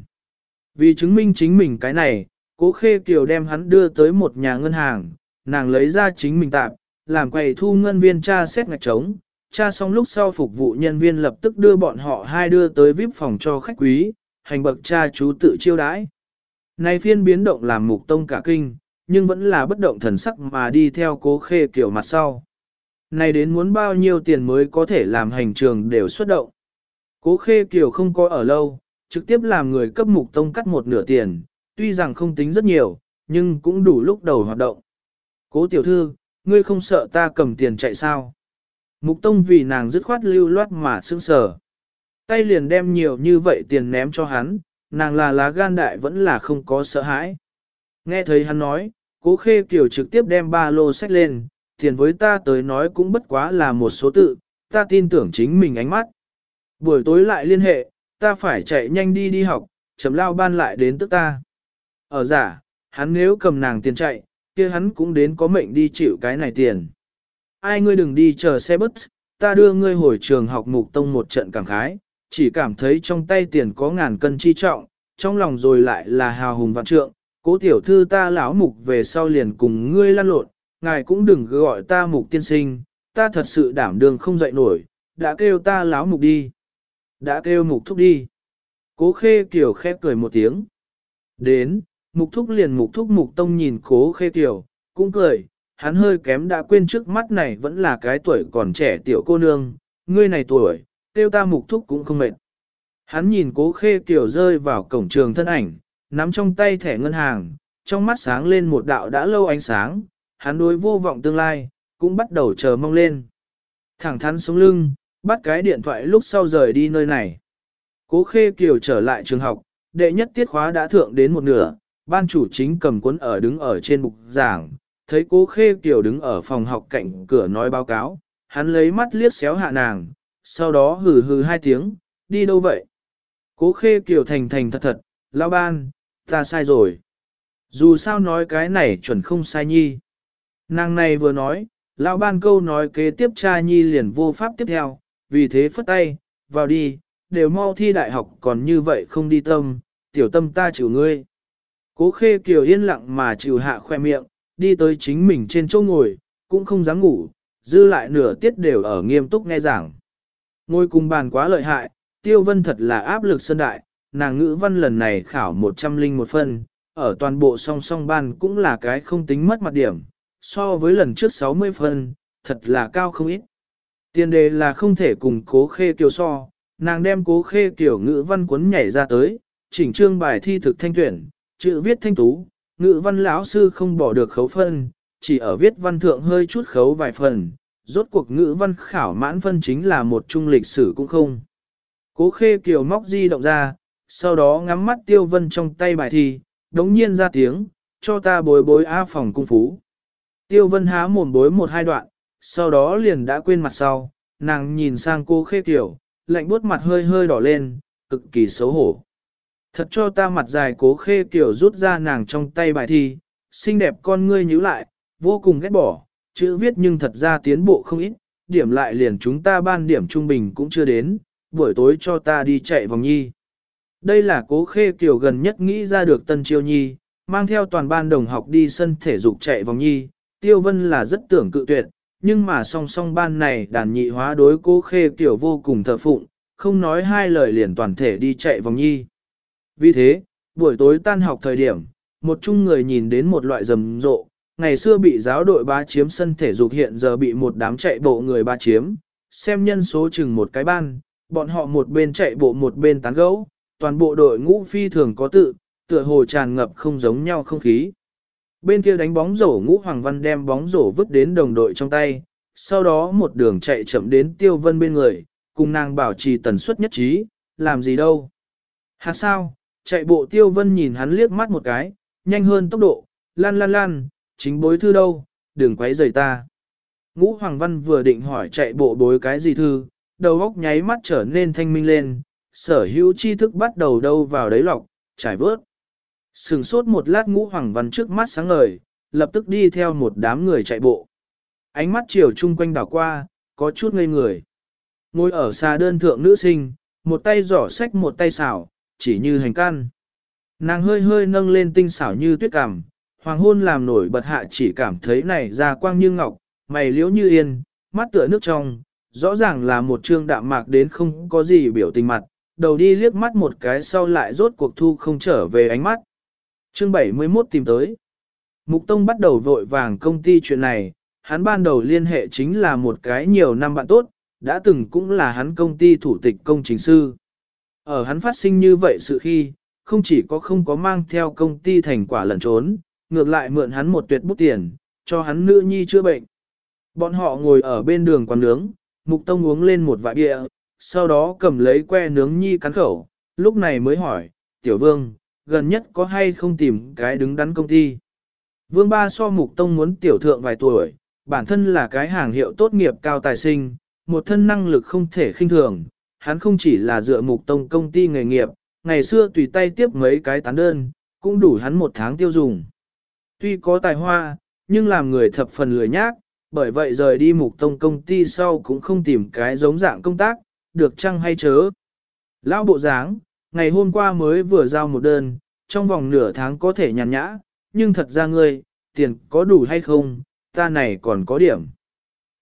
Vì chứng minh chính mình cái này, cố khê kiều đem hắn đưa tới một nhà ngân hàng, nàng lấy ra chính mình tạm, làm quầy thu ngân viên tra xét ngạch trống, tra xong lúc sau phục vụ nhân viên lập tức đưa bọn họ hai đưa tới VIP phòng cho khách quý, hành bậc cha chú tự chiêu đãi. Này phiên biến động làm mục tông cả kinh, nhưng vẫn là bất động thần sắc mà đi theo cố khê kiểu mặt sau. Này đến muốn bao nhiêu tiền mới có thể làm hành trường đều xuất động. Cố khê kiểu không có ở lâu, trực tiếp làm người cấp mục tông cắt một nửa tiền, tuy rằng không tính rất nhiều, nhưng cũng đủ lúc đầu hoạt động. Cố tiểu thư, ngươi không sợ ta cầm tiền chạy sao? Mục tông vì nàng dứt khoát lưu loát mà sững sờ. Tay liền đem nhiều như vậy tiền ném cho hắn, nàng là lá gan đại vẫn là không có sợ hãi. Nghe thấy hắn nói, cố khê kiểu trực tiếp đem ba lô sách lên, tiền với ta tới nói cũng bất quá là một số tự, ta tin tưởng chính mình ánh mắt. Buổi tối lại liên hệ, ta phải chạy nhanh đi đi học, chấm lao ban lại đến tức ta. Ở giả, hắn nếu cầm nàng tiền chạy, kia hắn cũng đến có mệnh đi chịu cái này tiền. Ai ngươi đừng đi chờ xe bus, ta đưa ngươi hồi trường học mục tông một trận cảm khái, chỉ cảm thấy trong tay tiền có ngàn cân chi trọng, trong lòng rồi lại là hào hùng vạn trượng, cố tiểu thư ta lão mục về sau liền cùng ngươi lăn lộn, ngài cũng đừng gọi ta mục tiên sinh, ta thật sự đảm đường không dậy nổi, đã kêu ta lão mục đi. Đã kêu mục thúc đi. Cố khê kiểu khép cười một tiếng. Đến, mục thúc liền mục thúc mục tông nhìn cố khê tiểu cũng cười, hắn hơi kém đã quên trước mắt này vẫn là cái tuổi còn trẻ tiểu cô nương, ngươi này tuổi, tiêu ta mục thúc cũng không mệt. Hắn nhìn cố khê tiểu rơi vào cổng trường thân ảnh, nắm trong tay thẻ ngân hàng, trong mắt sáng lên một đạo đã lâu ánh sáng, hắn đối vô vọng tương lai, cũng bắt đầu chờ mong lên. Thẳng thắn sống lưng, bắt cái điện thoại lúc sau rời đi nơi này. Cố khê kiều trở lại trường học, đệ nhất tiết khóa đã thượng đến một nửa, ban chủ chính cầm cuốn ở đứng ở trên bục giảng, thấy cố khê kiều đứng ở phòng học cạnh cửa nói báo cáo, hắn lấy mắt liếc xéo hạ nàng, sau đó hừ hừ hai tiếng, đi đâu vậy? Cố khê kiều thành thành thật thật, lao ban, ta sai rồi. Dù sao nói cái này chuẩn không sai nhi. Nàng này vừa nói, lão ban câu nói kế tiếp cha nhi liền vô pháp tiếp theo, vì thế phất tay, vào đi, đều mau thi đại học còn như vậy không đi tâm, tiểu tâm ta chịu ngươi. Cố khê kiều yên lặng mà chịu hạ khoe miệng, đi tới chính mình trên chỗ ngồi, cũng không dám ngủ, dư lại nửa tiết đều ở nghiêm túc nghe giảng. Ngồi cùng bàn quá lợi hại, tiêu vân thật là áp lực sân đại, nàng ngữ văn lần này khảo 101 phân, ở toàn bộ song song ban cũng là cái không tính mất mặt điểm, so với lần trước 60 phân, thật là cao không ít. Tiền đề là không thể cùng cố khê kiều so, nàng đem cố khê kiều ngữ văn cuốn nhảy ra tới, chỉnh trương bài thi thực thanh tuyển, chữ viết thanh tú, ngữ văn lão sư không bỏ được khấu phân, chỉ ở viết văn thượng hơi chút khấu vài phần, rốt cuộc ngữ văn khảo mãn phân chính là một trung lịch sử cũng không. Cố khê kiều móc di động ra, sau đó ngắm mắt tiêu vân trong tay bài thi, đống nhiên ra tiếng, cho ta bối bối A phòng cung phú. Tiêu vân há mồm bối một hai đoạn, sau đó liền đã quên mặt sau, nàng nhìn sang cô khê kiều, lạnh buốt mặt hơi hơi đỏ lên, cực kỳ xấu hổ. Thật cho ta mặt dài cố khê kiểu rút ra nàng trong tay bài thi, xinh đẹp con ngươi nhíu lại, vô cùng ghét bỏ, chữ viết nhưng thật ra tiến bộ không ít, điểm lại liền chúng ta ban điểm trung bình cũng chưa đến, buổi tối cho ta đi chạy vòng nhi. Đây là cố khê kiểu gần nhất nghĩ ra được tân chiêu nhi, mang theo toàn ban đồng học đi sân thể dục chạy vòng nhi, tiêu vân là rất tưởng cự tuyệt, nhưng mà song song ban này đàn nhị hóa đối cố khê kiểu vô cùng thờ phụng, không nói hai lời liền toàn thể đi chạy vòng nhi. Vì thế, buổi tối tan học thời điểm, một chung người nhìn đến một loại rầm rộ, ngày xưa bị giáo đội ba chiếm sân thể dục hiện giờ bị một đám chạy bộ người ba chiếm, xem nhân số chừng một cái ban, bọn họ một bên chạy bộ một bên tán gẫu, toàn bộ đội ngũ phi thường có tự, tựa hồ tràn ngập không giống nhau không khí. Bên kia đánh bóng rổ ngũ Hoàng Văn đem bóng rổ vứt đến đồng đội trong tay, sau đó một đường chạy chậm đến Tiêu Vân bên người, cùng nàng bảo trì tần suất nhất trí, làm gì đâu. Hạt sao, chạy bộ Tiêu Vân nhìn hắn liếc mắt một cái, nhanh hơn tốc độ, lan lan lan, chính bối thư đâu, đừng quấy rời ta. Ngũ Hoàng Văn vừa định hỏi chạy bộ bối cái gì thư, đầu óc nháy mắt trở nên thanh minh lên, sở hữu tri thức bắt đầu đâu vào đấy lọc, trải vớt. Sừng sốt một lát ngũ hoàng văn trước mắt sáng ngời, lập tức đi theo một đám người chạy bộ. Ánh mắt chiều chung quanh đảo qua, có chút ngây người. Ngồi ở xa đơn thượng nữ sinh, một tay giỏ sách một tay xảo, chỉ như hành can. Nàng hơi hơi nâng lên tinh xảo như tuyết cảm, hoàng hôn làm nổi bật hạ chỉ cảm thấy này ra quang như ngọc, mày liễu như yên, mắt tựa nước trong, rõ ràng là một trương đạm mạc đến không có gì biểu tình mặt, đầu đi liếc mắt một cái sau lại rốt cuộc thu không trở về ánh mắt. Chương 71 tìm tới. Mục Tông bắt đầu vội vàng công ty chuyện này, hắn ban đầu liên hệ chính là một cái nhiều năm bạn tốt, đã từng cũng là hắn công ty thủ tịch công chính sư. Ở hắn phát sinh như vậy sự khi, không chỉ có không có mang theo công ty thành quả lẩn trốn, ngược lại mượn hắn một tuyệt bút tiền, cho hắn nữ nhi chữa bệnh. Bọn họ ngồi ở bên đường quán nướng, Mục Tông uống lên một vại bia, sau đó cầm lấy que nướng nhi cắn khẩu, lúc này mới hỏi, Tiểu Vương, gần nhất có hay không tìm cái đứng đắn công ty. Vương Ba so mục tông muốn tiểu thượng vài tuổi, bản thân là cái hàng hiệu tốt nghiệp cao tài sinh, một thân năng lực không thể khinh thường, hắn không chỉ là dựa mục tông công ty nghề nghiệp, ngày xưa tùy tay tiếp mấy cái tán đơn, cũng đủ hắn một tháng tiêu dùng. Tuy có tài hoa, nhưng làm người thập phần lười nhác, bởi vậy rời đi mục tông công ty sau cũng không tìm cái giống dạng công tác, được chăng hay chớ. Lão bộ dáng, ngày hôm qua mới vừa giao một đơn, trong vòng nửa tháng có thể nhàn nhã, nhưng thật ra ngươi, tiền có đủ hay không, ta này còn có điểm.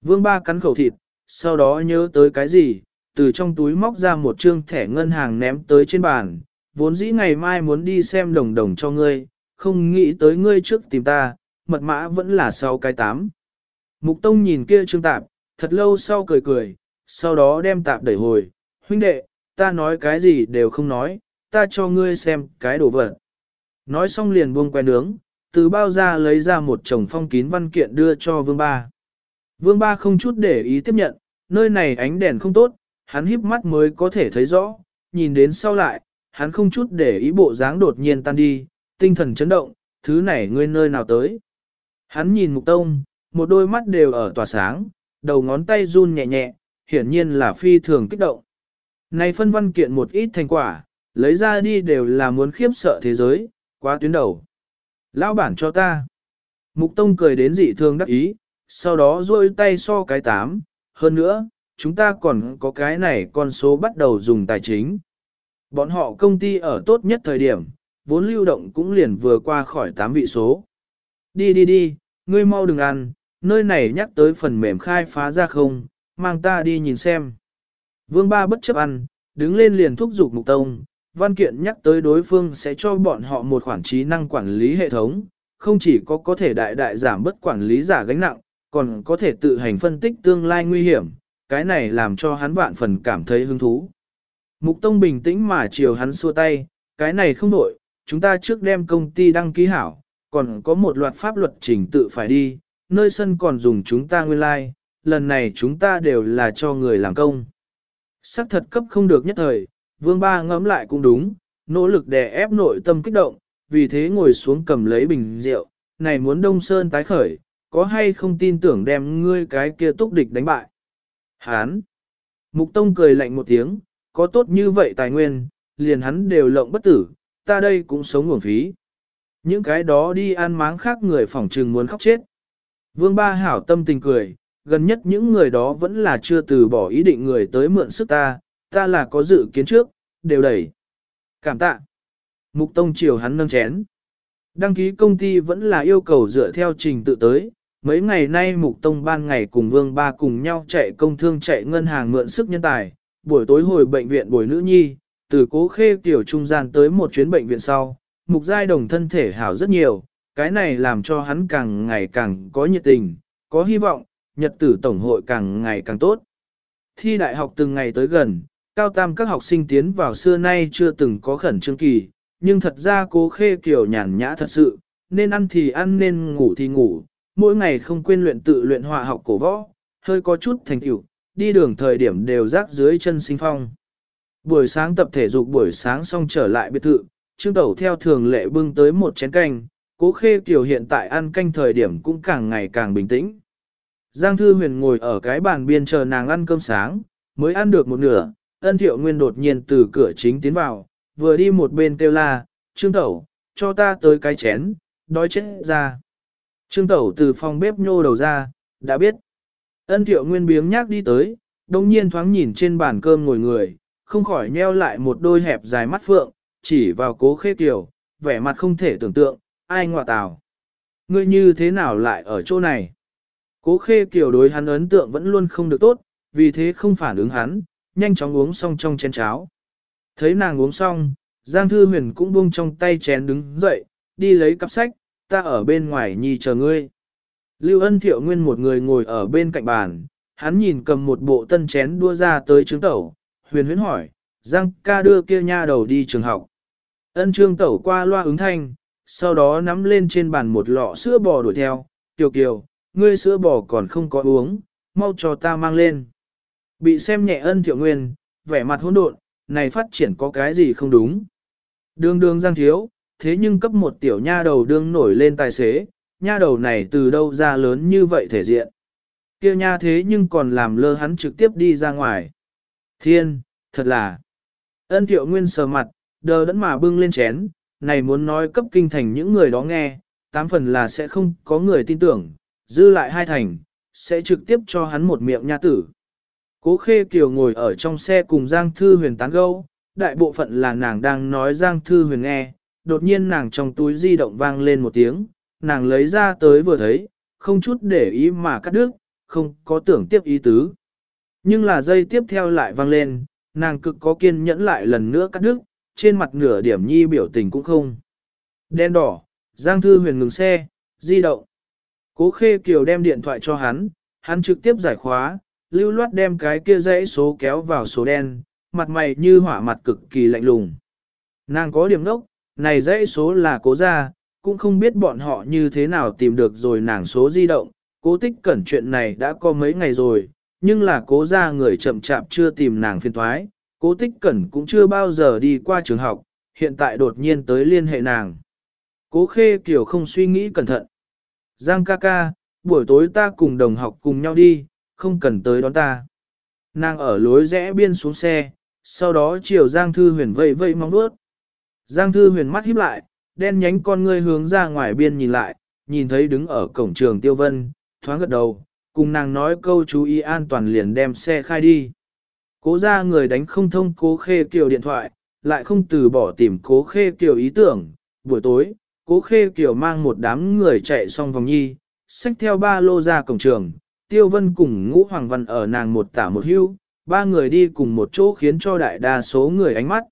Vương ba cắn khẩu thịt, sau đó nhớ tới cái gì, từ trong túi móc ra một trương thẻ ngân hàng ném tới trên bàn, vốn dĩ ngày mai muốn đi xem đồng đồng cho ngươi, không nghĩ tới ngươi trước tìm ta, mật mã vẫn là sau cái tám. Mục Tông nhìn kia trương tạp, thật lâu sau cười cười, sau đó đem tạp đẩy hồi, huynh đệ, ta nói cái gì đều không nói, ta cho ngươi xem cái đồ vật. Nói xong liền buông que nướng, từ bao ra lấy ra một chồng phong kín văn kiện đưa cho vương ba. Vương ba không chút để ý tiếp nhận, nơi này ánh đèn không tốt, hắn híp mắt mới có thể thấy rõ, nhìn đến sau lại, hắn không chút để ý bộ dáng đột nhiên tan đi, tinh thần chấn động, thứ này ngươi nơi nào tới. Hắn nhìn mục tông, một đôi mắt đều ở tỏa sáng, đầu ngón tay run nhẹ nhẹ, hiển nhiên là phi thường kích động. Này phân văn kiện một ít thành quả, lấy ra đi đều là muốn khiếp sợ thế giới, quá tuyến đầu. Lão bản cho ta. Mục Tông cười đến dị thương đắc ý, sau đó rôi tay so cái tám, hơn nữa, chúng ta còn có cái này con số bắt đầu dùng tài chính. Bọn họ công ty ở tốt nhất thời điểm, vốn lưu động cũng liền vừa qua khỏi 8 vị số. Đi đi đi, ngươi mau đừng ăn, nơi này nhắc tới phần mềm khai phá ra không, mang ta đi nhìn xem. Vương ba bất chấp ăn, đứng lên liền thúc giục mục tông, văn kiện nhắc tới đối phương sẽ cho bọn họ một khoản trí năng quản lý hệ thống, không chỉ có có thể đại đại giảm bất quản lý giả gánh nặng, còn có thể tự hành phân tích tương lai nguy hiểm, cái này làm cho hắn vạn phần cảm thấy hứng thú. Mục Tông bình tĩnh mà chiều hắn xua tay, cái này không đổi, chúng ta trước đem công ty đăng ký hảo, còn có một loạt pháp luật trình tự phải đi, nơi sân còn dùng chúng ta nguyên lai, like, lần này chúng ta đều là cho người làm công. Sắc thật cấp không được nhất thời, vương ba ngẫm lại cũng đúng, nỗ lực đè ép nội tâm kích động, vì thế ngồi xuống cầm lấy bình rượu, này muốn đông sơn tái khởi, có hay không tin tưởng đem ngươi cái kia túc địch đánh bại. Hán! Mục Tông cười lạnh một tiếng, có tốt như vậy tài nguyên, liền hắn đều lộng bất tử, ta đây cũng sống nguồn phí. Những cái đó đi ăn máng khác người phỏng trừng muốn khóc chết. Vương Ba Hảo tâm tình cười, gần nhất những người đó vẫn là chưa từ bỏ ý định người tới mượn sức ta, ta là có dự kiến trước, đều đẩy. Cảm tạ. Mục Tông chiều hắn nâng chén. Đăng ký công ty vẫn là yêu cầu dựa theo trình tự tới. Mấy ngày nay Mục Tông ban ngày cùng Vương Ba cùng nhau chạy công thương chạy ngân hàng mượn sức nhân tài, buổi tối hồi bệnh viện bồi nữ nhi, từ cố khê tiểu trung gian tới một chuyến bệnh viện sau, Mục Giai Đồng thân thể hảo rất nhiều, cái này làm cho hắn càng ngày càng có nhiệt tình, có hy vọng, nhật tử tổng hội càng ngày càng tốt. Thi đại học từng ngày tới gần, cao tam các học sinh tiến vào xưa nay chưa từng có khẩn trương kỳ, nhưng thật ra cố khê kiểu nhàn nhã thật sự, nên ăn thì ăn nên ngủ thì ngủ, mỗi ngày không quên luyện tự luyện họa học cổ võ, hơi có chút thành tựu, đi đường thời điểm đều rác dưới chân sinh phong. Buổi sáng tập thể dục buổi sáng xong trở lại biệt thự, Trương Tẩu theo thường lệ bưng tới một chén canh, cố khê kiểu hiện tại ăn canh thời điểm cũng càng ngày càng bình tĩnh. Giang Thư Huyền ngồi ở cái bàn biên chờ nàng ăn cơm sáng, mới ăn được một nửa, ân thiệu nguyên đột nhiên từ cửa chính tiến vào, vừa đi một bên kêu la, Trương Tẩu, cho ta tới cái chén, đói chết ra. Trương Tẩu từ phòng bếp nhô đầu ra, đã biết. Ân thiệu nguyên biếng nhác đi tới, đồng nhiên thoáng nhìn trên bàn cơm ngồi người, không khỏi nheo lại một đôi hẹp dài mắt phượng, chỉ vào cố khê tiểu, vẻ mặt không thể tưởng tượng, ai ngọa tào. Ngươi như thế nào lại ở chỗ này? Cố khê kiểu đối hắn ấn tượng vẫn luôn không được tốt, vì thế không phản ứng hắn, nhanh chóng uống xong trong chén cháo. Thấy nàng uống xong, Giang Thư Huyền cũng buông trong tay chén đứng dậy, đi lấy cặp sách, ta ở bên ngoài nhi chờ ngươi. Lưu ân thiệu nguyên một người ngồi ở bên cạnh bàn, hắn nhìn cầm một bộ tân chén đua ra tới trướng tẩu, huyền huyến hỏi, Giang ca đưa kia nha đầu đi trường học. Ân trương tẩu qua loa ứng thanh, sau đó nắm lên trên bàn một lọ sữa bò đuổi theo, tiểu kiều, ngươi sữa bò còn không có uống, mau cho ta mang lên. Bị xem nhẹ ân thiệu nguyên, vẻ mặt hỗn độn, này phát triển có cái gì không đúng. Đường đường giang thiếu, thế nhưng cấp một tiểu nha đầu đương nổi lên tài xế, nha đầu này từ đâu ra lớn như vậy thể diện. kia nha thế nhưng còn làm lơ hắn trực tiếp đi ra ngoài. Thiên, thật là. Ân thiệu nguyên sờ mặt, đờ đẫn mà bưng lên chén, này muốn nói cấp kinh thành những người đó nghe, tám phần là sẽ không có người tin tưởng, dư lại hai thành, sẽ trực tiếp cho hắn một miệng nha tử. Cố Khê Kiều ngồi ở trong xe cùng Giang Thư Huyền tán gẫu, đại bộ phận là nàng đang nói Giang Thư Huyền nghe, đột nhiên nàng trong túi di động vang lên một tiếng, nàng lấy ra tới vừa thấy, không chút để ý mà cắt đứt, không có tưởng tiếp ý tứ. Nhưng là dây tiếp theo lại vang lên, nàng cực có kiên nhẫn lại lần nữa cắt đứt, trên mặt nửa điểm nhi biểu tình cũng không. Đen đỏ, Giang Thư Huyền ngừng xe, di động. Cố Khê Kiều đem điện thoại cho hắn, hắn trực tiếp giải khóa, lưu loát đem cái kia dãy số kéo vào số đen, mặt mày như hỏa mặt cực kỳ lạnh lùng. Nàng có điểm nốc, này dãy số là cố ra, cũng không biết bọn họ như thế nào tìm được rồi nàng số di động, cố tích cẩn chuyện này đã có mấy ngày rồi, nhưng là cố ra người chậm chạp chưa tìm nàng phiên thoái, cố tích cẩn cũng chưa bao giờ đi qua trường học, hiện tại đột nhiên tới liên hệ nàng. Cố khê kiểu không suy nghĩ cẩn thận. Giang ca ca, buổi tối ta cùng đồng học cùng nhau đi, không cần tới đón ta. Nàng ở lối rẽ biên xuống xe, sau đó chiều Giang Thư Huyền vây vây mong đuốt. Giang Thư Huyền mắt híp lại, đen nhánh con ngươi hướng ra ngoài biên nhìn lại, nhìn thấy đứng ở cổng trường Tiêu Vân, thoáng gật đầu, cùng nàng nói câu chú ý an toàn liền đem xe khai đi. Cố ra người đánh không thông cố khê kiều điện thoại, lại không từ bỏ tìm cố khê kiều ý tưởng. Buổi tối, cố khê kiều mang một đám người chạy xong vòng nhi, xách theo ba lô ra cổng trường, tiêu vân cùng ngũ hoàng văn ở nàng một tả một hưu, ba người đi cùng một chỗ khiến cho đại đa số người ánh mắt.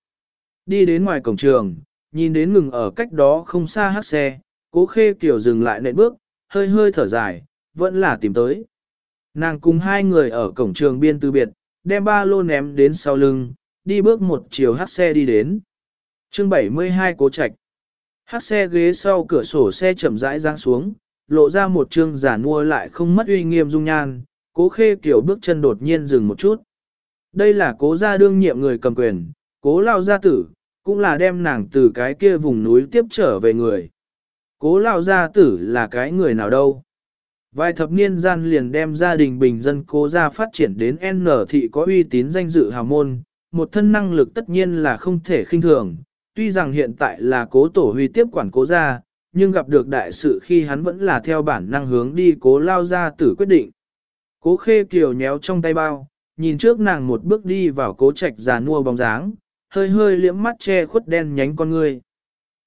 Đi đến ngoài cổng trường, nhìn đến ngừng ở cách đó không xa hát xe, cố khê kiểu dừng lại nệm bước, hơi hơi thở dài, vẫn là tìm tới. Nàng cùng hai người ở cổng trường biên từ biệt, đem ba lô ném đến sau lưng, đi bước một chiều hát xe đi đến. chương 72 cố trạch. Hát xe ghế sau cửa sổ xe chậm rãi giáng xuống, lộ ra một trương giả nua lại không mất uy nghiêm dung nhan, cố khê kiểu bước chân đột nhiên dừng một chút. Đây là cố gia đương nhiệm người cầm quyền, cố lao gia tử, cũng là đem nàng từ cái kia vùng núi tiếp trở về người. Cố lao gia tử là cái người nào đâu? Vài thập niên gian liền đem gia đình bình dân cố gia phát triển đến N thị có uy tín danh dự hào môn, một thân năng lực tất nhiên là không thể khinh thường. Tuy rằng hiện tại là cố tổ huy tiếp quản cố gia, nhưng gặp được đại sự khi hắn vẫn là theo bản năng hướng đi cố lao gia tử quyết định. Cố khê kiều nhéo trong tay bao, nhìn trước nàng một bước đi vào cố trạch già nua bóng dáng, hơi hơi liễm mắt che khuất đen nhánh con người.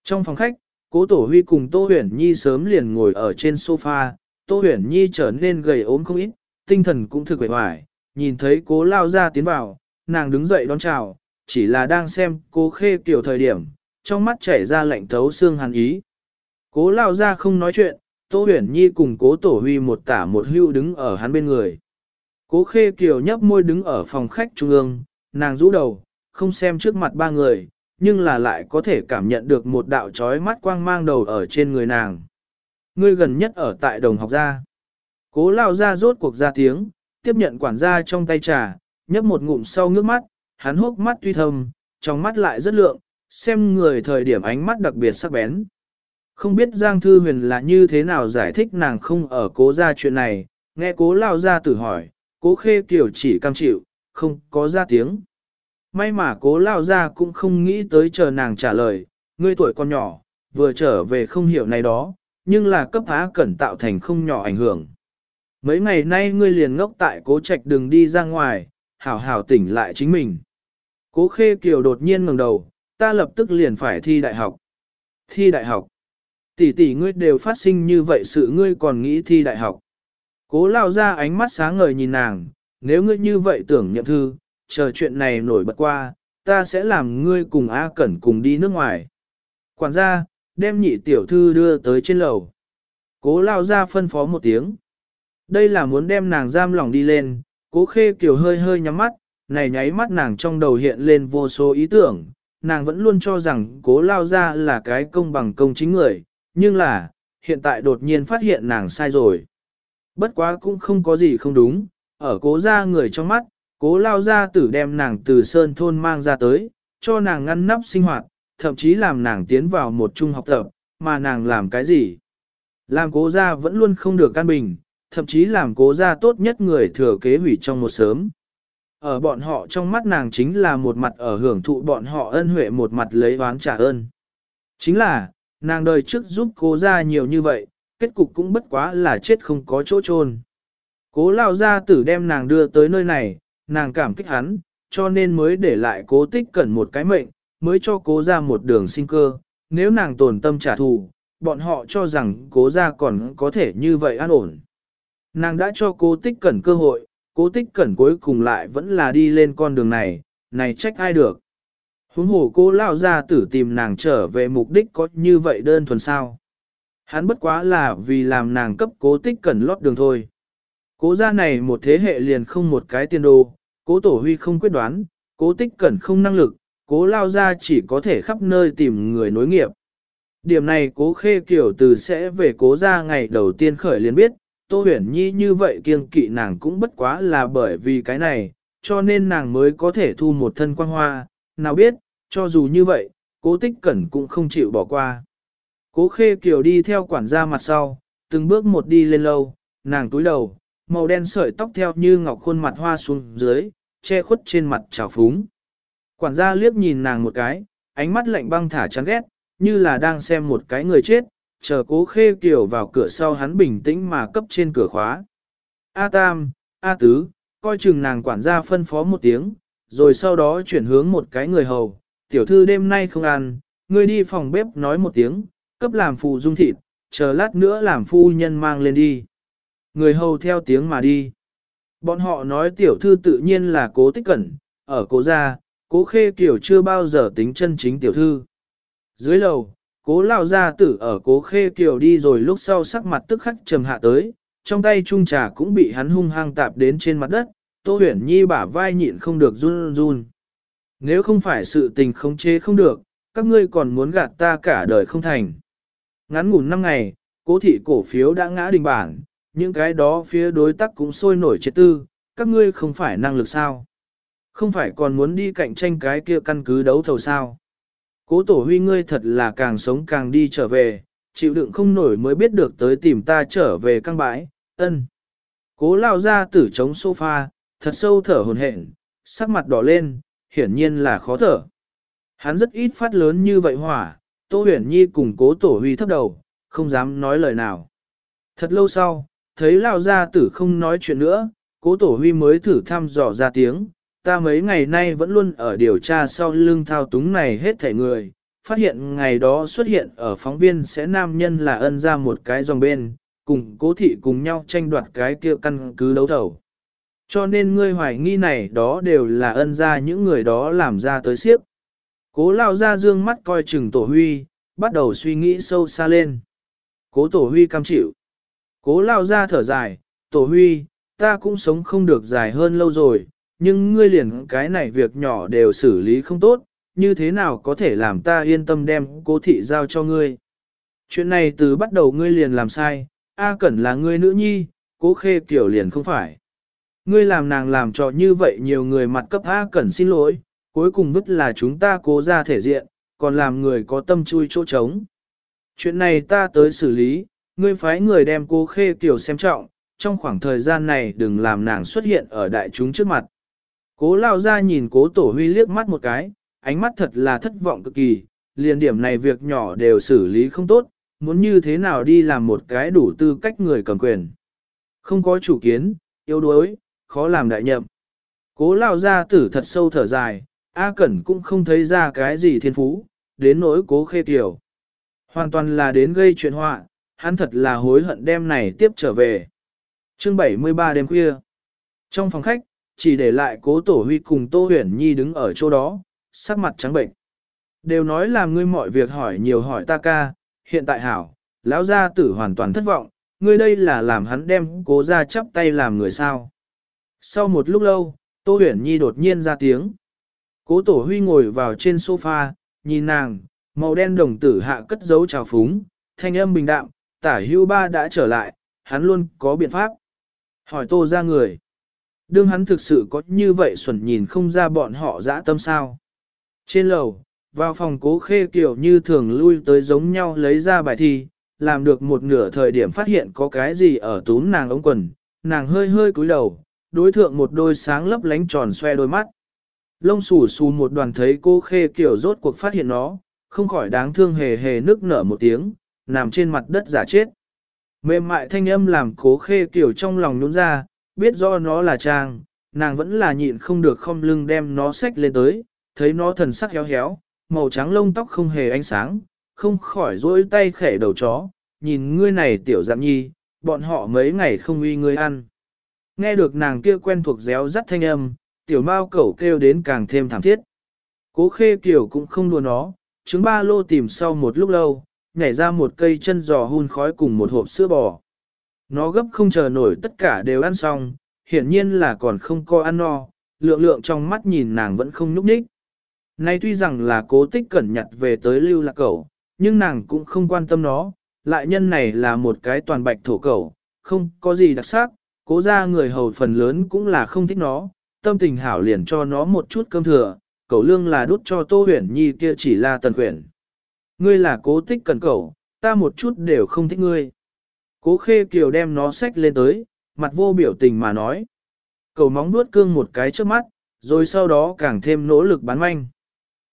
Trong phòng khách, cố tổ huy cùng Tô Huyền Nhi sớm liền ngồi ở trên sofa, Tô Huyền Nhi trở nên gầy ốm không ít, tinh thần cũng thực vẻ hoài, nhìn thấy cố lao ra tiến vào, nàng đứng dậy đón chào, chỉ là đang xem cố khê kiểu thời điểm, trong mắt chảy ra lạnh thấu xương hàn ý. Cố lao ra không nói chuyện, Tô Huyền Nhi cùng cố tổ huy một tả một hưu đứng ở hắn bên người. Cố khê kiều nhấp môi đứng ở phòng khách trung ương, nàng rũ đầu, không xem trước mặt ba người, nhưng là lại có thể cảm nhận được một đạo trói mắt quang mang đầu ở trên người nàng. Ngươi gần nhất ở tại đồng học gia. Cố lao ra rốt cuộc ra tiếng, tiếp nhận quản gia trong tay trà, nhấp một ngụm sau nước mắt, hắn hốc mắt tuy thâm, trong mắt lại rất lượng, xem người thời điểm ánh mắt đặc biệt sắc bén. Không biết Giang Thư Huyền là như thế nào giải thích nàng không ở cố ra chuyện này, nghe cố lao ra tử hỏi, cố khê kiểu chỉ cam chịu, không có ra tiếng. May mà cố lao ra cũng không nghĩ tới chờ nàng trả lời, ngươi tuổi còn nhỏ, vừa trở về không hiểu này đó, nhưng là cấp á cẩn tạo thành không nhỏ ảnh hưởng. Mấy ngày nay ngươi liền ngốc tại cố trạch đừng đi ra ngoài, hảo hảo tỉnh lại chính mình. Cố khê kiều đột nhiên ngẩng đầu, ta lập tức liền phải thi đại học. Thi đại học. Tỷ tỷ ngươi đều phát sinh như vậy sự ngươi còn nghĩ thi đại học. Cố lao ra ánh mắt sáng ngời nhìn nàng, nếu ngươi như vậy tưởng nhậm thư, chờ chuyện này nổi bật qua, ta sẽ làm ngươi cùng A Cẩn cùng đi nước ngoài. Quản gia, đem nhị tiểu thư đưa tới trên lầu. Cố lao ra phân phó một tiếng. Đây là muốn đem nàng giam lòng đi lên, cố khê kiểu hơi hơi nhắm mắt, này nháy mắt nàng trong đầu hiện lên vô số ý tưởng, nàng vẫn luôn cho rằng cố lao ra là cái công bằng công chính người, nhưng là, hiện tại đột nhiên phát hiện nàng sai rồi. Bất quá cũng không có gì không đúng, ở cố ra người trong mắt, cố lao ra tử đem nàng từ sơn thôn mang ra tới, cho nàng ngăn nắp sinh hoạt, thậm chí làm nàng tiến vào một trung học tập, mà nàng làm cái gì? Làm cố gia vẫn luôn không được căn bình, thậm chí làm cố gia tốt nhất người thừa kế hủy trong một sớm. Ở bọn họ trong mắt nàng chính là một mặt ở hưởng thụ bọn họ ân huệ một mặt lấy oán trả ơn. Chính là, nàng đời trước giúp cố ra nhiều như vậy, kết cục cũng bất quá là chết không có chỗ chôn. Cố lao ra tử đem nàng đưa tới nơi này, nàng cảm kích hắn, cho nên mới để lại cố tích cẩn một cái mệnh, mới cho cố ra một đường sinh cơ. Nếu nàng tồn tâm trả thù, bọn họ cho rằng cố ra còn có thể như vậy an ổn. Nàng đã cho cố tích cẩn cơ hội, cố tích cẩn cuối cùng lại vẫn là đi lên con đường này, này trách ai được. Huống hồ cô lao ra tử tìm nàng trở về mục đích có như vậy đơn thuần sao. Hắn bất quá là vì làm nàng cấp cố tích cẩn lót đường thôi. Cố gia này một thế hệ liền không một cái tiên đồ, cố tổ huy không quyết đoán, cố tích cẩn không năng lực, cố lao ra chỉ có thể khắp nơi tìm người nối nghiệp. Điểm này cố khê kiểu từ sẽ về cố gia ngày đầu tiên khởi liền biết, Tô Huyền Nhi như vậy kiêng kỵ nàng cũng bất quá là bởi vì cái này, cho nên nàng mới có thể thu một thân quang hoa, nào biết, cho dù như vậy, cố tích cẩn cũng không chịu bỏ qua. Cố khê kiểu đi theo quản gia mặt sau, từng bước một đi lên lâu, nàng túi đầu, màu đen sợi tóc theo như ngọc khuôn mặt hoa xuống dưới, che khuất trên mặt trào phúng. Quản gia liếc nhìn nàng một cái, ánh mắt lạnh băng thả chán ghét, như là đang xem một cái người chết, chờ cố khê kiểu vào cửa sau hắn bình tĩnh mà cấp trên cửa khóa. A Tam, A Tứ, coi chừng nàng quản gia phân phó một tiếng, rồi sau đó chuyển hướng một cái người hầu, tiểu thư đêm nay không ăn, ngươi đi phòng bếp nói một tiếng, cấp làm phụ dung thịt, chờ lát nữa làm phu nhân mang lên đi. Người hầu theo tiếng mà đi. Bọn họ nói tiểu thư tự nhiên là cố tích cẩn, ở cố gia, cố khê kiểu chưa bao giờ tính chân chính tiểu thư. Dưới lầu, cố lao gia tử ở cố khê kiểu đi rồi lúc sau sắc mặt tức khắc trầm hạ tới, trong tay trung trà cũng bị hắn hung hăng tạp đến trên mặt đất, tô huyển nhi bả vai nhịn không được run run. Nếu không phải sự tình khống chế không được, các ngươi còn muốn gạt ta cả đời không thành. Ngắn ngủn năm ngày, cố thị cổ phiếu đã ngã đình bản, những cái đó phía đối tác cũng sôi nổi chết tư, các ngươi không phải năng lực sao. Không phải còn muốn đi cạnh tranh cái kia căn cứ đấu thầu sao. Cố tổ huy ngươi thật là càng sống càng đi trở về, chịu đựng không nổi mới biết được tới tìm ta trở về căng bãi, ân. Cố lao ra tử chống sofa, thật sâu thở hồn hển, sắc mặt đỏ lên, hiển nhiên là khó thở. Hắn rất ít phát lớn như vậy hỏa, Tô Huyền Nhi cùng cố tổ huy thấp đầu, không dám nói lời nào. Thật lâu sau, thấy lao gia tử không nói chuyện nữa, cố tổ huy mới thử thăm dò ra tiếng, ta mấy ngày nay vẫn luôn ở điều tra sau lưng thao túng này hết thể người, phát hiện ngày đó xuất hiện ở phóng viên sẽ nam nhân là ân ra một cái dòng bên, cùng cố thị cùng nhau tranh đoạt cái kia căn cứ đấu thầu. Cho nên ngươi hoài nghi này đó đều là ân ra những người đó làm ra tới siếp. Cố lao ra dương mắt coi chừng tổ huy, bắt đầu suy nghĩ sâu xa lên. Cố tổ huy cam chịu. Cố lao ra thở dài, tổ huy, ta cũng sống không được dài hơn lâu rồi, nhưng ngươi liền cái này việc nhỏ đều xử lý không tốt, như thế nào có thể làm ta yên tâm đem cố thị giao cho ngươi. Chuyện này từ bắt đầu ngươi liền làm sai, A Cẩn là ngươi nữ nhi, cố khê kiểu liền không phải. Ngươi làm nàng làm cho như vậy nhiều người mặt cấp A Cẩn xin lỗi, cuối cùng vứt là chúng ta cố ra thể diện, còn làm người có tâm chui chỗ trống. Chuyện này ta tới xử lý, ngươi phái người đem cô khê kiểu xem trọng, trong khoảng thời gian này đừng làm nàng xuất hiện ở đại chúng trước mặt. Cố lao ra nhìn cố tổ huy liếc mắt một cái, ánh mắt thật là thất vọng cực kỳ, liền điểm này việc nhỏ đều xử lý không tốt, muốn như thế nào đi làm một cái đủ tư cách người cầm quyền. Không có chủ kiến, yếu đuối, khó làm đại nhậm. Cố lao ra tử thật sâu thở dài, A Cẩn cũng không thấy ra cái gì thiên phú, đến nỗi cố khê tiểu. Hoàn toàn là đến gây chuyện họa, hắn thật là hối hận đêm này tiếp trở về. Chương 73 đêm khuya. Trong phòng khách, chỉ để lại cố tổ huy cùng Tô Huyền Nhi đứng ở chỗ đó, sắc mặt trắng bệnh. Đều nói là ngươi mọi việc hỏi nhiều hỏi ta ca, hiện tại hảo, lão gia tử hoàn toàn thất vọng, ngươi đây là làm hắn đem cố ra chắp tay làm người sao. Sau một lúc lâu, Tô Huyền Nhi đột nhiên ra tiếng. Cố tổ huy ngồi vào trên sofa, nhìn nàng, màu đen đồng tử hạ cất dấu trào phúng, thanh âm bình đạm, tả hưu ba đã trở lại, hắn luôn có biện pháp. Hỏi tô ra người. Đương hắn thực sự có như vậy xuẩn nhìn không ra bọn họ dã tâm sao. Trên lầu, vào phòng cố khê kiểu như thường lui tới giống nhau lấy ra bài thi, làm được một nửa thời điểm phát hiện có cái gì ở túm nàng ống quần, nàng hơi hơi cúi đầu, đối thượng một đôi sáng lấp lánh tròn xoe đôi mắt. Lông xù xù một đoàn thấy cô khê kiểu rốt cuộc phát hiện nó, không khỏi đáng thương hề hề nức nở một tiếng, nằm trên mặt đất giả chết. Mềm mại thanh âm làm cố khê kiểu trong lòng nhún ra, biết do nó là trang, nàng vẫn là nhịn không được không lưng đem nó xách lên tới, thấy nó thần sắc héo héo, màu trắng lông tóc không hề ánh sáng, không khỏi rối tay khẻ đầu chó, nhìn ngươi này tiểu giảm nhi, bọn họ mấy ngày không uy ngươi ăn. Nghe được nàng kia quen thuộc réo rắt thanh âm, tiểu mao cẩu kêu đến càng thêm thảm thiết. Cố khê kiểu cũng không đùa nó, trứng ba lô tìm sau một lúc lâu, nhảy ra một cây chân giò hun khói cùng một hộp sữa bò. Nó gấp không chờ nổi tất cả đều ăn xong, hiển nhiên là còn không có ăn no, lượng lượng trong mắt nhìn nàng vẫn không nhúc nhích. Nay tuy rằng là cố tích cẩn nhặt về tới lưu lạc cẩu, nhưng nàng cũng không quan tâm nó, lại nhân này là một cái toàn bạch thổ cẩu, không có gì đặc sắc, cố ra người hầu phần lớn cũng là không thích nó, tâm tình hảo liền cho nó một chút cơm thừa, cẩu lương là đút cho tô huyển nhi kia chỉ là tần huyển. Ngươi là cố tích cần cầu, ta một chút đều không thích ngươi. Cố khê kiều đem nó xách lên tới, mặt vô biểu tình mà nói. Cầu móng nuốt cương một cái trước mắt, rồi sau đó càng thêm nỗ lực bán manh.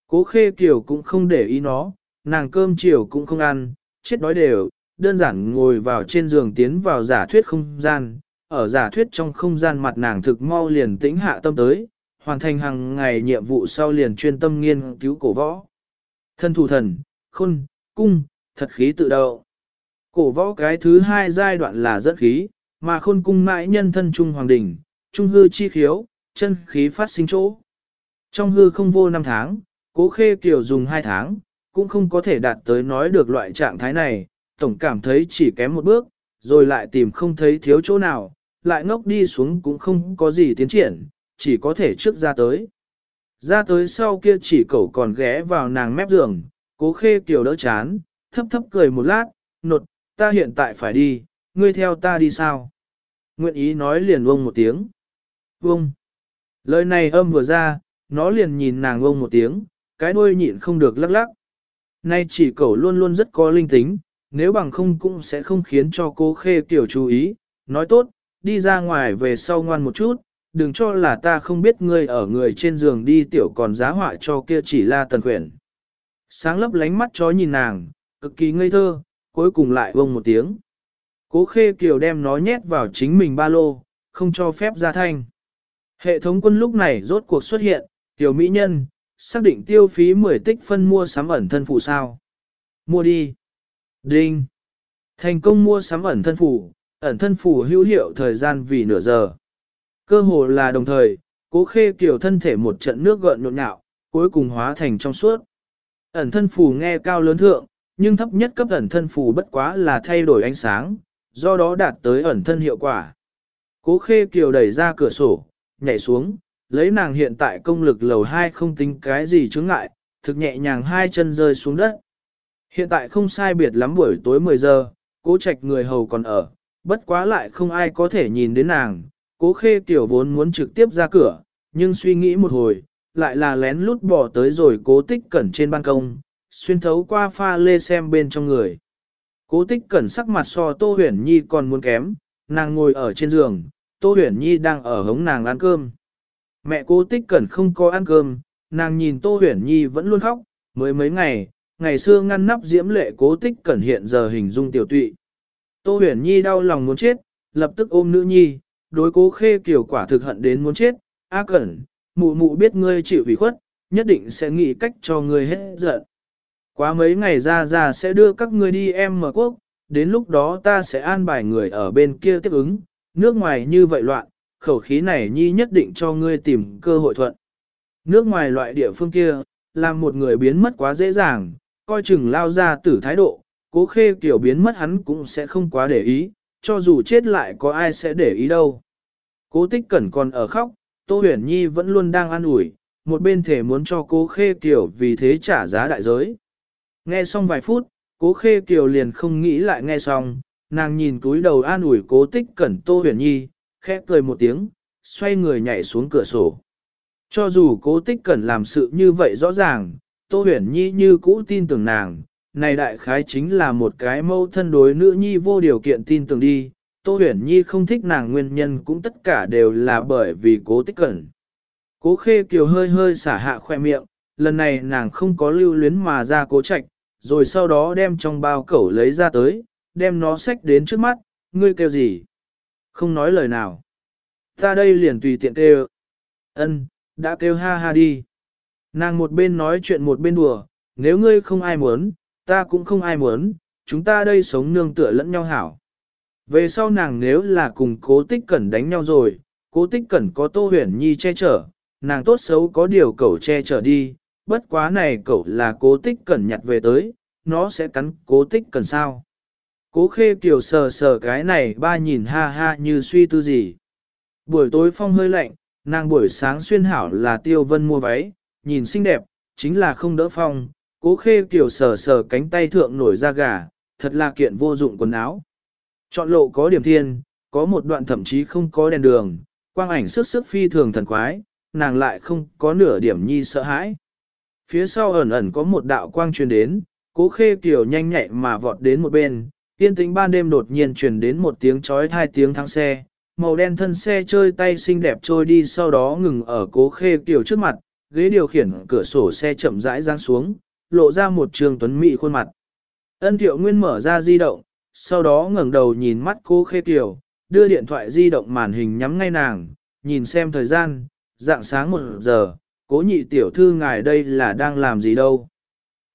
Cố khê kiều cũng không để ý nó, nàng cơm chiều cũng không ăn, chết đói đều, đơn giản ngồi vào trên giường tiến vào giả thuyết không gian, ở giả thuyết trong không gian mặt nàng thực mau liền tĩnh hạ tâm tới, hoàn thành hàng ngày nhiệm vụ sau liền chuyên tâm nghiên cứu cổ võ. Thân thủ thần, khôn, cung, thật khí tự đầu. Cổ võ cái thứ hai giai đoạn là dẫn khí, mà khôn cung mãi nhân thân trung hoàng đỉnh, trung hư chi khiếu, chân khí phát sinh chỗ. Trong hư không vô năm tháng, cố khê kiều dùng hai tháng, cũng không có thể đạt tới nói được loại trạng thái này, tổng cảm thấy chỉ kém một bước, rồi lại tìm không thấy thiếu chỗ nào, lại ngốc đi xuống cũng không có gì tiến triển, chỉ có thể trước ra tới. Ra tới sau kia chỉ cậu còn ghé vào nàng mép giường, cố khê kiểu đỡ chán, thấp thấp cười một lát, nột, ta hiện tại phải đi, ngươi theo ta đi sao? Nguyện ý nói liền vông một tiếng. Vông. Lời này âm vừa ra, nó liền nhìn nàng vông một tiếng, cái đuôi nhịn không được lắc lắc. Nay chỉ cẩu luôn luôn rất có linh tính, nếu bằng không cũng sẽ không khiến cho cố khê kiểu chú ý, nói tốt, đi ra ngoài về sau ngoan một chút, đừng cho là ta không biết ngươi ở người trên giường đi tiểu còn giá họa cho kia chỉ là tần quyển. Sáng lấp lánh mắt chó nhìn nàng, cực kỳ ngây thơ, cuối cùng lại vông một tiếng. Cố khê kiều đem nó nhét vào chính mình ba lô, không cho phép ra thanh. Hệ thống quân lúc này rốt cuộc xuất hiện, tiểu mỹ nhân, xác định tiêu phí 10 tích phân mua sắm ẩn thân phụ sao. Mua đi. Đinh. Thành công mua sắm ẩn thân phủ, ẩn thân phủ hữu hiệu thời gian vì nửa giờ. Cơ hồ là đồng thời, cố khê kiểu thân thể một trận nước gợn nhộn nhạo, cuối cùng hóa thành trong suốt. Ẩn thân phù nghe cao lớn thượng, nhưng thấp nhất cấp ẩn thân phù bất quá là thay đổi ánh sáng, do đó đạt tới ẩn thân hiệu quả. Cố khê kiều đẩy ra cửa sổ, nhảy xuống, lấy nàng hiện tại công lực lầu 2 không tính cái gì chướng ngại, thực nhẹ nhàng hai chân rơi xuống đất. Hiện tại không sai biệt lắm buổi tối 10 giờ, cố trạch người hầu còn ở, bất quá lại không ai có thể nhìn đến nàng. Cố khê tiểu vốn muốn trực tiếp ra cửa, nhưng suy nghĩ một hồi, lại là lén lút bỏ tới rồi cố tích cẩn trên ban công, xuyên thấu qua pha lê xem bên trong người. Cố tích cẩn sắc mặt so Tô Huyền Nhi còn muốn kém, nàng ngồi ở trên giường, Tô Huyền Nhi đang ở hống nàng ăn cơm. Mẹ cố tích cẩn không có ăn cơm, nàng nhìn Tô Huyền Nhi vẫn luôn khóc, mới mấy ngày, ngày xưa ngăn nắp diễm lệ cố tích cẩn hiện giờ hình dung tiểu tụy. Tô huyền nhi đau lòng muốn chết, lập tức ôm nữ nhi, đối cố khê kiểu quả thực hận đến muốn chết, A cẩn, mụ mụ biết ngươi chịu ủy khuất, nhất định sẽ nghĩ cách cho ngươi hết giận. Quá mấy ngày ra ra sẽ đưa các ngươi đi em mở quốc, đến lúc đó ta sẽ an bài người ở bên kia tiếp ứng, nước ngoài như vậy loạn, khẩu khí này nhi nhất định cho ngươi tìm cơ hội thuận. Nước ngoài loại địa phương kia, làm một người biến mất quá dễ dàng, coi chừng lao ra tử thái độ, cố khê kiểu biến mất hắn cũng sẽ không quá để ý, cho dù chết lại có ai sẽ để ý đâu. Cố tích cẩn còn ở khóc, Tô Huyền Nhi vẫn luôn đang an ủi, một bên thể muốn cho cố khê kiểu vì thế trả giá đại giới. Nghe xong vài phút, cố khê kiều liền không nghĩ lại nghe xong, nàng nhìn túi đầu an ủi cố tích cẩn Tô Huyền Nhi, khẽ cười một tiếng, xoay người nhảy xuống cửa sổ. Cho dù cố tích cẩn làm sự như vậy rõ ràng, Tô huyền nhi như cũ tin tưởng nàng, này đại khái chính là một cái mâu thân đối nữ nhi vô điều kiện tin tưởng đi, Tô Huyền Nhi không thích nàng nguyên nhân cũng tất cả đều là bởi vì cố tích cẩn. Cố khê kiều hơi hơi xả hạ khoe miệng, lần này nàng không có lưu luyến mà ra cố trạch, rồi sau đó đem trong bao cẩu lấy ra tới, đem nó xách đến trước mắt, ngươi kêu gì? Không nói lời nào. Ta đây liền tùy tiện kêu. Ân, đã kêu ha ha đi. Nàng một bên nói chuyện một bên đùa, nếu ngươi không ai muốn, ta cũng không ai muốn, chúng ta đây sống nương tựa lẫn nhau hảo. Về sau nàng nếu là cùng cố tích cẩn đánh nhau rồi, cố tích cẩn có tô huyền nhi che chở, nàng tốt xấu có điều cẩu che chở đi, bất quá này cậu là cố tích cẩn nhặt về tới, nó sẽ cắn cố tích cẩn sao. Cố khê kiều sờ sờ cái này ba nhìn ha ha như suy tư gì. Buổi tối phong hơi lạnh, nàng buổi sáng xuyên hảo là tiêu vân mua váy, nhìn xinh đẹp, chính là không đỡ phong. Cố khê kiều sờ sờ cánh tay thượng nổi da gà, thật là kiện vô dụng quần áo. Chọn lộ có điểm thiên, có một đoạn thậm chí không có đèn đường, quang ảnh sức sức phi thường thần quái, nàng lại không có nửa điểm nhi sợ hãi. Phía sau ẩn ẩn có một đạo quang truyền đến, cố khê kiều nhanh nhạy mà vọt đến một bên, yên tĩnh ban đêm đột nhiên truyền đến một tiếng chói hai tiếng thắng xe, màu đen thân xe chơi tay xinh đẹp trôi đi sau đó ngừng ở cố khê kiều trước mặt, ghế điều khiển cửa sổ xe chậm rãi giáng xuống, lộ ra một trường tuấn mỹ khuôn mặt. Ân thiệu nguyên mở ra di động, sau đó ngẩng đầu nhìn mắt cô khê tiểu, đưa điện thoại di động màn hình nhắm ngay nàng, nhìn xem thời gian, dạng sáng một giờ, cố nhị tiểu thư ngài đây là đang làm gì đâu.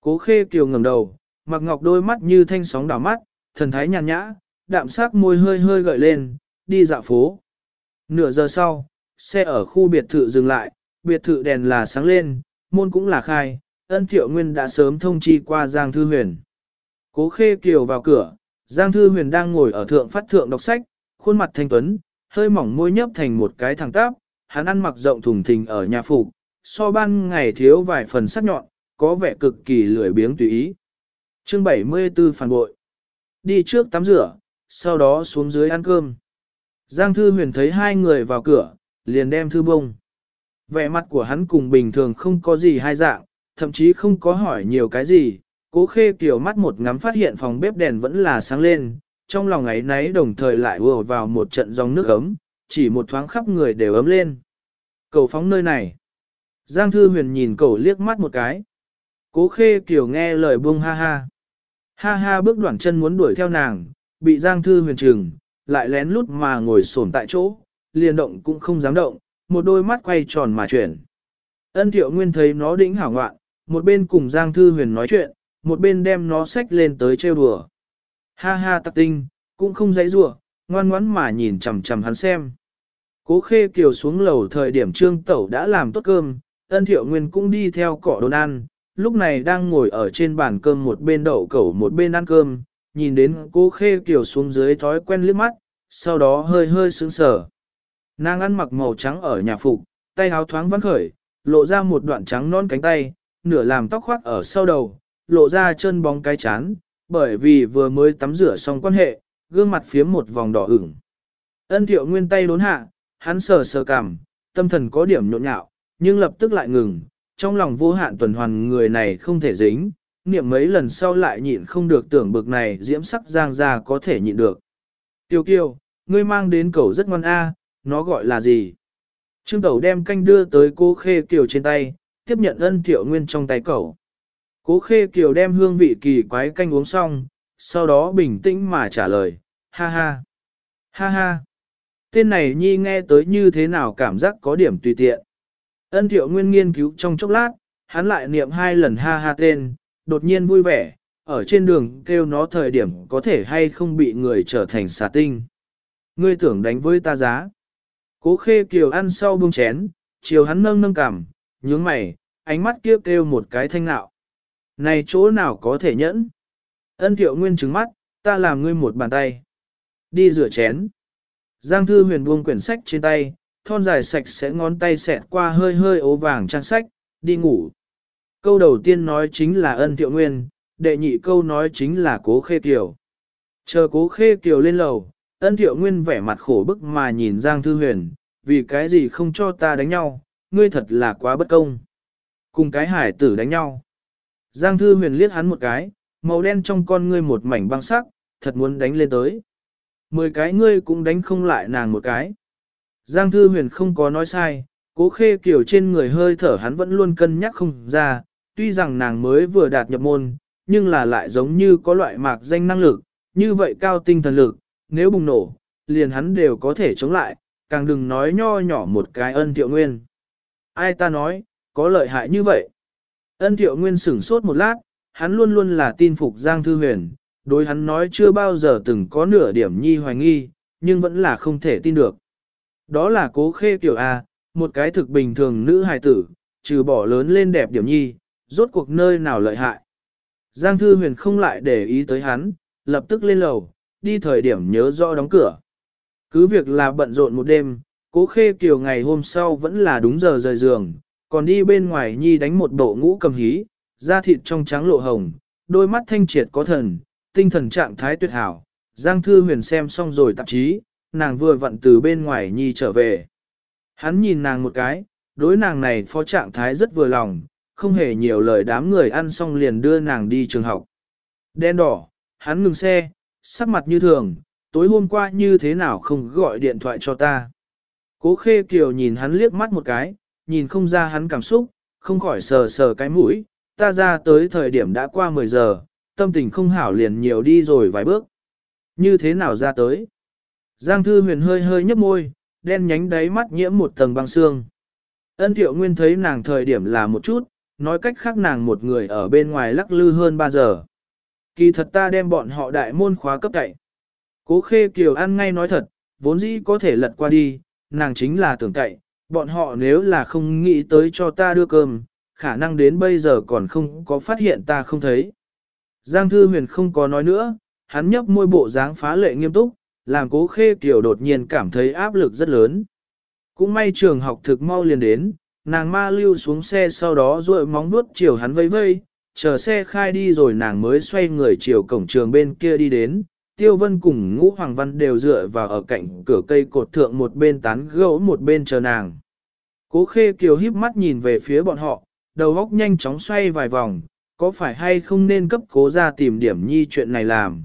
Cố khê kiều ngẩng đầu, mặc ngọc đôi mắt như thanh sóng đảo mắt, thần thái nhàn nhã, đạm sắc môi hơi hơi gợi lên, đi dạo phố. Nửa giờ sau, xe ở khu biệt thự dừng lại, biệt thự đèn là sáng lên, môn cũng là khai, ân thiệu nguyên đã sớm thông chi qua Giang Thư Huyền. Cố khê kiều vào cửa, Giang Thư Huyền đang ngồi ở thượng phát thượng đọc sách, khuôn mặt thanh tuấn, hơi mỏng môi nhấp thành một cái thẳng tắp, hắn ăn mặc rộng thùng thình ở nhà phủ, so ban ngày thiếu vài phần sắc nhọn, có vẻ cực kỳ lười biếng tùy ý. Chương 74 phản bội. Đi trước tắm rửa, sau đó xuống dưới ăn cơm. Giang Thư Huyền thấy hai người vào cửa, liền đem thư bông. Vẻ mặt của hắn cùng bình thường không có gì hai dạng, thậm chí không có hỏi nhiều cái gì. Cố khê kiểu mắt một ngắm phát hiện phòng bếp đèn vẫn là sáng lên, trong lòng ấy náy đồng thời lại vừa vào một trận dòng nước ấm, chỉ một thoáng khắp người đều ấm lên. Cầu phóng nơi này. Giang Thư Huyền nhìn cậu liếc mắt một cái. Cố khê kiểu nghe lời buông ha ha. Ha ha bước đoạn chân muốn đuổi theo nàng, bị Giang Thư Huyền trừng, lại lén lút mà ngồi sồn tại chỗ, liền động cũng không dám động, một đôi mắt quay tròn mà chuyển. Ân thiệu nguyên thấy nó đĩnh hảo ngoạn, một bên cùng Giang Thư Huyền nói chuyện, một bên đem nó xách lên tới trêu đùa. Ha ha tặc tinh, cũng không dãy rủa, ngoan ngoãn mà nhìn chằm chằm hắn xem. Cố khê kiều xuống lầu thời điểm trương tẩu đã làm tốt cơm, ân thiệu nguyên cũng đi theo cỏ đồn ăn, lúc này đang ngồi ở trên bàn cơm một bên đậu cẩu một bên ăn cơm, nhìn đến cố khê kiều xuống dưới thói quen liếc mắt, sau đó hơi hơi sững sờ. Nàng ăn mặc màu trắng ở nhà phục, tay áo thoáng văn khởi, lộ ra một đoạn trắng non cánh tay, nửa làm tóc khoác ở sau đầu, lộ ra chân bóng cái chán, bởi vì vừa mới tắm rửa xong quan hệ, gương mặt phiếm một vòng đỏ ửng. Ân thiệu nguyên tay đốn hạ, hắn sờ sờ cảm, tâm thần có điểm nhộn nhạo, nhưng lập tức lại ngừng, trong lòng vô hạn tuần hoàn người này không thể dính, niệm mấy lần sau lại nhịn không được tưởng bực này diễm sắc giang ra có thể nhịn được. Tiêu kiêu, ngươi mang đến cầu rất ngon a, nó gọi là gì? Trương Tẩu đem canh đưa tới cô Khê Kiều trên tay, tiếp nhận ân thiệu nguyên trong tay cầu. Cố Khê Kiều đem hương vị kỳ quái canh uống xong, sau đó bình tĩnh mà trả lời, ha ha, ha ha. Tên này nhi nghe tới như thế nào cảm giác có điểm tùy tiện. Ân thiệu nguyên nghiên cứu trong chốc lát, hắn lại niệm hai lần ha ha tên, đột nhiên vui vẻ, ở trên đường kêu nó thời điểm có thể hay không bị người trở thành xà tinh. Ngươi tưởng đánh với ta giá. Cố khê kiều ăn sau bông chén, chiều hắn nâng nâng cằm, nhướng mày, ánh mắt kia kêu, kêu một cái thanh nạo. Này chỗ nào có thể nhẫn? Ân thiệu nguyên trứng mắt, ta làm ngươi một bàn tay. Đi rửa chén. Giang thư huyền buông quyển sách trên tay, thon dài sạch sẽ ngón tay xẹt qua hơi hơi ố vàng trang sách, đi ngủ. Câu đầu tiên nói chính là ân thiệu nguyên, đệ nhị câu nói chính là cố khê kiều. Chờ cố khê kiều lên lầu, ân thiệu nguyên vẻ mặt khổ bức mà nhìn Giang Thư Huyền, vì cái gì không cho ta đánh nhau, ngươi thật là quá bất công. Cùng cái hải tử đánh nhau. Giang Thư Huyền liếc hắn một cái, màu đen trong con ngươi một mảnh băng sắc, thật muốn đánh lên tới. Mười cái ngươi cũng đánh không lại nàng một cái. Giang Thư Huyền không có nói sai, cố khê kiểu trên người hơi thở hắn vẫn luôn cân nhắc không ra, tuy rằng nàng mới vừa đạt nhập môn, nhưng là lại giống như có loại mạc danh năng lực, như vậy cao tinh thần lực, nếu bùng nổ, liền hắn đều có thể chống lại, càng đừng nói nho nhỏ một cái ân thiệu nguyên. Ai ta nói, có lợi hại như vậy? Ân thiệu nguyên sửng sốt một lát, hắn luôn luôn là tin phục Giang Thư Huyền, đối hắn nói chưa bao giờ từng có nửa điểm nhi hoài nghi, nhưng vẫn là không thể tin được. Đó là cố khê kiểu A, một cái thực bình thường nữ hài tử, trừ bỏ lớn lên đẹp điểm nhi, rốt cuộc nơi nào lợi hại. Giang Thư Huyền không lại để ý tới hắn, lập tức lên lầu, đi thời điểm nhớ rõ đóng cửa. Cứ việc là bận rộn một đêm, cố khê kiều ngày hôm sau vẫn là đúng giờ rời giường, còn đi bên ngoài nhi đánh một bộ ngũ cầm hí, da thịt trong trắng lộ hồng, đôi mắt thanh triệt có thần, tinh thần trạng thái tuyệt hảo. Giang Thư Huyền xem xong rồi tạp chí, nàng vừa vặn từ bên ngoài nhi trở về. Hắn nhìn nàng một cái, đối nàng này phó trạng thái rất vừa lòng, không hề nhiều lời đám người ăn xong liền đưa nàng đi trường học. Đen đỏ, hắn ngừng xe, sắc mặt như thường, tối hôm qua như thế nào không gọi điện thoại cho ta. Cố khê kiều nhìn hắn liếc mắt một cái, nhìn không ra hắn cảm xúc, không khỏi sờ sờ cái mũi, ta ra tới thời điểm đã qua 10 giờ, tâm tình không hảo liền nhiều đi rồi vài bước. Như thế nào ra tới? Giang Thư Huyền hơi hơi nhấp môi, đen nhánh đáy mắt nhiễm một tầng băng xương. Ân Thiệu Nguyên thấy nàng thời điểm là một chút, nói cách khác nàng một người ở bên ngoài lắc lư hơn 3 giờ. Kỳ thật ta đem bọn họ đại môn khóa cấp cậy. Cố khê kiều ăn ngay nói thật, vốn dĩ có thể lật qua đi, nàng chính là tưởng cậy, bọn họ nếu là không nghĩ tới cho ta đưa cơm, khả năng đến bây giờ còn không có phát hiện ta không thấy. Giang Thư Huyền không có nói nữa, hắn nhấp môi bộ dáng phá lệ nghiêm túc, làm cố khê kiểu đột nhiên cảm thấy áp lực rất lớn. Cũng may trường học thực mau liền đến, nàng ma lưu xuống xe sau đó ruội móng vuốt chiều hắn vây vây, chờ xe khai đi rồi nàng mới xoay người chiều cổng trường bên kia đi đến. Tiêu Vân cùng Ngũ Hoàng Văn đều dựa vào ở cạnh cửa cây cột thượng một bên tán gẫu một bên chờ nàng. Cố Khê Kiều híp mắt nhìn về phía bọn họ, đầu óc nhanh chóng xoay vài vòng, có phải hay không nên cấp cố gia tìm điểm nhi chuyện này làm.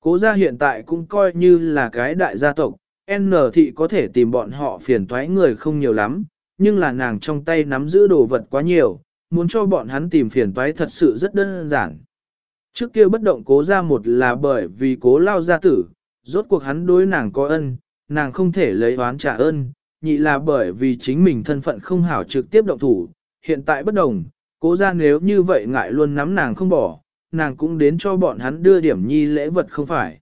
Cố gia hiện tại cũng coi như là cái đại gia tộc, N thị có thể tìm bọn họ phiền toái người không nhiều lắm, nhưng là nàng trong tay nắm giữ đồ vật quá nhiều, muốn cho bọn hắn tìm phiền toái thật sự rất đơn giản. Trước kia bất động cố ra một là bởi vì cố lao gia tử, rốt cuộc hắn đối nàng có ân, nàng không thể lấy oán trả ơn, nhị là bởi vì chính mình thân phận không hảo trực tiếp động thủ, hiện tại bất đồng, cố ra nếu như vậy ngại luôn nắm nàng không bỏ, nàng cũng đến cho bọn hắn đưa điểm nhi lễ vật không phải.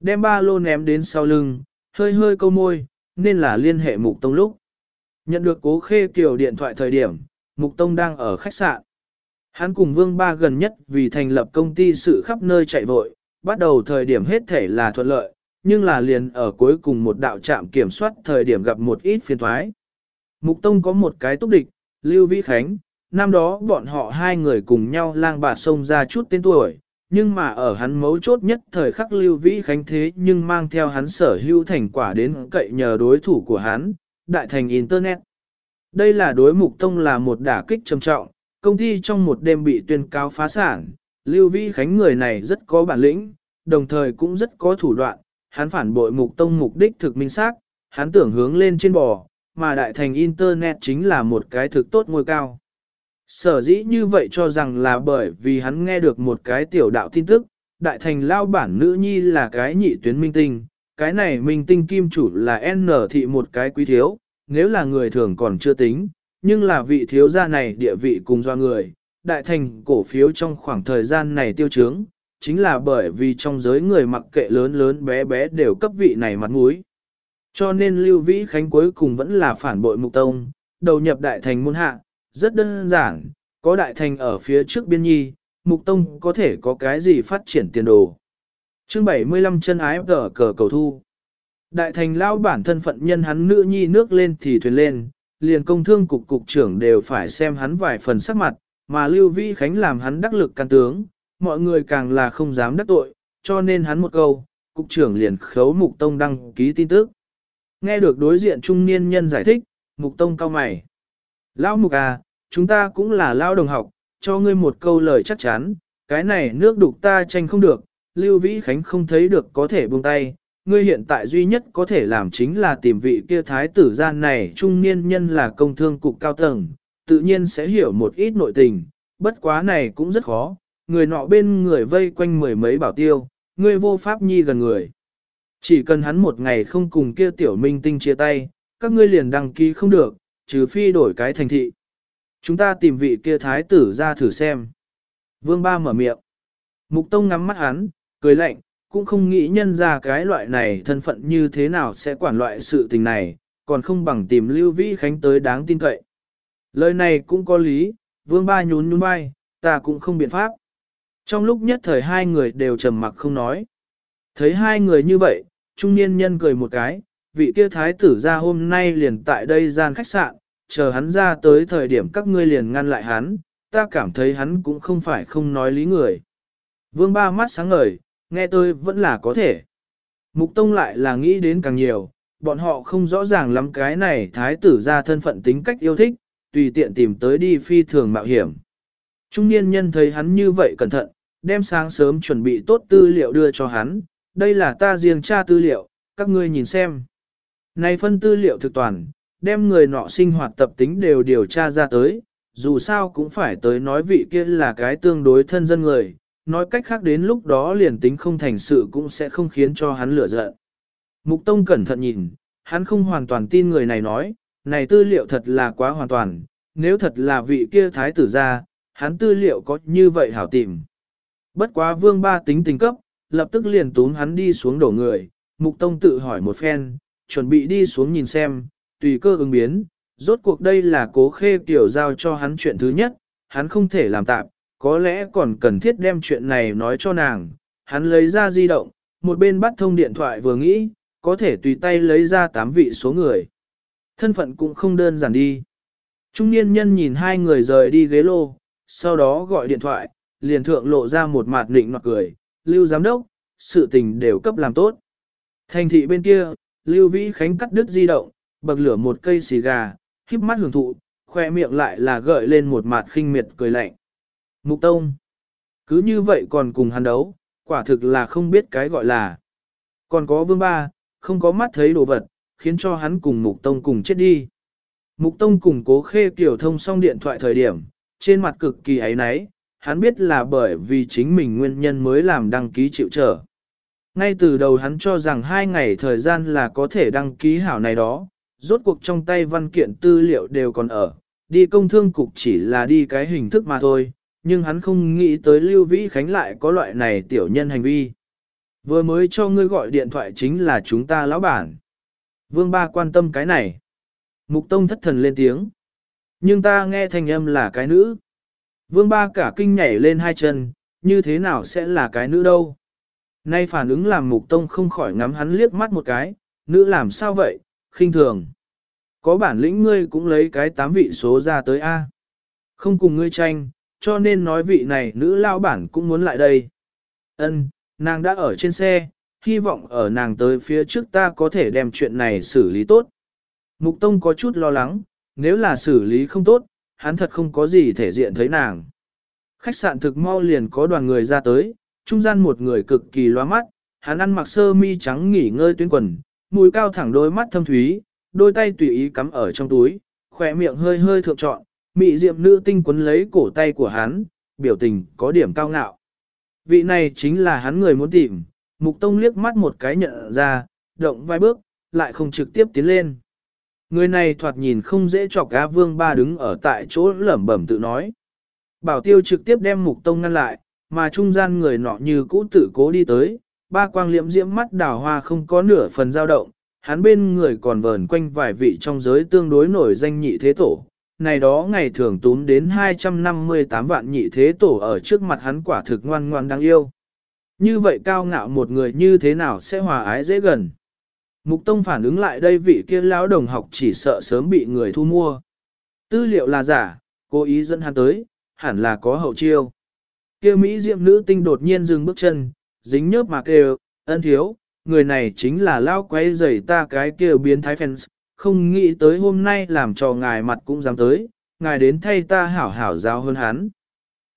Đem ba lô ném đến sau lưng, hơi hơi câu môi, nên là liên hệ mục tông lúc. Nhận được cố khê kiều điện thoại thời điểm, mục tông đang ở khách sạn. Hắn cùng vương ba gần nhất vì thành lập công ty sự khắp nơi chạy vội, bắt đầu thời điểm hết thể là thuận lợi, nhưng là liền ở cuối cùng một đạo trạm kiểm soát thời điểm gặp một ít phiền thoái. Mục Tông có một cái túc địch, Lưu Vĩ Khánh, năm đó bọn họ hai người cùng nhau lang bà sông ra chút tên tuổi, nhưng mà ở hắn mấu chốt nhất thời khắc Lưu Vĩ Khánh thế nhưng mang theo hắn sở hữu thành quả đến cậy nhờ đối thủ của hắn, đại thành Internet. Đây là đối mục tông là một đả kích trầm trọng, công ty trong một đêm bị tuyên cáo phá sản, Lưu Vĩ Khánh người này rất có bản lĩnh, đồng thời cũng rất có thủ đoạn, hắn phản bội mục tông mục đích thực minh xác, hắn tưởng hướng lên trên bò, mà đại thành Internet chính là một cái thực tốt ngôi cao. Sở dĩ như vậy cho rằng là bởi vì hắn nghe được một cái tiểu đạo tin tức, đại thành lao bản nữ nhi là cái nhị tuyến minh tinh, cái này minh tinh kim chủ là N thị một cái quý thiếu, nếu là người thường còn chưa tính, nhưng là vị thiếu gia này địa vị cùng do người, đại thành cổ phiếu trong khoảng thời gian này tiêu chướng, chính là bởi vì trong giới người mặc kệ lớn lớn bé bé đều cấp vị này mặt mũi. Cho nên Lưu Vĩ Khánh cuối cùng vẫn là phản bội mục tông, đầu nhập đại thành môn hạ, rất đơn giản, có đại thành ở phía trước biên nhi, mục tông có thể có cái gì phát triển tiền đồ. Chương 75 chân ái cờ cờ cầu thu. Đại thành lao bản thân phận nhân hắn nữ nhi nước lên thì thuyền lên, liền công thương cục cục trưởng đều phải xem hắn vài phần sắc mặt, mà Lưu Vĩ Khánh làm hắn đắc lực can tướng, mọi người càng là không dám đắc tội, cho nên hắn một câu, cục trưởng liền khấu Mục Tông đăng ký tin tức. Nghe được đối diện trung niên nhân giải thích, Mục Tông cao mày. Lão Mục à, chúng ta cũng là lao đồng học, cho ngươi một câu lời chắc chắn, cái này nước đục ta tranh không được, Lưu Vĩ Khánh không thấy được có thể buông tay, ngươi hiện tại duy nhất có thể làm chính là tìm vị kia thái tử gian này trung niên nhân là công thương cục cao tầng, tự nhiên sẽ hiểu một ít nội tình, bất quá này cũng rất khó, người nọ bên người vây quanh mười mấy bảo tiêu, ngươi vô pháp nhi gần người. Chỉ cần hắn một ngày không cùng kia tiểu minh tinh chia tay, các ngươi liền đăng ký không được, trừ phi đổi cái thành thị. Chúng ta tìm vị kia thái tử ra thử xem. Vương Ba mở miệng. Mục Tông ngắm mắt hắn, cười lạnh, cũng không nghĩ nhân ra cái loại này thân phận như thế nào sẽ quản loại sự tình này, còn không bằng tìm Lưu Vĩ Khánh tới đáng tin cậy. Lời này cũng có lý, Vương Ba nhún nhún vai, ta cũng không biện pháp. Trong lúc nhất thời hai người đều trầm mặc không nói. Thấy hai người như vậy, trung niên nhân cười một cái, vị kia thái tử ra hôm nay liền tại đây gian khách sạn, chờ hắn ra tới thời điểm các ngươi liền ngăn lại hắn, ta cảm thấy hắn cũng không phải không nói lý người. Vương ba mắt sáng ngời, nghe tôi vẫn là có thể. Mục tông lại là nghĩ đến càng nhiều, bọn họ không rõ ràng lắm cái này thái tử ra thân phận tính cách yêu thích, tùy tiện tìm tới đi phi thường mạo hiểm. Trung niên nhân thấy hắn như vậy cẩn thận, đem sáng sớm chuẩn bị tốt tư liệu đưa cho hắn, đây là ta riêng tra tư liệu, các ngươi nhìn xem. Này phân tư liệu thực toàn, đem người nọ sinh hoạt tập tính đều điều tra ra tới, dù sao cũng phải tới nói vị kia là cái tương đối thân dân người, nói cách khác đến lúc đó liền tính không thành sự cũng sẽ không khiến cho hắn lửa giận. Mục Tông cẩn thận nhìn, hắn không hoàn toàn tin người này nói, này tư liệu thật là quá hoàn toàn, nếu thật là vị kia thái tử ra, hắn tư liệu có như vậy hảo tìm. Bất quá vương ba tính tình cấp, lập tức liền tún hắn đi xuống đổ người, mục tông tự hỏi một phen, chuẩn bị đi xuống nhìn xem, tùy cơ ứng biến, rốt cuộc đây là cố khê tiểu giao cho hắn chuyện thứ nhất, hắn không thể làm tạm, có lẽ còn cần thiết đem chuyện này nói cho nàng, hắn lấy ra di động, một bên bắt thông điện thoại vừa nghĩ, có thể tùy tay lấy ra tám vị số người. Thân phận cũng không đơn giản đi. Trung niên nhân nhìn hai người rời đi ghế lô, sau đó gọi điện thoại, liền thượng lộ ra một mặt định nọt cười, Lưu Giám Đốc, sự tình đều cấp làm tốt. Thành thị bên kia, Lưu Vĩ Khánh cắt đứt di động, bậc lửa một cây xì gà, híp mắt hưởng thụ, khoe miệng lại là gợi lên một mặt khinh miệt cười lạnh. Mục Tông, cứ như vậy còn cùng hắn đấu, quả thực là không biết cái gọi là. Còn có vương ba, không có mắt thấy đồ vật, khiến cho hắn cùng Mục Tông cùng chết đi. Mục Tông cùng cố khê kiểu thông xong điện thoại thời điểm, trên mặt cực kỳ ấy náy, hắn biết là bởi vì chính mình nguyên nhân mới làm đăng ký chịu trở. Ngay từ đầu hắn cho rằng hai ngày thời gian là có thể đăng ký hảo này đó, rốt cuộc trong tay văn kiện tư liệu đều còn ở, đi công thương cục chỉ là đi cái hình thức mà thôi, nhưng hắn không nghĩ tới Lưu Vĩ Khánh lại có loại này tiểu nhân hành vi. Vừa mới cho ngươi gọi điện thoại chính là chúng ta lão bản. Vương Ba quan tâm cái này. Mục Tông thất thần lên tiếng. Nhưng ta nghe thanh âm là cái nữ. Vương ba cả kinh nhảy lên hai chân, như thế nào sẽ là cái nữ đâu. Nay phản ứng làm mục tông không khỏi ngắm hắn liếc mắt một cái, nữ làm sao vậy, khinh thường. Có bản lĩnh ngươi cũng lấy cái tám vị số ra tới A. Không cùng ngươi tranh, cho nên nói vị này nữ lao bản cũng muốn lại đây. Ân, nàng đã ở trên xe, hy vọng ở nàng tới phía trước ta có thể đem chuyện này xử lý tốt. Mục Tông có chút lo lắng, nếu là xử lý không tốt, hắn thật không có gì thể diện thấy nàng. Khách sạn thực mau liền có đoàn người ra tới, trung gian một người cực kỳ loa mắt, hắn ăn mặc sơ mi trắng nghỉ ngơi tuyến quần, mũi cao thẳng đôi mắt thâm thúy, đôi tay tùy ý cắm ở trong túi, khỏe miệng hơi hơi thượng trọn, mị diệm nữ tinh quấn lấy cổ tay của hắn, biểu tình có điểm cao ngạo. Vị này chính là hắn người muốn tìm, mục tông liếc mắt một cái nhận ra, động vài bước, lại không trực tiếp tiến lên. Người này thoạt nhìn không dễ chọc á vương ba đứng ở tại chỗ lẩm bẩm tự nói. Bảo tiêu trực tiếp đem mục tông ngăn lại, mà trung gian người nọ như cũ tử cố đi tới, ba quang liễm diễm mắt đào hoa không có nửa phần dao động, hắn bên người còn vờn quanh vài vị trong giới tương đối nổi danh nhị thế tổ. Này đó ngày thường tún đến 258 vạn nhị thế tổ ở trước mặt hắn quả thực ngoan ngoan đáng yêu. Như vậy cao ngạo một người như thế nào sẽ hòa ái dễ gần. Mục Tông phản ứng lại đây vị kia lão đồng học chỉ sợ sớm bị người thu mua. Tư liệu là giả, cố ý dẫn hắn tới, hẳn là có hậu chiêu. Kia Mỹ diệm nữ tinh đột nhiên dừng bước chân, dính nhớp mà kêu, ân thiếu, người này chính là lao quay rầy ta cái kia biến thái fans, không nghĩ tới hôm nay làm cho ngài mặt cũng dám tới, ngài đến thay ta hảo hảo giáo hơn hắn.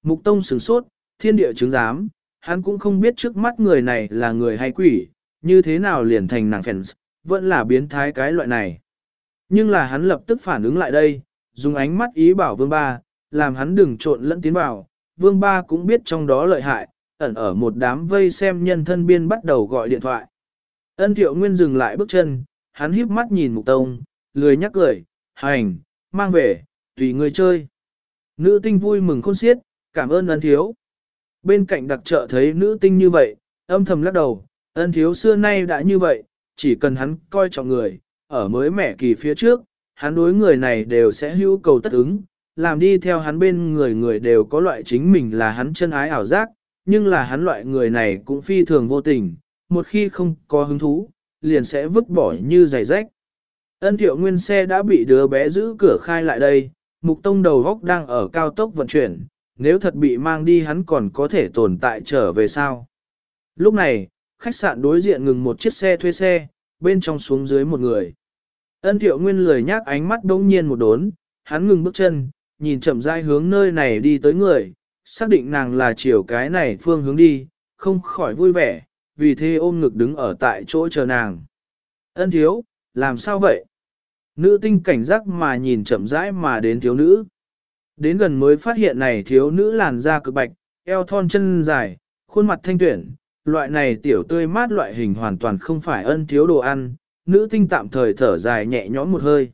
Mục Tông sửng sốt, thiên địa chứng giám, hắn cũng không biết trước mắt người này là người hay quỷ, như thế nào liền thành nàng phèn, vẫn là biến thái cái loại này. Nhưng là hắn lập tức phản ứng lại đây, dùng ánh mắt ý bảo vương ba, làm hắn đừng trộn lẫn tiến vào, vương ba cũng biết trong đó lợi hại, ẩn ở một đám vây xem nhân thân biên bắt đầu gọi điện thoại. Ân thiệu nguyên dừng lại bước chân, hắn híp mắt nhìn mục tông, lười nhắc cười, hành, mang về, tùy người chơi. Nữ tinh vui mừng khôn xiết, cảm ơn ân thiếu. Bên cạnh đặc trợ thấy nữ tinh như vậy, âm thầm lắc đầu, ân thiếu xưa nay đã như vậy, chỉ cần hắn coi trọng người, ở mới mẻ kỳ phía trước, hắn đối người này đều sẽ hữu cầu tất ứng, làm đi theo hắn bên người người đều có loại chính mình là hắn chân ái ảo giác, nhưng là hắn loại người này cũng phi thường vô tình, một khi không có hứng thú, liền sẽ vứt bỏ như giày rách. Ân thiệu nguyên xe đã bị đứa bé giữ cửa khai lại đây, mục tông đầu góc đang ở cao tốc vận chuyển, nếu thật bị mang đi hắn còn có thể tồn tại trở về sao. Lúc này, khách sạn đối diện ngừng một chiếc xe thuê xe, bên trong xuống dưới một người. Ân thiệu nguyên lười nhác ánh mắt đông nhiên một đốn, hắn ngừng bước chân, nhìn chậm rãi hướng nơi này đi tới người, xác định nàng là chiều cái này phương hướng đi, không khỏi vui vẻ, vì thế ôm ngực đứng ở tại chỗ chờ nàng. Ân thiếu, làm sao vậy? Nữ tinh cảnh giác mà nhìn chậm rãi mà đến thiếu nữ. Đến gần mới phát hiện này thiếu nữ làn da cực bạch, eo thon chân dài, khuôn mặt thanh tuyển, loại này tiểu tươi mát loại hình hoàn toàn không phải ân thiếu đồ ăn, nữ tinh tạm thời thở dài nhẹ nhõm một hơi.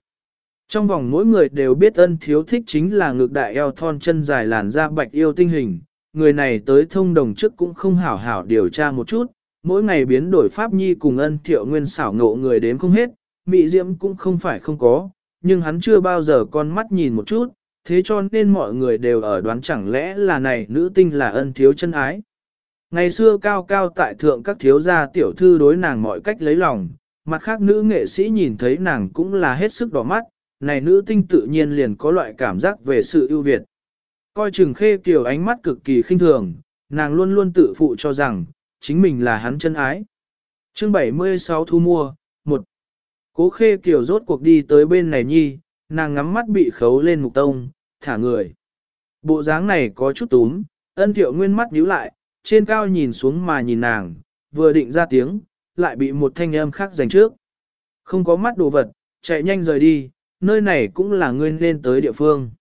Trong vòng mỗi người đều biết ân thiếu thích chính là ngược đại eo thon chân dài làn da bạch yêu tinh hình, người này tới thông đồng trước cũng không hảo hảo điều tra một chút, mỗi ngày biến đổi pháp nhi cùng ân thiệu nguyên xảo ngộ người đến không hết, mị diễm cũng không phải không có, nhưng hắn chưa bao giờ con mắt nhìn một chút, thế cho nên mọi người đều ở đoán chẳng lẽ là này nữ tinh là ân thiếu chân ái. Ngày xưa cao cao tại thượng các thiếu gia tiểu thư đối nàng mọi cách lấy lòng, mặt khác nữ nghệ sĩ nhìn thấy nàng cũng là hết sức đỏ mắt, này nữ tinh tự nhiên liền có loại cảm giác về sự ưu việt. Coi chừng khê kiểu ánh mắt cực kỳ khinh thường, nàng luôn luôn tự phụ cho rằng, chính mình là hắn chân ái. Chương 76 thu mua, một Cố khê kiều rốt cuộc đi tới bên này nhi, nàng ngắm mắt bị khấu lên mục tông, thả người. Bộ dáng này có chút túm, ân thiệu nguyên mắt nhíu lại, trên cao nhìn xuống mà nhìn nàng, vừa định ra tiếng, lại bị một thanh âm khác giành trước. Không có mắt đồ vật, chạy nhanh rời đi, nơi này cũng là ngươi nên tới địa phương.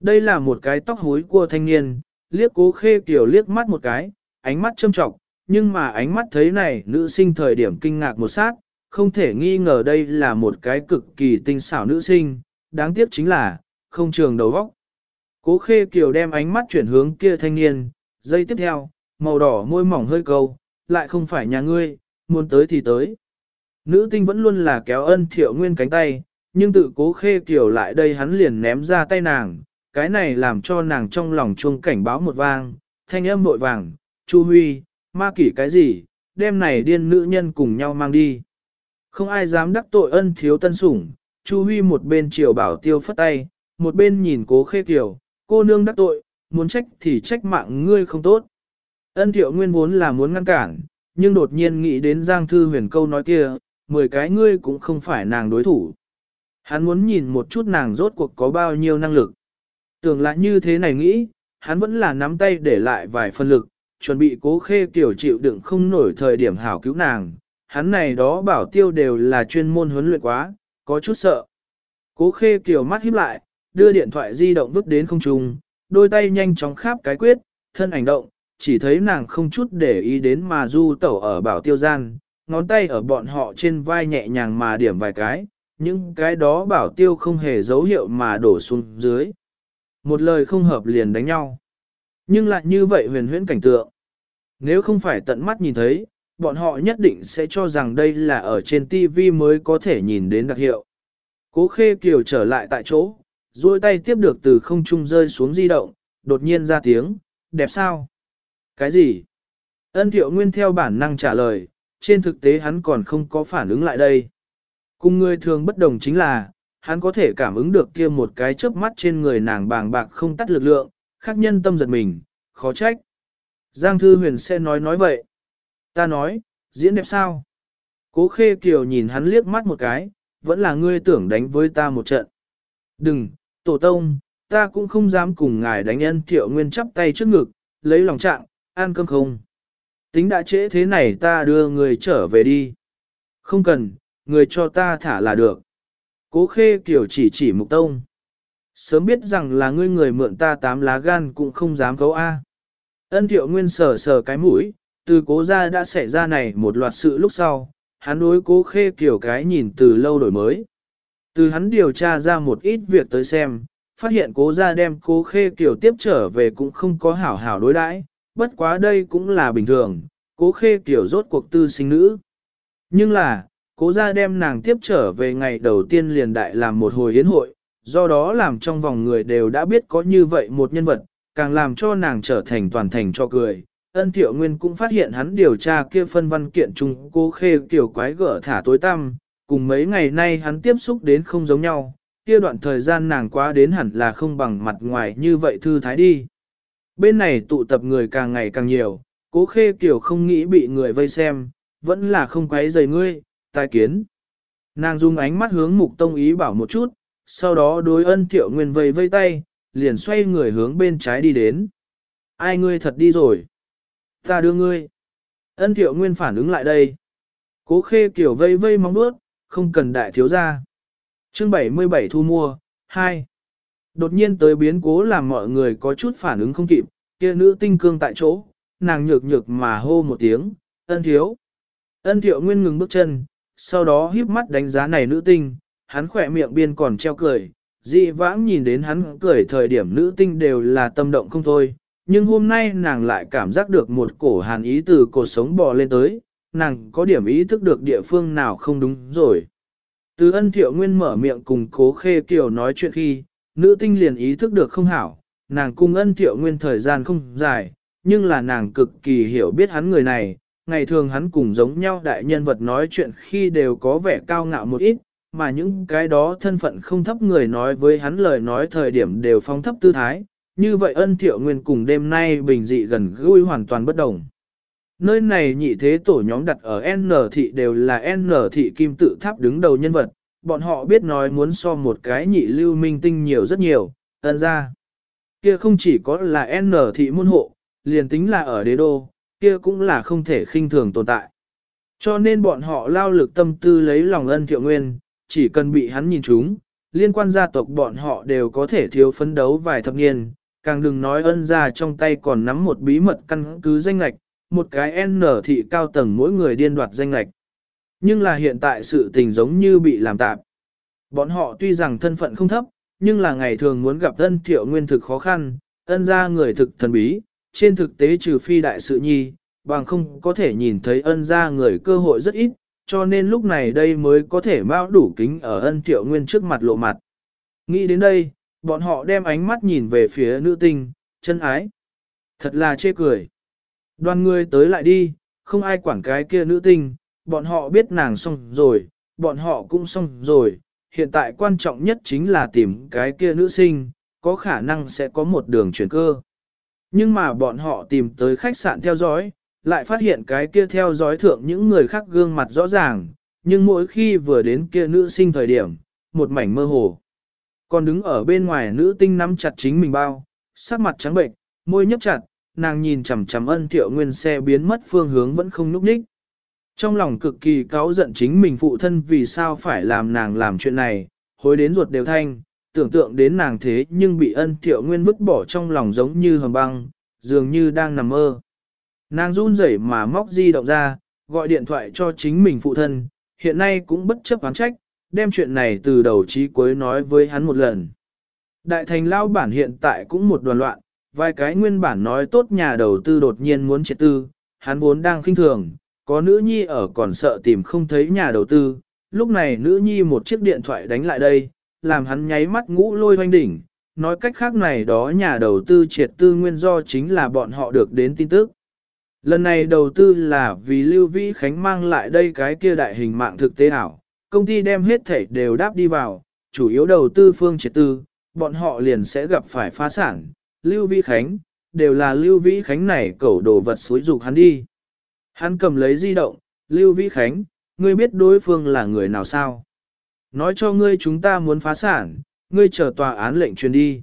Đây là một cái tóc hối của thanh niên, liếc cố khê kiểu liếc mắt một cái, ánh mắt châm trọng, nhưng mà ánh mắt thấy này nữ sinh thời điểm kinh ngạc một sát, không thể nghi ngờ đây là một cái cực kỳ tinh xảo nữ sinh, đáng tiếc chính là, không trường đầu vóc. Cố khê kiều đem ánh mắt chuyển hướng kia thanh niên, giây tiếp theo, màu đỏ môi mỏng hơi câu, lại không phải nhà ngươi, muốn tới thì tới. Nữ tinh vẫn luôn là kéo ân thiệu nguyên cánh tay, nhưng tự cố khê kiều lại đây hắn liền ném ra tay nàng, cái này làm cho nàng trong lòng chuông cảnh báo một vang, thanh âm bội vàng, Chu Huy, ma kỷ cái gì, đêm này điên nữ nhân cùng nhau mang đi. Không ai dám đắc tội ân thiếu tân sủng, Chu Huy một bên triều bảo tiêu phất tay, một bên nhìn cố khê kiểu, cô nương đắc tội, muốn trách thì trách mạng ngươi không tốt. Ân thiệu nguyên vốn là muốn ngăn cản, nhưng đột nhiên nghĩ đến Giang Thư huyền câu nói kia, mười cái ngươi cũng không phải nàng đối thủ. Hắn muốn nhìn một chút nàng rốt cuộc có bao nhiêu năng lực. Tưởng lại như thế này nghĩ, hắn vẫn là nắm tay để lại vài phân lực, chuẩn bị cố khê kiểu chịu đựng không nổi thời điểm hảo cứu nàng. Hắn này đó bảo tiêu đều là chuyên môn huấn luyện quá, có chút sợ. Cố khê kiểu mắt híp lại, đưa điện thoại di động vứt đến không trung, đôi tay nhanh chóng kháp cái quyết, thân ảnh động, chỉ thấy nàng không chút để ý đến mà du tẩu ở bảo tiêu gian, ngón tay ở bọn họ trên vai nhẹ nhàng mà điểm vài cái, những cái đó bảo tiêu không hề dấu hiệu mà đổ xuống dưới. Một lời không hợp liền đánh nhau. Nhưng lại như vậy huyền huyễn cảnh tượng. Nếu không phải tận mắt nhìn thấy, bọn họ nhất định sẽ cho rằng đây là ở trên TV mới có thể nhìn đến đặc hiệu. Cố khê kiều trở lại tại chỗ, duỗi tay tiếp được từ không trung rơi xuống di động, đột nhiên ra tiếng, đẹp sao? Cái gì? Ân thiệu nguyên theo bản năng trả lời, trên thực tế hắn còn không có phản ứng lại đây. Cùng người thường bất đồng chính là, hắn có thể cảm ứng được kia một cái chớp mắt trên người nàng bàng bạc không tắt lực lượng, khác nhân tâm giật mình, khó trách. Giang Thư Huyền sẽ nói nói vậy. Ta nói, diễn đẹp sao? Cố Khê Kiều nhìn hắn liếc mắt một cái, vẫn là ngươi tưởng đánh với ta một trận. Đừng, tổ tông, ta cũng không dám cùng ngài đánh ân thiệu nguyên chắp tay trước ngực, lấy lòng trạng, ăn cơm không. Tính đã trễ thế này ta đưa người trở về đi. Không cần, người cho ta thả là được. Cố khê Kiều chỉ chỉ mục tông. Sớm biết rằng là ngươi người mượn ta tám lá gan cũng không dám cấu A. Ân thiệu nguyên sờ sờ cái mũi, từ cố ra đã xảy ra này một loạt sự lúc sau, hắn đối cố khê kiểu cái nhìn từ lâu đổi mới. Từ hắn điều tra ra một ít việc tới xem, phát hiện cố ra đem cố khê kiểu tiếp trở về cũng không có hảo hảo đối đãi, bất quá đây cũng là bình thường, cố khê kiểu rốt cuộc tư sinh nữ. Nhưng là, cố ra đem nàng tiếp trở về ngày đầu tiên liền đại làm một hồi yến hội, do đó làm trong vòng người đều đã biết có như vậy một nhân vật, càng làm cho nàng trở thành toàn thành cho cười. Ân Thiệu Nguyên cũng phát hiện hắn điều tra kia phân văn kiện chung cô khê kiểu quái gở thả tối tăm, cùng mấy ngày nay hắn tiếp xúc đến không giống nhau, kia đoạn thời gian nàng quá đến hẳn là không bằng mặt ngoài như vậy thư thái đi. Bên này tụ tập người càng ngày càng nhiều, cố khê kiểu không nghĩ bị người vây xem, vẫn là không quấy rầy ngươi, tai kiến. Nàng dùng ánh mắt hướng mục tông ý bảo một chút, sau đó đối ân thiệu nguyên vây vây tay, liền xoay người hướng bên trái đi đến. Ai ngươi thật đi rồi? Ta đưa ngươi. Ân thiệu nguyên phản ứng lại đây. Cố khê kiểu vây vây móng bước, không cần đại thiếu gia Chương 77 thu mua, 2. Đột nhiên tới biến cố làm mọi người có chút phản ứng không kịp, kia nữ tinh cương tại chỗ, nàng nhược nhược mà hô một tiếng, ân thiếu. Ân thiệu nguyên ngừng bước chân, sau đó híp mắt đánh giá này nữ tinh, hắn khỏe miệng biên còn treo cười, dị vãng nhìn đến hắn cười thời điểm nữ tinh đều là tâm động không thôi, nhưng hôm nay nàng lại cảm giác được một cổ hàn ý từ cổ sống bò lên tới, nàng có điểm ý thức được địa phương nào không đúng rồi. Từ ân thiệu nguyên mở miệng cùng cố khê kiều nói chuyện khi, nữ tinh liền ý thức được không hảo, nàng cùng ân thiệu nguyên thời gian không dài, nhưng là nàng cực kỳ hiểu biết hắn người này, ngày thường hắn cùng giống nhau đại nhân vật nói chuyện khi đều có vẻ cao ngạo một ít, mà những cái đó thân phận không thấp người nói với hắn lời nói thời điểm đều phong thấp tư thái, như vậy ân thiệu nguyên cùng đêm nay bình dị gần gũi hoàn toàn bất đồng. Nơi này nhị thế tổ nhóm đặt ở N thị đều là N thị kim tự tháp đứng đầu nhân vật, bọn họ biết nói muốn so một cái nhị lưu minh tinh nhiều rất nhiều, ân ra. Kia không chỉ có là N thị môn hộ, liền tính là ở đế đô, kia cũng là không thể khinh thường tồn tại. Cho nên bọn họ lao lực tâm tư lấy lòng ân thiệu nguyên, chỉ cần bị hắn nhìn chúng, liên quan gia tộc bọn họ đều có thể thiếu phấn đấu vài thập niên, càng đừng nói ân ra trong tay còn nắm một bí mật căn cứ danh lạch, một cái N thị cao tầng mỗi người điên đoạt danh lạch. Nhưng là hiện tại sự tình giống như bị làm tạp. Bọn họ tuy rằng thân phận không thấp, nhưng là ngày thường muốn gặp ân thiệu nguyên thực khó khăn, ân ra người thực thần bí, trên thực tế trừ phi đại sự nhi, bằng không có thể nhìn thấy ân ra người cơ hội rất ít, cho nên lúc này đây mới có thể mao đủ kính ở ân thiệu nguyên trước mặt lộ mặt. Nghĩ đến đây, bọn họ đem ánh mắt nhìn về phía nữ tinh, chân ái. Thật là chê cười. Đoàn người tới lại đi, không ai quản cái kia nữ tinh, bọn họ biết nàng xong rồi, bọn họ cũng xong rồi. Hiện tại quan trọng nhất chính là tìm cái kia nữ sinh, có khả năng sẽ có một đường chuyển cơ. Nhưng mà bọn họ tìm tới khách sạn theo dõi, lại phát hiện cái kia theo dõi thượng những người khác gương mặt rõ ràng, nhưng mỗi khi vừa đến kia nữ sinh thời điểm, một mảnh mơ hồ. Còn đứng ở bên ngoài nữ tinh nắm chặt chính mình bao, sắc mặt trắng bệnh, môi nhấp chặt, nàng nhìn chằm chằm ân thiệu nguyên xe biến mất phương hướng vẫn không núp ních. Trong lòng cực kỳ cáu giận chính mình phụ thân vì sao phải làm nàng làm chuyện này, hối đến ruột đều thanh, tưởng tượng đến nàng thế nhưng bị ân thiệu nguyên vứt bỏ trong lòng giống như hầm băng, dường như đang nằm mơ. Nàng run rẩy mà móc di động ra, gọi điện thoại cho chính mình phụ thân, hiện nay cũng bất chấp oán trách, đem chuyện này từ đầu chí cuối nói với hắn một lần. Đại thành lao bản hiện tại cũng một đoàn loạn, vài cái nguyên bản nói tốt nhà đầu tư đột nhiên muốn triệt tư, hắn vốn đang khinh thường, có nữ nhi ở còn sợ tìm không thấy nhà đầu tư, lúc này nữ nhi một chiếc điện thoại đánh lại đây, làm hắn nháy mắt ngũ lôi hoanh đỉnh, nói cách khác này đó nhà đầu tư triệt tư nguyên do chính là bọn họ được đến tin tức. Lần này đầu tư là vì Lưu Vĩ Khánh mang lại đây cái kia đại hình mạng thực tế ảo, công ty đem hết thảy đều đáp đi vào, chủ yếu đầu tư phương triệt tư, bọn họ liền sẽ gặp phải phá sản. Lưu Vĩ Khánh, đều là Lưu Vĩ Khánh này cẩu đồ vật xối dục hắn đi. Hắn cầm lấy di động, Lưu Vĩ Khánh, ngươi biết đối phương là người nào sao? Nói cho ngươi chúng ta muốn phá sản, ngươi chờ tòa án lệnh truyền đi.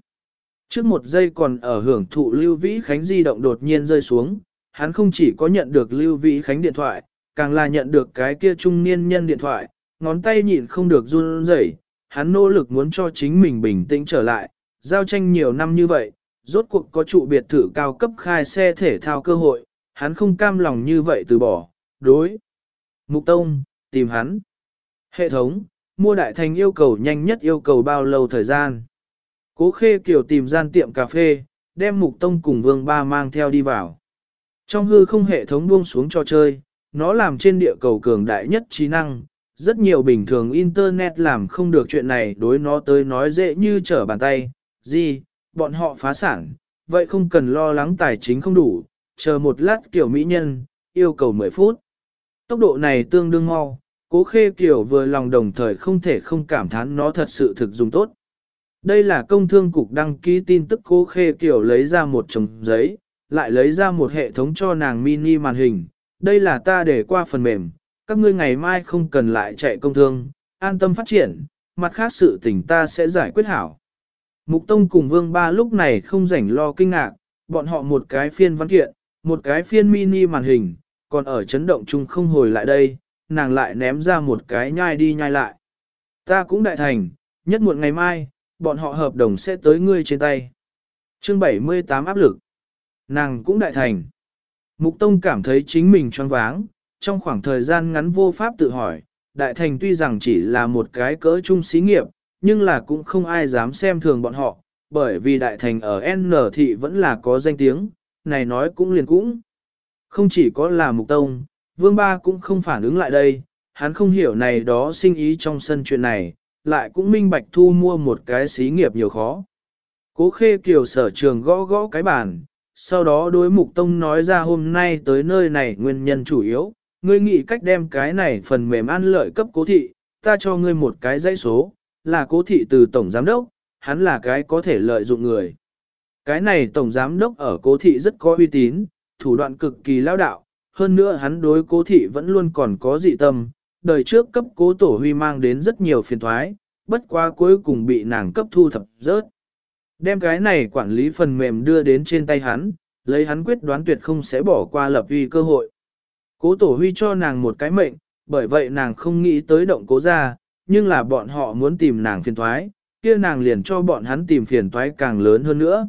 Trước một giây còn ở hưởng thụ Lưu Vĩ Khánh di động đột nhiên rơi xuống, hắn không chỉ có nhận được Lưu Vĩ Khánh điện thoại, càng là nhận được cái kia trung niên nhân điện thoại, ngón tay nhịn không được run rẩy, hắn nỗ lực muốn cho chính mình bình tĩnh trở lại, giao tranh nhiều năm như vậy, rốt cuộc có trụ biệt thự cao cấp khai xe thể thao cơ hội, hắn không cam lòng như vậy từ bỏ, đối. Mục Tông, tìm hắn. Hệ thống, mua đại thành yêu cầu nhanh nhất yêu cầu bao lâu thời gian. Cố khê kiểu tìm gian tiệm cà phê, đem Mục Tông cùng Vương Ba mang theo đi vào. Trong hư không hệ thống buông xuống cho chơi, nó làm trên địa cầu cường đại nhất trí năng, rất nhiều bình thường Internet làm không được chuyện này đối nó tới nói dễ như trở bàn tay, gì, bọn họ phá sản, vậy không cần lo lắng tài chính không đủ, chờ một lát kiểu mỹ nhân, yêu cầu 10 phút. Tốc độ này tương đương mau, cố khê kiểu vừa lòng đồng thời không thể không cảm thán nó thật sự thực dùng tốt. Đây là công thương cục đăng ký tin tức cố khê kiểu lấy ra một chồng giấy, lại lấy ra một hệ thống cho nàng mini màn hình. Đây là ta để qua phần mềm, các ngươi ngày mai không cần lại chạy công thương, an tâm phát triển, mặt khác sự tình ta sẽ giải quyết hảo. Mục Tông cùng Vương Ba lúc này không rảnh lo kinh ngạc, bọn họ một cái phiên văn kiện, một cái phiên mini màn hình, còn ở chấn động chung không hồi lại đây, nàng lại ném ra một cái nhai đi nhai lại. Ta cũng đại thành, nhất muộn ngày mai, bọn họ hợp đồng sẽ tới ngươi trên tay. Chương 78 áp lực. Nàng cũng đại thành. Mục Tông cảm thấy chính mình choáng váng, trong khoảng thời gian ngắn vô pháp tự hỏi, đại thành tuy rằng chỉ là một cái cỡ trung xí nghiệp, nhưng là cũng không ai dám xem thường bọn họ, bởi vì đại thành ở N thị vẫn là có danh tiếng, này nói cũng liền cũng. Không chỉ có là mục tông, vương ba cũng không phản ứng lại đây, hắn không hiểu này đó sinh ý trong sân chuyện này, lại cũng minh bạch thu mua một cái xí nghiệp nhiều khó. Cố khê kiều sở trường gõ gõ cái bàn, sau đó đối mục tông nói ra hôm nay tới nơi này nguyên nhân chủ yếu, ngươi nghĩ cách đem cái này phần mềm ăn lợi cấp cố thị, ta cho ngươi một cái dãy số, là cố thị từ tổng giám đốc, hắn là cái có thể lợi dụng người. Cái này tổng giám đốc ở cố thị rất có uy tín, thủ đoạn cực kỳ lao đạo, hơn nữa hắn đối cố thị vẫn luôn còn có dị tâm, đời trước cấp cố tổ huy mang đến rất nhiều phiền thoái, bất quá cuối cùng bị nàng cấp thu thập rớt. Đem cái này quản lý phần mềm đưa đến trên tay hắn, lấy hắn quyết đoán tuyệt không sẽ bỏ qua lập uy cơ hội. Cố tổ huy cho nàng một cái mệnh, bởi vậy nàng không nghĩ tới động cố ra, nhưng là bọn họ muốn tìm nàng phiền thoái, kia nàng liền cho bọn hắn tìm phiền toái càng lớn hơn nữa.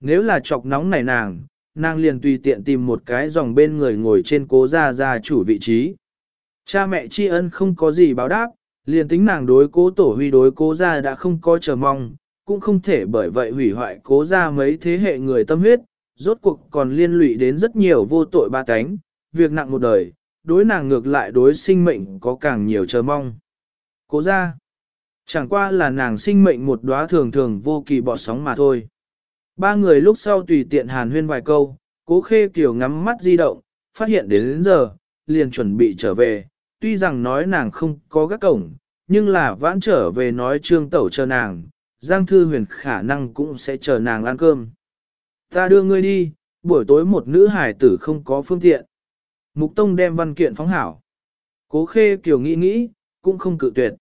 Nếu là chọc nóng này nàng, nàng liền tùy tiện tìm một cái dòng bên người ngồi trên cố gia gia chủ vị trí. Cha mẹ tri ân không có gì báo đáp, liền tính nàng đối cố tổ huy đối cố gia đã không có chờ mong, cũng không thể bởi vậy hủy hoại cố gia mấy thế hệ người tâm huyết, rốt cuộc còn liên lụy đến rất nhiều vô tội ba cánh, việc nặng một đời, đối nàng ngược lại đối sinh mệnh có càng nhiều chờ mong. Cố gia Chẳng qua là nàng sinh mệnh một đóa thường thường vô kỳ bọt sóng mà thôi. Ba người lúc sau tùy tiện hàn huyên vài câu, cố khê kiểu ngắm mắt di động, phát hiện đến, đến giờ, liền chuẩn bị trở về, tuy rằng nói nàng không có gác cổng, nhưng là vãn trở về nói trương tẩu chờ nàng, Giang Thư Huyền khả năng cũng sẽ chờ nàng ăn cơm. Ta đưa ngươi đi, buổi tối một nữ hải tử không có phương tiện. Mục Tông đem văn kiện phóng hảo. Cố khê kiểu nghĩ nghĩ, cũng không cự tuyệt.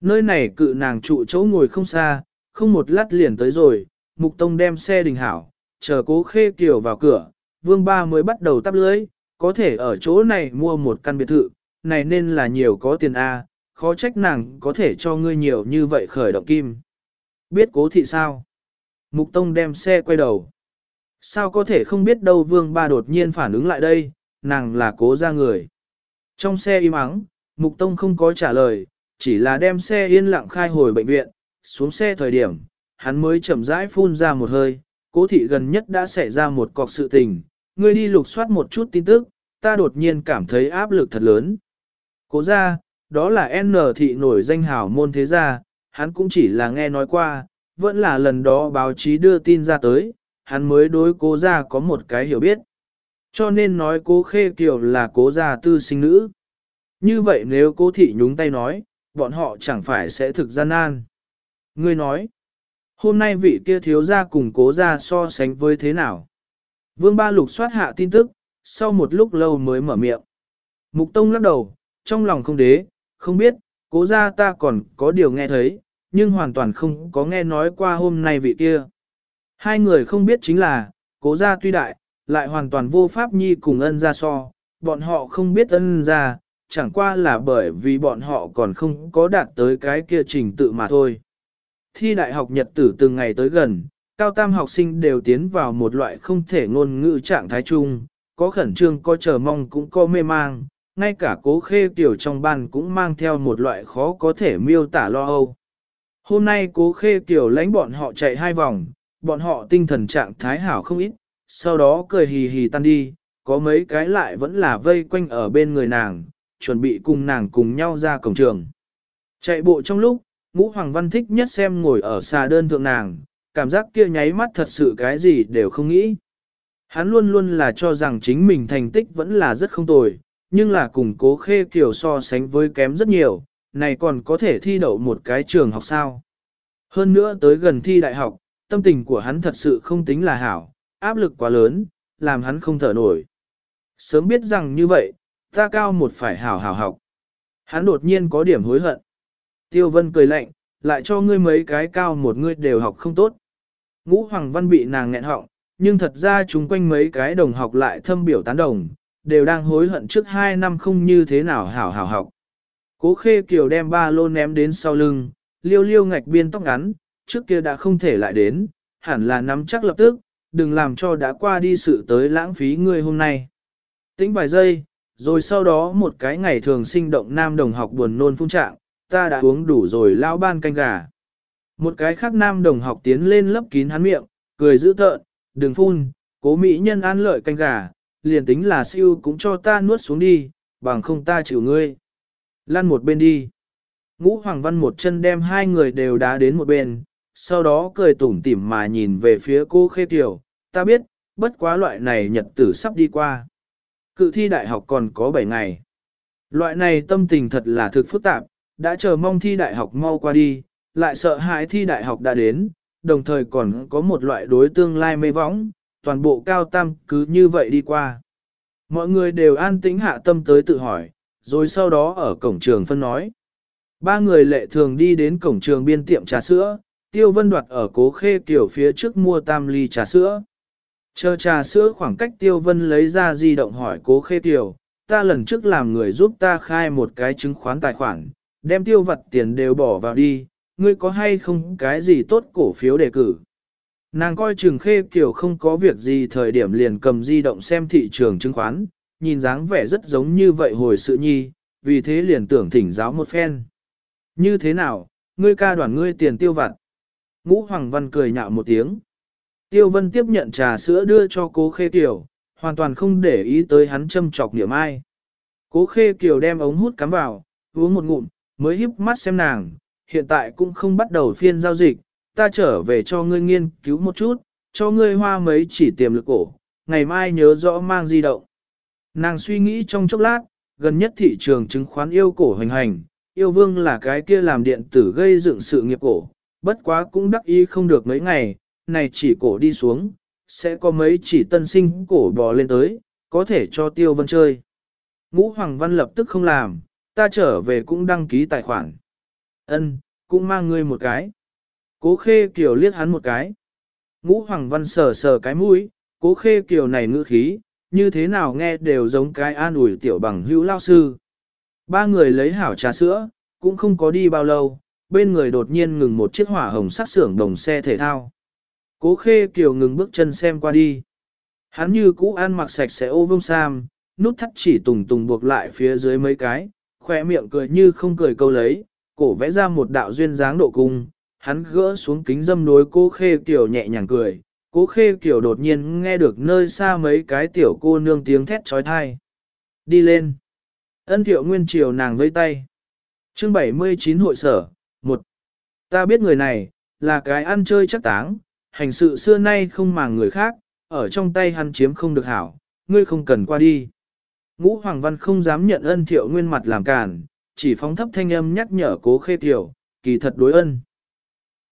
Nơi này cự nàng trụ chỗ ngồi không xa, không một lát liền tới rồi, Mục Tông đem xe đình hảo, chờ cố khê kiều vào cửa, vương ba mới bắt đầu tắp lưới, có thể ở chỗ này mua một căn biệt thự, này nên là nhiều có tiền A, khó trách nàng có thể cho ngươi nhiều như vậy khởi động kim. Biết cố thị sao? Mục Tông đem xe quay đầu. Sao có thể không biết đâu vương ba đột nhiên phản ứng lại đây, nàng là cố ra người. Trong xe im ắng, Mục Tông không có trả lời, chỉ là đem xe yên lặng khai hồi bệnh viện, xuống xe thời điểm, hắn mới chậm rãi phun ra một hơi, cố thị gần nhất đã xảy ra một cọc sự tình, ngươi đi lục soát một chút tin tức, ta đột nhiên cảm thấy áp lực thật lớn. Cố ra, đó là N thị nổi danh hào môn thế gia, hắn cũng chỉ là nghe nói qua, vẫn là lần đó báo chí đưa tin ra tới, hắn mới đối cố gia có một cái hiểu biết. Cho nên nói cố khê kiều là cố gia tư sinh nữ. Như vậy nếu cố thị nhúng tay nói, bọn họ chẳng phải sẽ thực gian nan. Ngươi nói, hôm nay vị kia thiếu gia cùng cố gia so sánh với thế nào? Vương Ba Lục soát hạ tin tức, sau một lúc lâu mới mở miệng. Mục Tông lắc đầu, trong lòng không đế, không biết, cố gia ta còn có điều nghe thấy, nhưng hoàn toàn không có nghe nói qua hôm nay vị kia. Hai người không biết chính là, cố gia tuy đại, lại hoàn toàn vô pháp nhi cùng ân ra so, bọn họ không biết ân ra, chẳng qua là bởi vì bọn họ còn không có đạt tới cái kia trình tự mà thôi. Thi đại học nhật tử từng ngày tới gần, cao tam học sinh đều tiến vào một loại không thể ngôn ngữ trạng thái chung, có khẩn trương có chờ mong cũng có mê mang, ngay cả cố khê tiểu trong ban cũng mang theo một loại khó có thể miêu tả lo âu. Hôm nay cố khê tiểu lãnh bọn họ chạy hai vòng, bọn họ tinh thần trạng thái hảo không ít, sau đó cười hì hì tan đi, có mấy cái lại vẫn là vây quanh ở bên người nàng, chuẩn bị cùng nàng cùng nhau ra cổng trường. Chạy bộ trong lúc, ngũ hoàng văn thích nhất xem ngồi ở xà đơn thượng nàng, cảm giác kia nháy mắt thật sự cái gì đều không nghĩ. Hắn luôn luôn là cho rằng chính mình thành tích vẫn là rất không tồi, nhưng là cùng cố khê kiểu so sánh với kém rất nhiều, này còn có thể thi đậu một cái trường học sao. Hơn nữa tới gần thi đại học, tâm tình của hắn thật sự không tính là hảo, áp lực quá lớn, làm hắn không thở nổi. Sớm biết rằng như vậy, ta cao một phải hảo hảo học. Hắn đột nhiên có điểm hối hận. Tiêu vân cười lạnh, lại cho ngươi mấy cái cao một ngươi đều học không tốt. Ngũ Hoàng Văn bị nàng nghẹn họng, nhưng thật ra chúng quanh mấy cái đồng học lại thâm biểu tán đồng, đều đang hối hận trước hai năm không như thế nào hảo hảo học. Cố khê kiều đem ba lô ném đến sau lưng, liêu liêu ngạch biên tóc ngắn, trước kia đã không thể lại đến, hẳn là nắm chắc lập tức, đừng làm cho đã qua đi sự tới lãng phí ngươi hôm nay. Tính vài giây, rồi sau đó một cái ngày thường sinh động nam đồng học buồn nôn phun trạng, ta đã uống đủ rồi lao ban canh gà. Một cái khác nam đồng học tiến lên lấp kín hắn miệng, cười dữ tợn, đừng phun, cố mỹ nhân an lợi canh gà, liền tính là siêu cũng cho ta nuốt xuống đi, bằng không ta chịu ngươi. Lăn một bên đi. Ngũ Hoàng Văn một chân đem hai người đều đá đến một bên, sau đó cười tủm tỉm mà nhìn về phía cô khê tiểu, ta biết, bất quá loại này nhật tử sắp đi qua. Cự thi đại học còn có 7 ngày. Loại này tâm tình thật là thực phức tạp, đã chờ mong thi đại học mau qua đi, lại sợ hãi thi đại học đã đến, đồng thời còn có một loại đối tương lai mê võng, toàn bộ cao tam cứ như vậy đi qua. Mọi người đều an tĩnh hạ tâm tới tự hỏi, rồi sau đó ở cổng trường phân nói. Ba người lệ thường đi đến cổng trường biên tiệm trà sữa, Tiêu Vân đoạt ở cố khê kiểu phía trước mua tam ly trà sữa. Chờ trà sữa khoảng cách Tiêu Vân lấy ra di động hỏi cố khê kiểu, ta lần trước làm người giúp ta khai một cái chứng khoán tài khoản, đem tiêu vật tiền đều bỏ vào đi, ngươi có hay không cái gì tốt cổ phiếu đề cử. Nàng coi trường khê kiểu không có việc gì thời điểm liền cầm di động xem thị trường chứng khoán, nhìn dáng vẻ rất giống như vậy hồi sự nhi, vì thế liền tưởng thỉnh giáo một phen. Như thế nào, ngươi ca đoàn ngươi tiền tiêu vặt. Ngũ Hoàng Văn cười nhạo một tiếng. Tiêu Vân tiếp nhận trà sữa đưa cho cố khê kiểu, hoàn toàn không để ý tới hắn châm chọc niệm ai. Cố khê kiều đem ống hút cắm vào, uống một ngụm, mới híp mắt xem nàng, hiện tại cũng không bắt đầu phiên giao dịch, ta trở về cho ngươi nghiên cứu một chút, cho ngươi hoa mấy chỉ tiềm lực cổ, ngày mai nhớ rõ mang di động. Nàng suy nghĩ trong chốc lát, gần nhất thị trường chứng khoán yêu cổ hành hành, yêu vương là cái kia làm điện tử gây dựng sự nghiệp cổ, bất quá cũng đắc ý không được mấy ngày, này chỉ cổ đi xuống, sẽ có mấy chỉ tân sinh cổ bò lên tới, có thể cho tiêu vân chơi. Ngũ Hoàng Văn lập tức không làm, ta trở về cũng đăng ký tài khoản. Ân, cũng mang ngươi một cái. Cố khê kiều liếc hắn một cái. Ngũ Hoàng Văn sờ sờ cái mũi, cố khê kiều này ngữ khí, như thế nào nghe đều giống cái an ủi tiểu bằng hữu lao sư. Ba người lấy hảo trà sữa, cũng không có đi bao lâu, bên người đột nhiên ngừng một chiếc hỏa hồng sắc xưởng đồng xe thể thao. Cố khê kiều ngừng bước chân xem qua đi. Hắn như cũ ăn mặc sạch sẽ ô vông sam, nút thắt chỉ tùng tùng buộc lại phía dưới mấy cái, khoe miệng cười như không cười câu lấy, cổ vẽ ra một đạo duyên dáng độ cung, hắn gỡ xuống kính dâm đối cô khê kiểu nhẹ nhàng cười, cố khê kiểu đột nhiên nghe được nơi xa mấy cái tiểu cô nương tiếng thét chói tai Đi lên. Ân thiệu nguyên triều nàng vây tay. chương 79 hội sở, một Ta biết người này, là cái ăn chơi chắc táng, hành sự xưa nay không màng người khác, ở trong tay hắn chiếm không được hảo, ngươi không cần qua đi. Ngũ Hoàng Văn không dám nhận ân thiệu nguyên mặt làm cản, chỉ phóng thấp thanh âm nhắc nhở cố khê tiểu, kỳ thật đối ân.